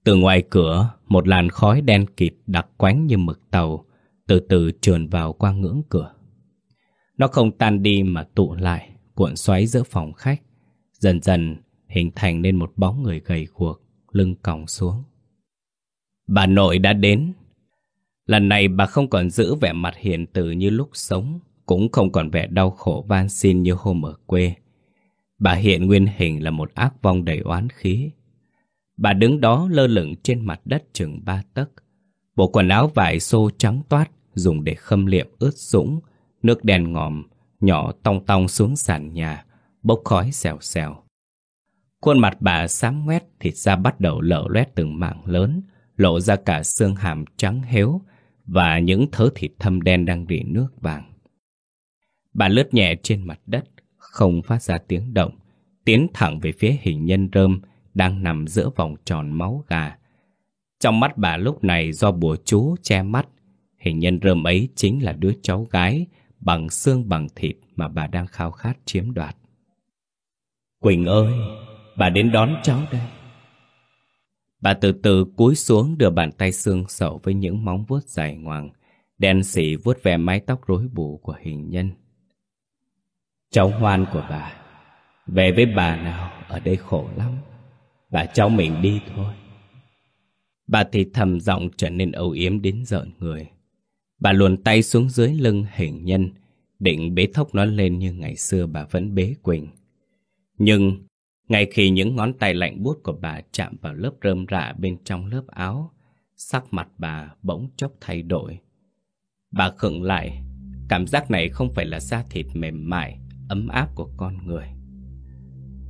Từ ngoài cửa, một làn khói đen kịt đặc quánh như mực tàu từ từ trườn vào qua ngưỡng cửa. Nó không tan đi mà tụ lại, cuộn xoáy giữa phòng khách, dần dần hình thành nên một bóng người gầy guộc, lưng còng xuống. Bà nội đã đến. Lần này bà không còn giữ vẻ mặt hiền từ như lúc sống, cũng không còn vẻ đau khổ van xin như hôm ở quê. Bà hiện nguyên hình là một ác vong đầy oán khí. Bà đứng đó lơ lửng trên mặt đất chừng ba tấc. Bộ quần áo vải xô trắng toát dùng để khâm liệm ướt sũng, nước đen ngòm, nhỏ tong tong xuống sàn nhà, bốc khói xèo xèo. Khuôn mặt bà xám ngoét, thịt da bắt đầu lở loét từng mảng lớn, lộ ra cả xương hàm trắng héo và những thớ thịt thâm đen đang rỉ nước vàng. Bà lướt nhẹ trên mặt đất, không phát ra tiếng động, tiến thẳng về phía hình nhân rơm đang nằm giữa vòng tròn máu gà. Trong mắt bà lúc này do bùa chú che mắt, hình nhân rơm ấy chính là đứa cháu gái bằng xương bằng thịt mà bà đang khao khát chiếm đoạt. Quỳnh ơi, bà đến đón cháu đây. Bà từ từ cúi xuống đưa bàn tay xương sầu với những móng vuốt dài ngoằng, đen xỉ vuốt ve mái tóc rối bù của hình nhân. Cháu hoan của bà, về với bà nào, ở đây khổ lắm. Bà cháu mình đi thôi. Bà thì thầm giọng trở nên âu yếm đến giận người. Bà luồn tay xuống dưới lưng hình nhân, định bế thốc nó lên như ngày xưa bà vẫn bế Quỳnh. Nhưng, ngay khi những ngón tay lạnh buốt của bà chạm vào lớp rơm rạ bên trong lớp áo, sắc mặt bà bỗng chốc thay đổi. Bà khựng lại, cảm giác này không phải là da thịt mềm mại, ấm áp của con người.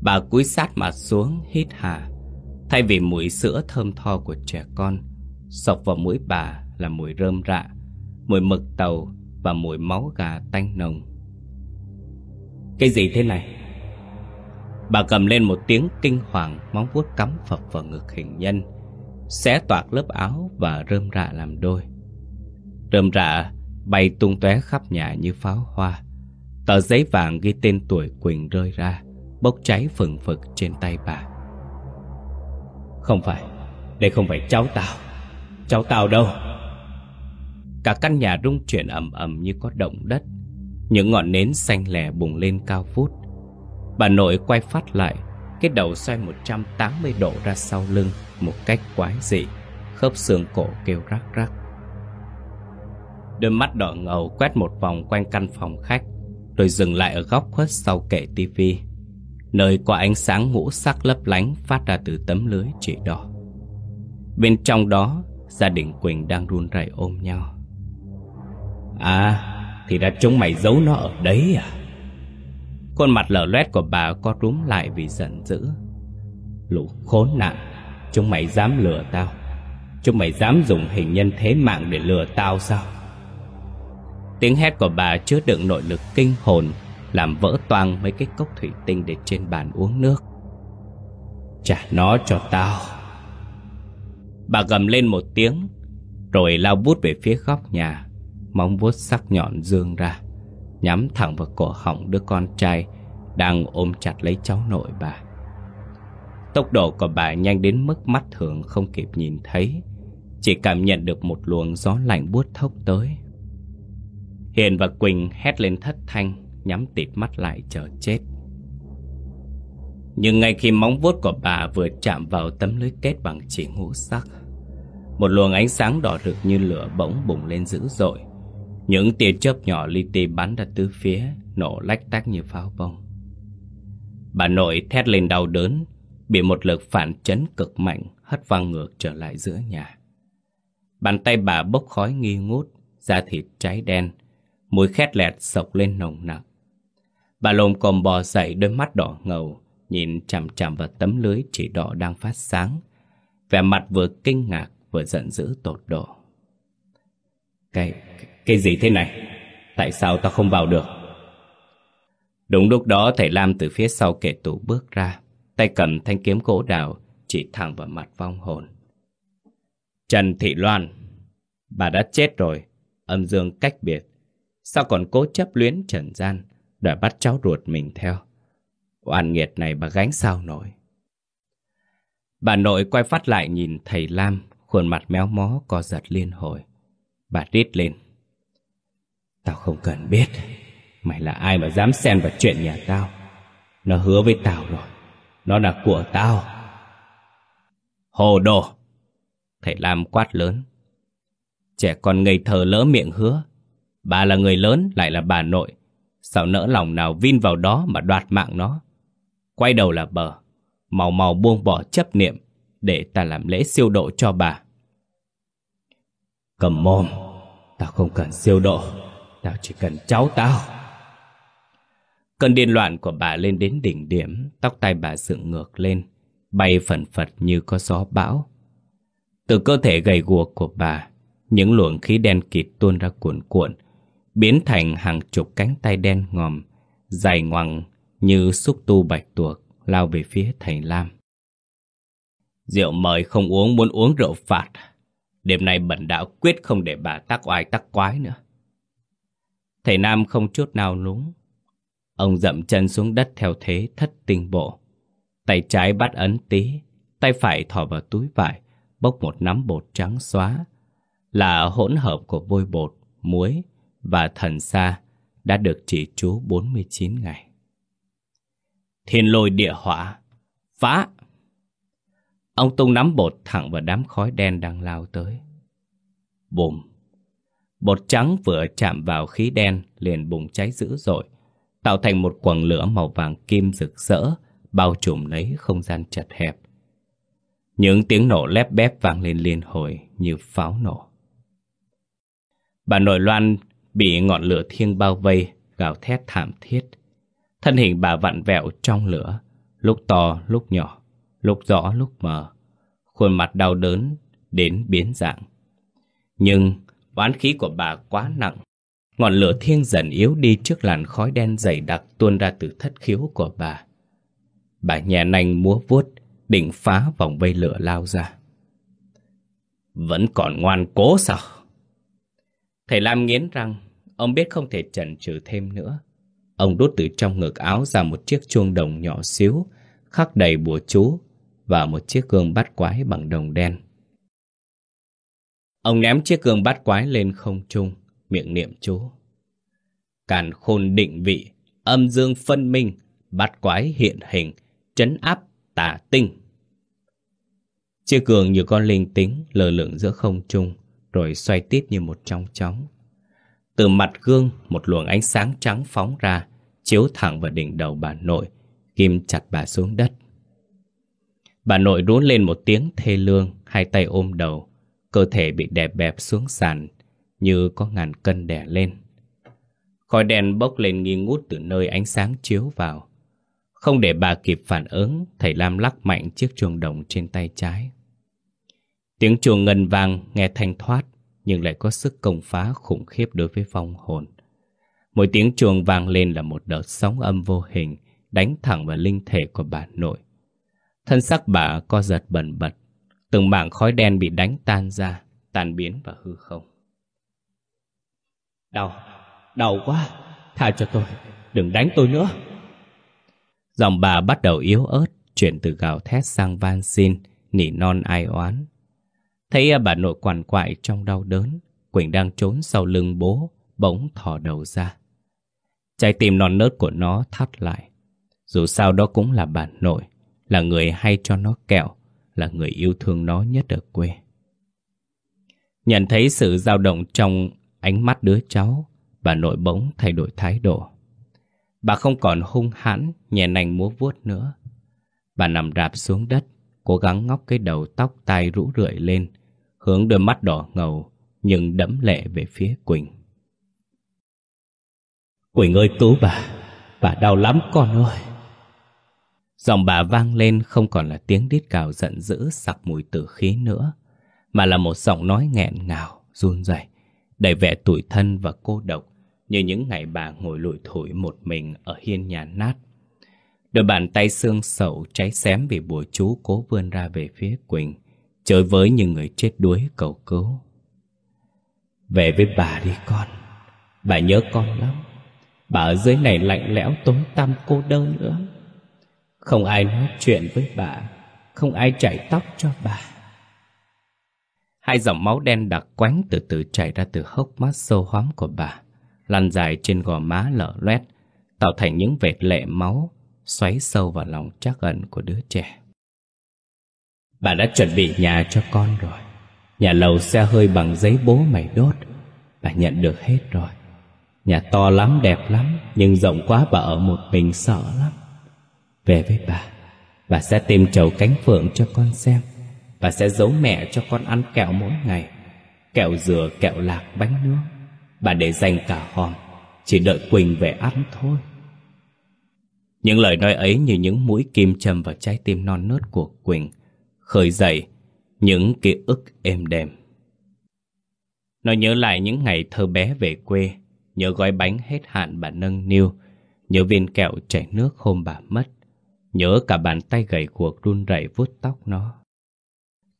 Bà cúi sát mặt xuống, hít hà. Thay vì mùi sữa thơm tho của trẻ con, sọc vào mũi bà là mùi rơm rạ, mùi mực tàu và mùi máu gà tanh nồng. Cái gì thế này? Bà cầm lên một tiếng kinh hoàng móng vuốt cắm phập vào ngực hình nhân, xé toạc lớp áo và rơm rạ làm đôi. Rơm rạ bay tung tóe khắp nhà như pháo hoa. Tờ giấy vàng ghi tên tuổi Quỳnh rơi ra, bốc cháy phừng phực trên tay bà. Không phải, đây không phải cháu tao. Cháu tao đâu? Cả căn nhà rung chuyển ầm ầm như có động đất. Những ngọn nến xanh lẻ bùng lên cao vút. Bà nội quay phát lại, Cái đầu xoay 180 độ ra sau lưng, Một cách quái dị, Khớp xương cổ kêu rắc rắc Đôi mắt đỏ ngầu quét một vòng quanh căn phòng khách, Rồi dừng lại ở góc khuất sau kệ tivi Nơi có ánh sáng ngũ sắc lấp lánh phát ra từ tấm lưới chỉ đỏ. Bên trong đó, Gia đình Quỳnh đang run rẩy ôm nhau. À Thì đã chúng mày giấu nó ở đấy à? Khuôn mặt lở loét của bà có rúm lại vì giận dữ. Lũ khốn nạn, Chúng mày dám lừa tao? Chúng mày dám dùng hình nhân thế mạng để lừa tao sao? Tiếng hét của bà chứa đựng nội lực kinh hồn, Làm vỡ toang mấy cái cốc thủy tinh để trên bàn uống nước. Trả nó cho tao. Bà gầm lên một tiếng, Rồi lao bút về phía góc nhà. Móng vuốt sắc nhọn dương ra, Nhắm thẳng vào cổ họng đứa con trai Đang ôm chặt lấy cháu nội bà. Tốc độ của bà nhanh đến mức mắt thường không kịp nhìn thấy, Chỉ cảm nhận được một luồng gió lạnh buốt thốc tới. Hiền và Quỳnh hét lên thất thanh, Nhắm tịt mắt lại chờ chết. Nhưng ngay khi móng vuốt của bà vừa chạm vào tấm lưới kết bằng chỉ ngũ sắc, Một luồng ánh sáng đỏ rực như lửa bỗng bùng lên dữ dội. Những tia chớp nhỏ li ti bắn ra tứ phía Nổ lách tách như pháo bông. Bà nội thét lên đau đớn Bị một lực phản chấn cực mạnh Hất văng ngược trở lại giữa nhà. Bàn tay bà bốc khói nghi ngút Da thịt cháy đen Mùi khét lẹt sộc lên nồng nặc. Bà lồm còm bò dậy đôi mắt đỏ ngầu Nhìn chằm chằm vào tấm lưới chỉ đỏ đang phát sáng. Vẻ mặt vừa kinh ngạc vừa giận dữ tột độ. Cái, cái gì thế này? Tại sao tao không vào được? Đúng lúc đó, thầy Lam từ phía sau kệ tủ bước ra. Tay cầm thanh kiếm gỗ đào, Chỉ thẳng vào mặt vong hồn. Trần Thị Loan, Bà đã chết rồi. Âm dương cách biệt. Sao còn cố chấp luyến trần gian, Đòi bắt cháu ruột mình theo? Oan nghiệt này bà gánh sao nổi? Bà nội quay phát lại nhìn thầy Lam, Khuôn mặt méo mó co giật liên hồi. Bà rít lên. Tao không cần biết. Mày là ai mà dám xen vào chuyện nhà tao? Nó hứa với tao rồi. Nó là của tao. Hồ đồ! Thầy Lam quát lớn. Trẻ con ngây thơ lỡ miệng hứa. Bà là người lớn, lại là bà nội. Sao nỡ lòng nào vin vào đó mà đoạt mạng nó? Quay đầu là bờ. Màu màu buông bỏ chấp niệm Để ta làm lễ siêu độ cho bà. Cầm mồm! Tao không cần siêu độ. Tao chỉ cần cháu tao Cơn điên loạn của bà lên đến đỉnh điểm Tóc tai bà dựng ngược lên Bay phần phật như có gió bão Từ cơ thể gầy guộc của bà Những luồng khí đen kịt tuôn ra cuộn cuộn biến thành hàng chục cánh tay đen ngòm, dài ngoằng như xúc tu bạch tuộc lao về phía thầy Lam. Rượu mời không uống muốn uống rượu phạt. Đêm nay bẩn đạo quyết không để bà tắc oai tắc quái nữa. Thầy Nam không chút nào lúng. Ông dậm chân xuống đất theo thế thất tình bộ. Tay trái bắt ấn tí, tay phải thò vào túi vải, bốc một nắm bột trắng xóa. Là hỗn hợp của vôi bột, muối, và thần sa đã được chỉ chú 49 ngày. Thiên lôi địa hỏa, phá! Ông tung nắm bột thẳng vào đám khói đen đang lao tới. Bùm! Bột trắng vừa chạm vào khí đen liền bùng cháy dữ dội, tạo thành một quầng lửa màu vàng kim rực rỡ, bao trùm lấy không gian chật hẹp. Những tiếng nổ lép bép vang lên liên hồi như pháo nổ. Bà nội Loan bị ngọn lửa thiêng bao vây, gào thét thảm thiết. Thân hình bà vặn vẹo trong lửa, lúc to lúc nhỏ, lúc rõ lúc mờ. Khuôn mặt đau đớn đến biến dạng. Nhưng oán khí của bà quá nặng. Ngọn lửa thiêng dần yếu đi trước làn khói đen dày đặc tuôn ra từ thất khiếu của bà. Bà nhẹ nanh múa vuốt, định phá vòng vây lửa lao ra. Vẫn còn ngoan cố sao? Thầy Lam nghiến răng, Ông biết không thể chần chừ thêm nữa. Ông đút từ trong ngực áo ra một chiếc chuông đồng nhỏ xíu, khắc đầy bùa chú và một chiếc gương bát quái bằng đồng đen. Ông ném chiếc gương bát quái lên không trung, miệng niệm chú. Càn khôn định vị, âm dương phân minh, bát quái hiện hình, trấn áp tà tinh. Chiếc gương như con linh tính lờ lửng giữa không trung, rồi xoay tít như một trong chóng. Từ mặt gương một luồng ánh sáng trắng phóng ra Chiếu thẳng vào đỉnh đầu bà nội Kim chặt bà xuống đất Bà nội rú lên một tiếng thê lương Hai tay ôm đầu Cơ thể bị đè bẹp xuống sàn, Như có ngàn cân đè lên. Khói đen bốc lên nghi ngút từ nơi ánh sáng chiếu vào. Không để bà kịp phản ứng, Thầy Lam lắc mạnh chiếc chuông đồng trên tay trái. Tiếng chuông ngân vang, nghe thanh thoát, Nhưng lại có sức công phá khủng khiếp đối với vong hồn. Mỗi tiếng chuông vang lên là một đợt sóng âm vô hình, Đánh thẳng vào linh thể của bà nội. Thân xác bà co giật bẩn bật Từng mảng khói đen bị đánh tan ra Tan biến và hư không. Đau, đau quá Tha cho tôi, đừng đánh tôi nữa. Dòng bà bắt đầu yếu ớt Chuyển từ gào thét sang van xin Nỉ non ai oán. Thấy bà nội quằn quại trong đau đớn Quỳnh đang trốn sau lưng bố Bỗng thò đầu ra. Trái tim non nớt của nó thắt lại. Dù sao đó cũng là bà nội Là người hay cho nó kẹo là người yêu thương nó nhất ở quê. Nhận thấy sự dao động trong ánh mắt đứa cháu, Bà nội bỗng thay đổi thái độ. Bà không còn hung hãn, Nhẹ nành múa vuốt nữa. Bà nằm rạp xuống đất, Cố gắng ngóc cái đầu tóc tai rũ rượi lên, Hướng đôi mắt đỏ ngầu, Nhưng đẫm lệ về phía Quỳnh. Quỳnh ơi cứu bà Bà đau lắm con ơi. Giọng bà vang lên không còn là tiếng đít cào giận dữ sặc mùi tử khí nữa Mà là một giọng nói nghẹn ngào, run rẩy Đầy vẻ tủi thân và cô độc Như những ngày bà ngồi lủi thủi một mình ở hiên nhà nát. Đôi bàn tay xương sầu cháy xém vì bùa chú cố vươn ra về phía Quỳnh Chơi với những người chết đuối cầu cứu. Về với bà đi con Bà nhớ con lắm. Bà ở dưới này lạnh lẽo tối tăm cô đơn lắm. Không ai nói chuyện với bà. Không ai chảy tóc cho bà. Hai dòng máu đen đặc quánh từ từ chảy ra từ hốc mắt sâu hóm của bà, Lăn dài trên gò má lở loét, Tạo thành những vệt lệ máu Xoáy sâu vào lòng chắc ẩn của đứa trẻ. Bà đã chuẩn bị nhà cho con rồi. Nhà lầu xe hơi bằng giấy bố mày đốt. Bà nhận được hết rồi. Nhà to lắm, đẹp lắm, Nhưng rộng quá bà ở một mình sợ lắm. Về với bà. Bà sẽ tìm chầu cánh phượng cho con xem. Bà sẽ giấu mẹ cho con ăn kẹo mỗi ngày. Kẹo dừa, kẹo lạc, bánh nướng. Bà để dành cả hòm Chỉ đợi Quỳnh về ăn thôi. Những lời nói ấy như những mũi kim châm vào trái tim non nớt của Quỳnh Khởi dậy những ký ức êm đềm. Nó nhớ lại những ngày thơ bé về quê Nhớ gói bánh hết hạn bà nâng niu Nhớ viên kẹo chảy nước hôm bà mất. Nhớ cả bàn tay gầy cuộc run rẩy vuốt tóc nó.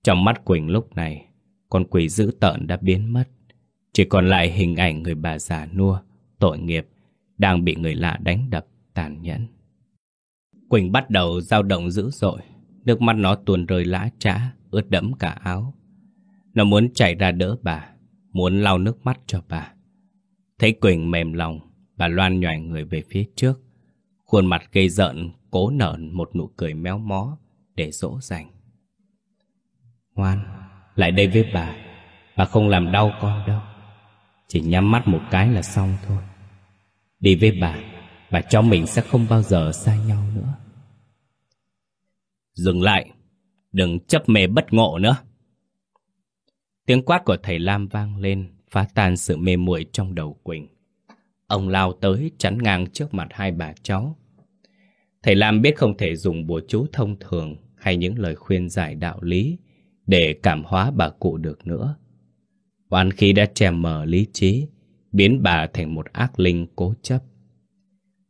Trong mắt Quỳnh lúc này Con quỷ dữ tợn đã biến mất. Chỉ còn lại hình ảnh người bà già nua Tội nghiệp Đang bị người lạ đánh đập tàn nhẫn. Quỳnh bắt đầu dao động dữ dội Nước mắt nó tuôn rơi lã trã Ướt đẫm cả áo. Nó muốn chạy ra đỡ bà Muốn lau nước mắt cho bà. Thấy Quỳnh mềm lòng, bà loan nhòi người về phía trước. Khuôn mặt gây giận, cố nở một nụ cười méo mó để dỗ dành. Ngoan, lại đây với bà. Bà không làm đau con đâu. Chỉ nhắm mắt một cái là xong thôi. Đi với bà, bà cho mình sẽ không bao giờ xa nhau nữa. Dừng lại, đừng chấp mê bất ngộ nữa. Tiếng quát của thầy Lam vang lên phá tan sự mê muội trong đầu Quỳnh. Ông lao tới chắn ngang trước mặt hai bà cháu. Thầy Lam biết không thể dùng bùa chú thông thường hay những lời khuyên giải đạo lý để cảm hóa bà cụ được nữa. Oan khí đã che mờ lý trí, biến bà thành một ác linh cố chấp.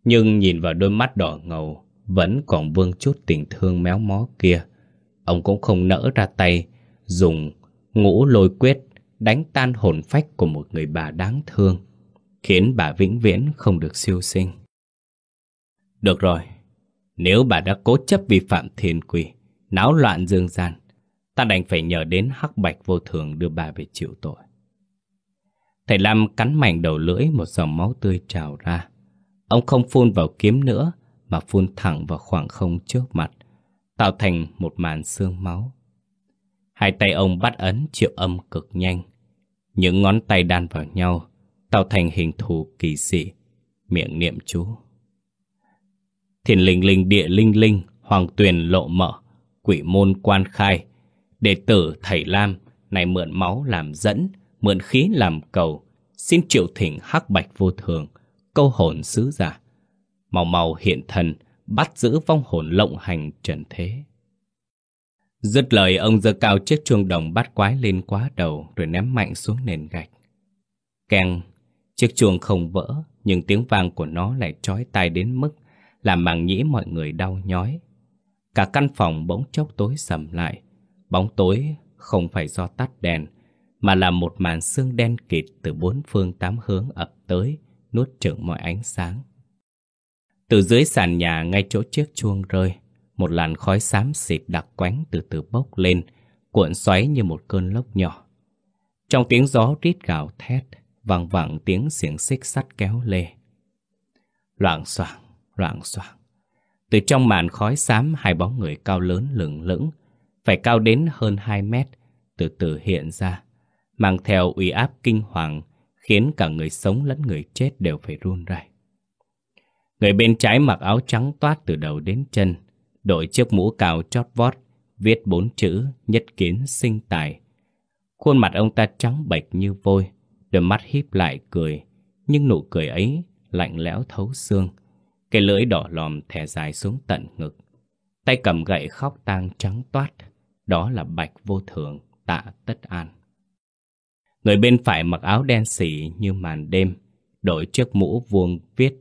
Nhưng nhìn vào đôi mắt đỏ ngầu, vẫn còn vương chút tình thương méo mó kia. Ông cũng không nỡ ra tay, dùng ngũ lôi quyết đánh tan hồn phách của một người bà đáng thương, khiến bà vĩnh viễn không được siêu sinh. Được rồi, nếu bà đã cố chấp vi phạm thiên quy, náo loạn dương gian, ta đành phải nhờ đến hắc bạch vô thường đưa bà về chịu tội. Thầy Lam cắn mạnh đầu lưỡi một dòng máu tươi trào ra. Ông không phun vào kiếm nữa, mà phun thẳng vào khoảng không trước mặt, tạo thành một màn xương máu. Hai tay ông bắt ấn triệu âm cực nhanh. Những ngón tay đan vào nhau, tạo thành hình thù kỳ dị, miệng niệm chú. Thiền linh linh địa linh linh, hoàng tuyền lộ mở, quỷ môn quan khai, đệ tử thầy Lam, này mượn máu làm dẫn, mượn khí làm cầu, xin triệu thỉnh hắc bạch vô thường, câu hồn sứ giả. Màu màu hiện thần, bắt giữ vong hồn lộng hành trần thế. Dứt lời ông giơ cao chiếc chuông đồng bắt quái lên quá đầu rồi ném mạnh xuống nền gạch. Keng, chiếc chuông không vỡ nhưng tiếng vang của nó lại trói tai đến mức làm màng nhĩ mọi người đau nhói. Cả căn phòng bỗng chốc tối sầm lại. Bóng tối không phải do tắt đèn mà là một màn sương đen kịt từ bốn phương tám hướng ập tới, nuốt chửng mọi ánh sáng. Từ dưới sàn nhà ngay chỗ chiếc chuông rơi, một làn khói xám xịt đặc quánh từ từ bốc lên, cuộn xoáy như một cơn lốc nhỏ. Trong tiếng gió rít gào thét, vang vẳng tiếng xiềng xích sắt kéo lê. Loạn xoảng, loạn xoạng Từ trong màn khói xám hai bóng người cao lớn lửng lững, phải cao đến hơn 2 mét, từ từ hiện ra, mang theo uy áp kinh hoàng, khiến cả người sống lẫn người chết đều phải run rẩy. Người bên trái mặc áo trắng toát từ đầu đến chân, đội chiếc mũ cao chót vót, viết bốn chữ nhất kiến sinh tài. Khuôn mặt ông ta trắng bệch như vôi, đôi mắt híp lại cười, nhưng nụ cười ấy lạnh lẽo thấu xương. Cái lưỡi đỏ lòm thẻ dài xuống tận ngực. Tay cầm gậy khóc tang trắng toát, đó là bạch vô thường, tạ tất an. Người bên phải mặc áo đen xỉ như màn đêm, đội chiếc mũ vuông viết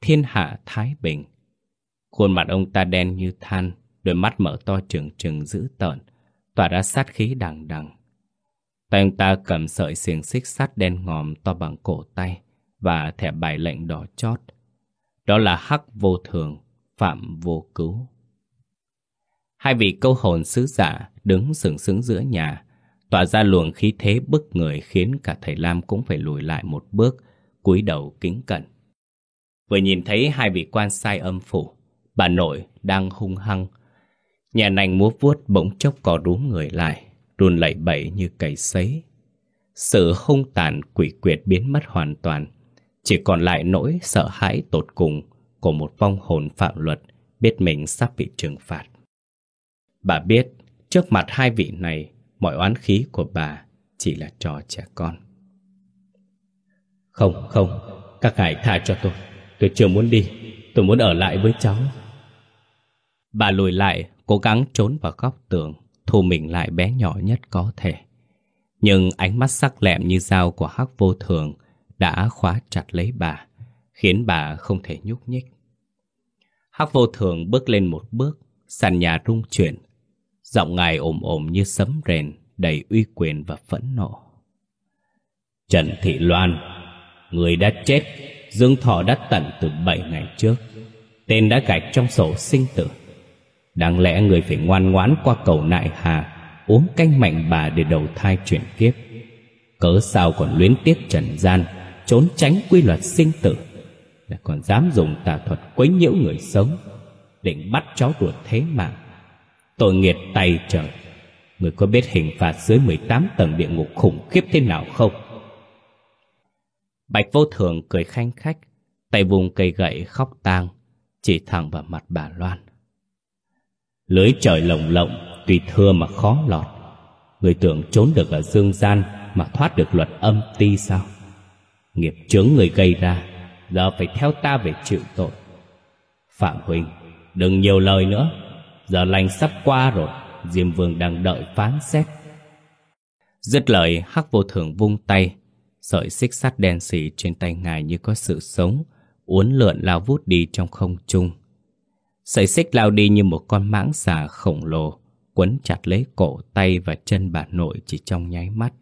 Thiên hạ Thái Bình. Khuôn mặt ông ta đen như than, đôi mắt mở to trừng trừng dữ tợn, tỏa ra sát khí đằng đằng. Tay ông ta cầm sợi xiềng xích sắt đen ngòm to bằng cổ tay và thẻ bài lệnh đỏ chót. Đó là hắc vô thường, phạm vô cứu. Hai vị câu hồn sứ giả đứng sừng sững giữa nhà, tỏa ra luồng khí thế bức người khiến cả thầy Lam cũng phải lùi lại một bước, cúi đầu kính cẩn. Vừa nhìn thấy hai vị quan sai âm phủ, bà nội đang hung hăng. Nhà nành múa vuốt bỗng chốc có rúm người lại, run lẩy bẩy như cầy sấy. Sự hung tàn quỷ quyệt biến mất hoàn toàn, chỉ còn lại nỗi sợ hãi tột cùng của một vong hồn phạm luật biết mình sắp bị trừng phạt. Bà biết, trước mặt hai vị này, mọi oán khí của bà chỉ là trò trẻ con. Không, không, các ngài tha cho tôi. Tôi chưa muốn đi, tôi muốn ở lại với cháu. Bà lùi lại, cố gắng trốn vào góc tường, thu mình lại bé nhỏ nhất có thể. Nhưng ánh mắt sắc lẹm như dao của hắc vô thường đã khóa chặt lấy bà, khiến bà không thể nhúc nhích. Hắc vô thường bước lên một bước, sàn nhà rung chuyển. Giọng ngài ồm ồm như sấm rền, đầy uy quyền và phẫn nộ. Trần Thị Loan, người đã chết, Dương Thọ đã tận từ bảy ngày trước. Tên đã gạch trong sổ sinh tử. Đáng lẽ người phải ngoan ngoãn qua cầu nại hà, uống canh mạnh bà để đầu thai chuyển kiếp. Cớ sao còn luyến tiếc trần gian, trốn tránh quy luật sinh tử, lại còn dám dùng tà thuật quấy nhiễu người sống, định bắt cháu ruột thế mạng. Tội nghiệt tay trời, người có biết hình phạt dưới 18 tầng địa ngục khủng khiếp thế nào không? Bạch vô thường cười khanh khách, tay vùng cây gậy khóc tang, chỉ thẳng vào mặt bà Loan. Lưới trời lồng lộng, tuy thưa mà khó lọt. Người tưởng trốn được ở dương gian mà thoát được luật âm ti sao? Nghiệp chướng người gây ra, giờ phải theo ta về chịu tội. Phạm Huỳnh đừng nhiều lời nữa, giờ lành sắp qua rồi, Diêm Vương đang đợi phán xét. Dứt lời, Hắc Vô Thường vung tay, sợi xích sắt đen xì trên tay ngài như có sự sống, uốn lượn lao vút đi trong không trung. Sợi xích lao đi như một con mãng xà khổng lồ, quấn chặt lấy cổ tay và chân bà nội chỉ trong nháy mắt.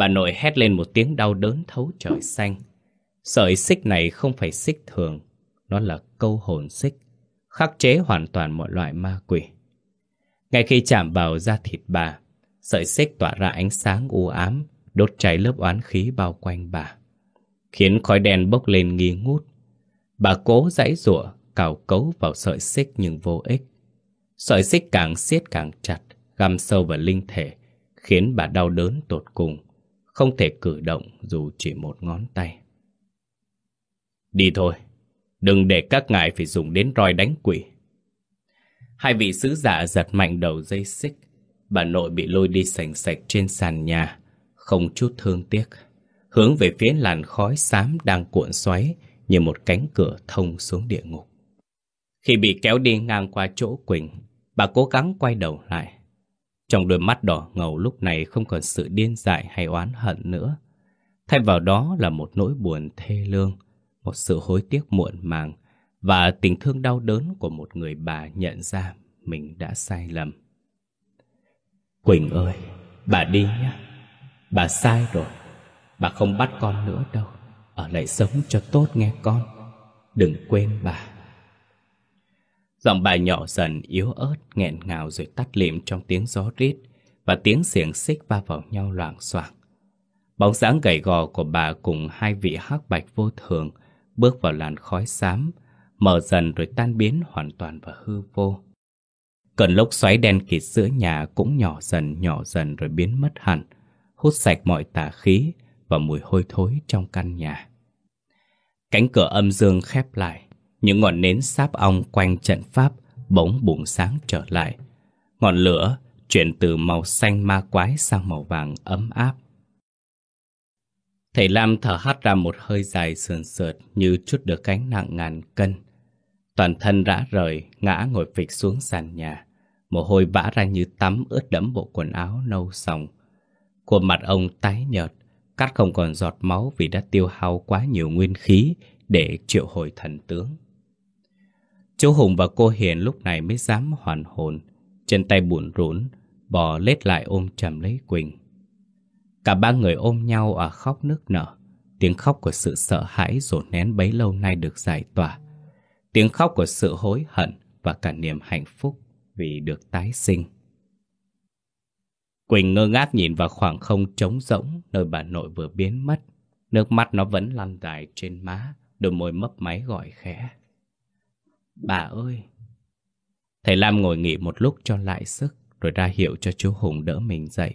Bà nội hét lên một tiếng đau đớn thấu trời xanh. Sợi xích này không phải xích thường, nó là câu hồn xích, khắc chế hoàn toàn mọi loại ma quỷ. Ngay khi chạm vào da thịt bà, sợi xích tỏa ra ánh sáng u ám, đốt cháy lớp oán khí bao quanh bà, khiến khói đen bốc lên nghi ngút. Bà cố giãy giụa, cào cấu vào sợi xích nhưng vô ích. Sợi xích càng siết càng chặt, găm sâu vào linh thể, khiến bà đau đớn tột cùng, không thể cử động dù chỉ một ngón tay. Đi thôi, đừng để các ngài phải dùng đến roi đánh quỷ. Hai vị sứ giả giật mạnh đầu dây xích, bà nội bị lôi đi sành sạch trên sàn nhà, không chút thương tiếc, hướng về phía làn khói xám đang cuộn xoáy như một cánh cửa thông xuống địa ngục. Khi bị kéo đi ngang qua chỗ Quỳnh, bà cố gắng quay đầu lại. Trong đôi mắt đỏ ngầu lúc này không còn sự điên dại hay oán hận nữa. Thay vào đó là một nỗi buồn thê lương, một sự hối tiếc muộn màng và tình thương đau đớn của một người bà nhận ra mình đã sai lầm. Quỳnh ơi, bà đi nhé. Bà sai rồi. Bà không bắt con nữa đâu. Ở lại sống cho tốt nghe con. Đừng quên bà. Giọng bà nhỏ dần yếu ớt, nghẹn ngào rồi tắt lịm trong tiếng gió rít và tiếng xiềng xích va vào nhau loảng xoảng. Bóng dáng gầy gò của bà cùng hai vị hắc bạch vô thường bước vào làn khói xám, mở dần rồi tan biến hoàn toàn vào hư vô. Cơn lốc xoáy đen kịt giữa nhà cũng nhỏ dần nhỏ dần rồi biến mất hẳn, hút sạch mọi tà khí và mùi hôi thối trong căn nhà. Cánh cửa âm dương khép lại, những ngọn nến sáp ong quanh trận pháp bỗng bùng sáng trở lại. Ngọn lửa chuyển từ màu xanh ma quái sang màu vàng ấm áp. Thầy Lam thở hắt ra một hơi dài sườn sượt như chút được cánh nặng ngàn cân. Toàn thân rã rời, ngã ngồi phịch xuống sàn nhà. Mồ hôi vã ra như tắm ướt đẫm bộ quần áo nâu sòng. Khuôn mặt ông tái nhợt, cắt không còn giọt máu vì đã tiêu hao quá nhiều nguyên khí để triệu hồi thần tướng. Chú Hùng và cô Hiền lúc này mới dám hoàn hồn, chân tay buồn rũn, bò lết lại ôm chầm lấy Quỳnh. Cả ba người ôm nhau ở khóc nức nở, tiếng khóc của sự sợ hãi dồn nén bấy lâu nay được giải tỏa. Tiếng khóc của sự hối hận và cả niềm hạnh phúc vì được tái sinh. Quỳnh ngơ ngác nhìn vào khoảng không trống rỗng nơi bà nội vừa biến mất. Nước mắt nó vẫn lăn dài trên má, đôi môi mấp máy gọi khẽ. Bà ơi! Thầy Lam ngồi nghỉ một lúc cho lại sức, rồi ra hiệu cho chú Hùng đỡ mình dậy.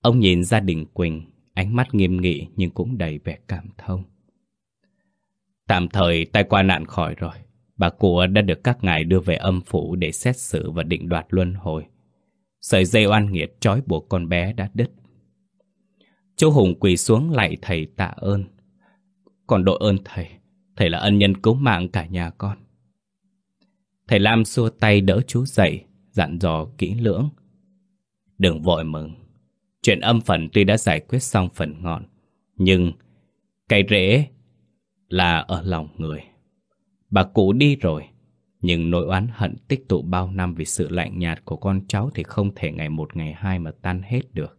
Ông nhìn gia đình Quỳnh, ánh mắt nghiêm nghị nhưng cũng đầy vẻ cảm thông. Tạm thời tai qua nạn khỏi rồi. Bà cụ đã được các ngài đưa về âm phủ để xét xử và định đoạt luân hồi. Sợi dây oan nghiệt trói buộc con bé đã đứt. Chú Hùng quỳ xuống lạy thầy tạ ơn. Còn đội ơn thầy, thầy là ân nhân cứu mạng cả nhà con. Thầy Lam xua tay đỡ chú dậy, dặn dò kỹ lưỡng. Đừng vội mừng. Chuyện âm phần tuy đã giải quyết xong phần ngọn, nhưng cái rễ là ở lòng người. Bà cụ đi rồi, nhưng nỗi oán hận tích tụ bao năm vì sự lạnh nhạt của con cháu thì không thể ngày một ngày hai mà tan hết được.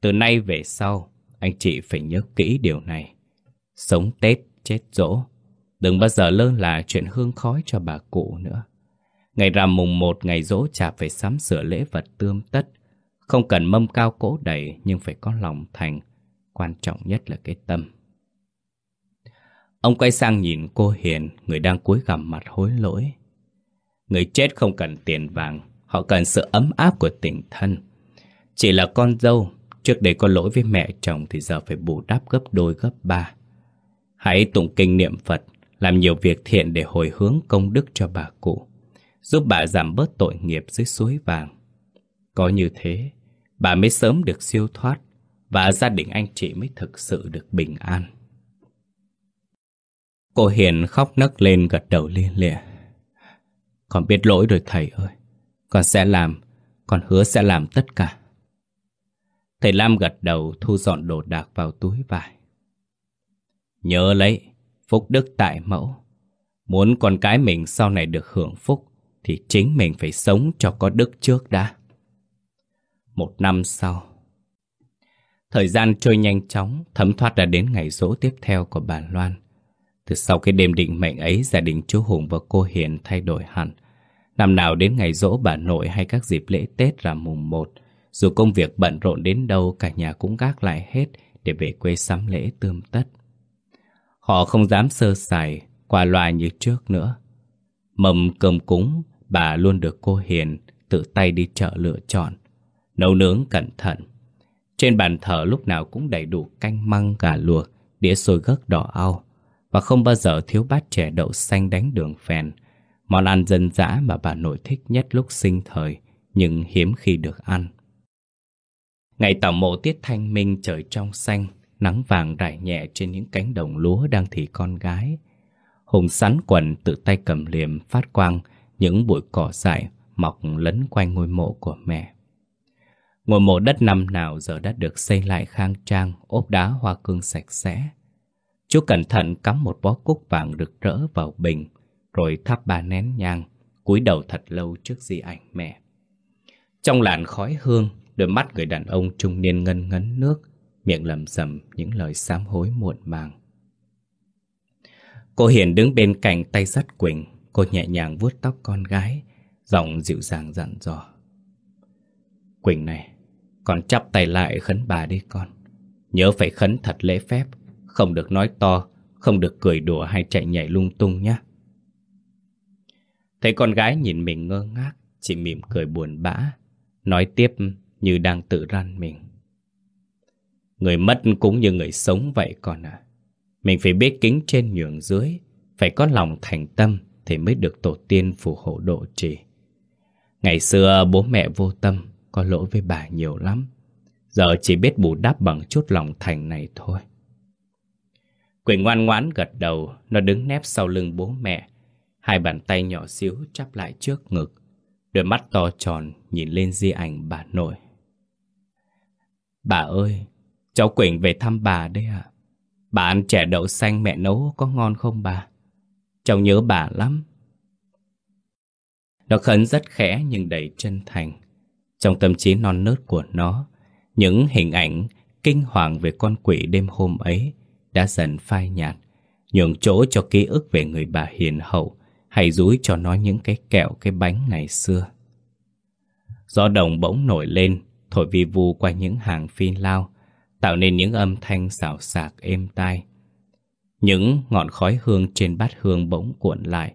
Từ nay về sau, anh chị phải nhớ kỹ điều này. Sống Tết, chết dỗ. Đừng bao giờ lơ là chuyện hương khói cho bà cụ nữa. Ngày rằm mùng một ngày dỗ chạp phải sắm sửa lễ vật tươm tất. Không cần mâm cao cỗ đầy nhưng phải có lòng thành. Quan trọng nhất là cái tâm. Ông quay sang nhìn cô Hiền, người đang cúi gằm mặt hối lỗi. Người chết không cần tiền vàng, họ cần sự ấm áp của tình thân. Chỉ là con dâu, trước đây có lỗi với mẹ chồng thì giờ phải bù đắp gấp đôi gấp ba. Hãy tụng kinh niệm Phật, làm nhiều việc thiện để hồi hướng công đức cho bà cụ, giúp bà giảm bớt tội nghiệp dưới suối vàng. Có như thế, bà mới sớm được siêu thoát và gia đình anh chị mới thực sự được bình an. Cô Hiền khóc nấc lên gật đầu liên lịa. Con biết lỗi rồi thầy ơi. Con sẽ làm, con hứa sẽ làm tất cả. Thầy Lam gật đầu thu dọn đồ đạc vào túi vải. Nhớ lấy, phúc đức tại mẫu. Muốn con cái mình sau này được hưởng phúc thì chính mình phải sống cho có đức trước đã. Một năm sau, thời gian trôi nhanh chóng, thấm thoát ra đến ngày rỗ tiếp theo của bà Loan. Từ sau cái đêm định mệnh ấy, gia đình chú Hùng và cô Hiền thay đổi hẳn. Năm nào đến ngày rỗ bà nội hay các dịp lễ Tết là mùng một, dù công việc bận rộn đến đâu, cả nhà cũng gác lại hết để về quê sắm lễ tươm tất. Họ không dám sơ sài, qua loa như trước nữa. Mầm cơm cúng, bà luôn được cô Hiền tự tay đi chợ lựa chọn, nấu nướng cẩn thận. Trên bàn thờ lúc nào cũng đầy đủ canh măng gà luộc, đĩa xôi gấc đỏ au và không bao giờ thiếu bát chè đậu xanh đánh đường phèn, món ăn dân dã mà bà nội thích nhất lúc sinh thời nhưng hiếm khi được ăn. Ngày tảo mộ tiết thanh minh trời trong xanh, nắng vàng rải nhẹ trên những cánh đồng lúa đang thì con gái. Hùng sắn quần tự tay cầm liềm phát quang những bụi cỏ dại mọc lấn quanh ngôi mộ của mẹ. Ngôi mộ đất năm nào giờ đã được xây lại khang trang, ốp đá hoa cương sạch sẽ. Chú cẩn thận cắm một bó cúc vàng rực rỡ vào bình, rồi thắp ba nén nhang, cúi đầu thật lâu trước di ảnh mẹ. Trong làn khói hương, đôi mắt người đàn ông trung niên ngân ngấn nước, miệng lầm rầm những lời sám hối muộn màng. Cô Hiền đứng bên cạnh tay sắt Quỳnh, cô nhẹ nhàng vuốt tóc con gái, giọng dịu dàng dặn dò. Quỳnh này, con chắp tay lại khấn bà đi con. Nhớ phải khấn thật lễ phép, không được nói to, không được cười đùa hay chạy nhảy lung tung nhé. Thấy con gái nhìn mình ngơ ngác, chỉ mỉm cười buồn bã, nói tiếp như đang tự răn mình. Người mất cũng như người sống vậy con à. Mình phải biết kính trên nhường dưới, phải có lòng thành tâm thì mới được tổ tiên phù hộ độ trì. Ngày xưa bố mẹ vô tâm, có lỗi với bà nhiều lắm. Giờ chỉ biết bù đắp bằng chút lòng thành này thôi. Quỳnh ngoan ngoãn gật đầu, nó đứng nép sau lưng bố mẹ. Hai bàn tay nhỏ xíu chắp lại trước ngực. Đôi mắt to tròn nhìn lên di ảnh bà nội. Bà ơi, cháu Quỳnh về thăm bà đấy ạ. Bà ăn chè đậu xanh mẹ nấu có ngon không bà? Cháu nhớ bà lắm. Nó khấn rất khẽ nhưng đầy chân thành. Trong tâm trí non nớt của nó, những hình ảnh kinh hoàng về con quỷ đêm hôm ấy đã dần phai nhạt, nhường chỗ cho ký ức về người bà hiền hậu hay rúi cho nó những cái kẹo cái bánh ngày xưa. Gió đồng bỗng nổi lên, thổi vi vu qua những hàng phi lao, tạo nên những âm thanh xào xạc êm tai. Những ngọn khói hương trên bát hương bỗng cuộn lại,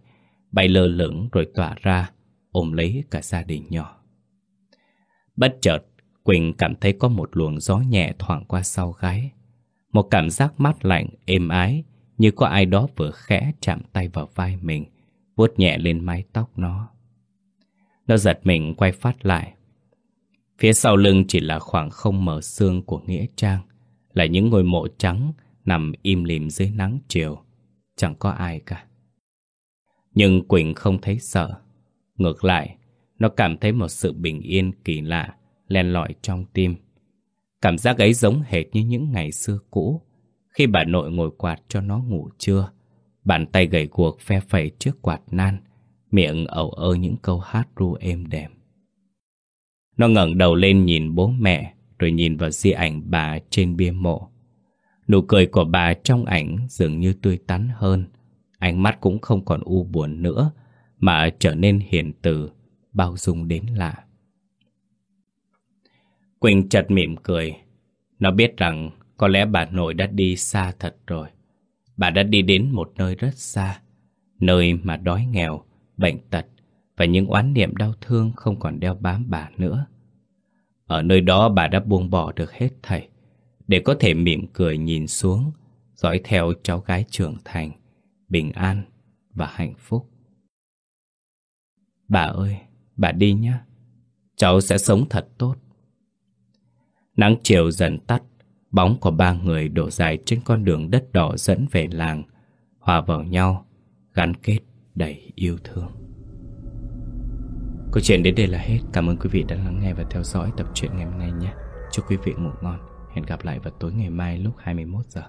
bay lơ lửng rồi tỏa ra, ôm lấy cả gia đình nhỏ. Bất chợt, Quỳnh cảm thấy có một luồng gió nhẹ thoảng qua sau gáy. Một cảm giác mát lạnh, êm ái, như có ai đó vừa khẽ chạm tay vào vai mình, vuốt nhẹ lên mái tóc nó. Nó giật mình quay phát lại. Phía sau lưng chỉ là khoảng không mở xương của Nghĩa Trang, là những ngôi mộ trắng nằm im lìm dưới nắng chiều. Chẳng có ai cả. Nhưng Quỳnh không thấy sợ. Ngược lại, nó cảm thấy một sự bình yên kỳ lạ len lỏi trong tim. Cảm giác ấy giống hệt như những ngày xưa cũ, khi bà nội ngồi quạt cho nó ngủ trưa, bàn tay gầy guộc phe phẩy trước quạt nan, miệng ẩu ơ những câu hát ru êm đềm. Nó ngẩng đầu lên nhìn bố mẹ, rồi nhìn vào di ảnh bà trên bia mộ. Nụ cười của bà trong ảnh dường như tươi tắn hơn, ánh mắt cũng không còn u buồn nữa, mà trở nên hiền từ, bao dung đến lạ. Quỳnh chật mỉm cười. Nó biết rằng có lẽ bà nội đã đi xa thật rồi. Bà đã đi đến một nơi rất xa, nơi mà đói nghèo, bệnh tật và những oán niệm đau thương không còn đeo bám bà nữa. Ở nơi đó bà đã buông bỏ được hết thảy, để có thể mỉm cười nhìn xuống, dõi theo cháu gái trưởng thành, bình an và hạnh phúc. Bà ơi, bà đi nhé. Cháu sẽ sống thật tốt. Nắng chiều dần tắt, bóng của ba người đổ dài trên con đường đất đỏ dẫn về làng, hòa vào nhau, gắn kết đầy yêu thương. Câu chuyện đến đây là hết. Cảm ơn quý vị đã lắng nghe và theo dõi tập truyện ngày hôm nay nhé. Chúc quý vị ngủ ngon. Hẹn gặp lại vào tối ngày mai lúc 21 giờ.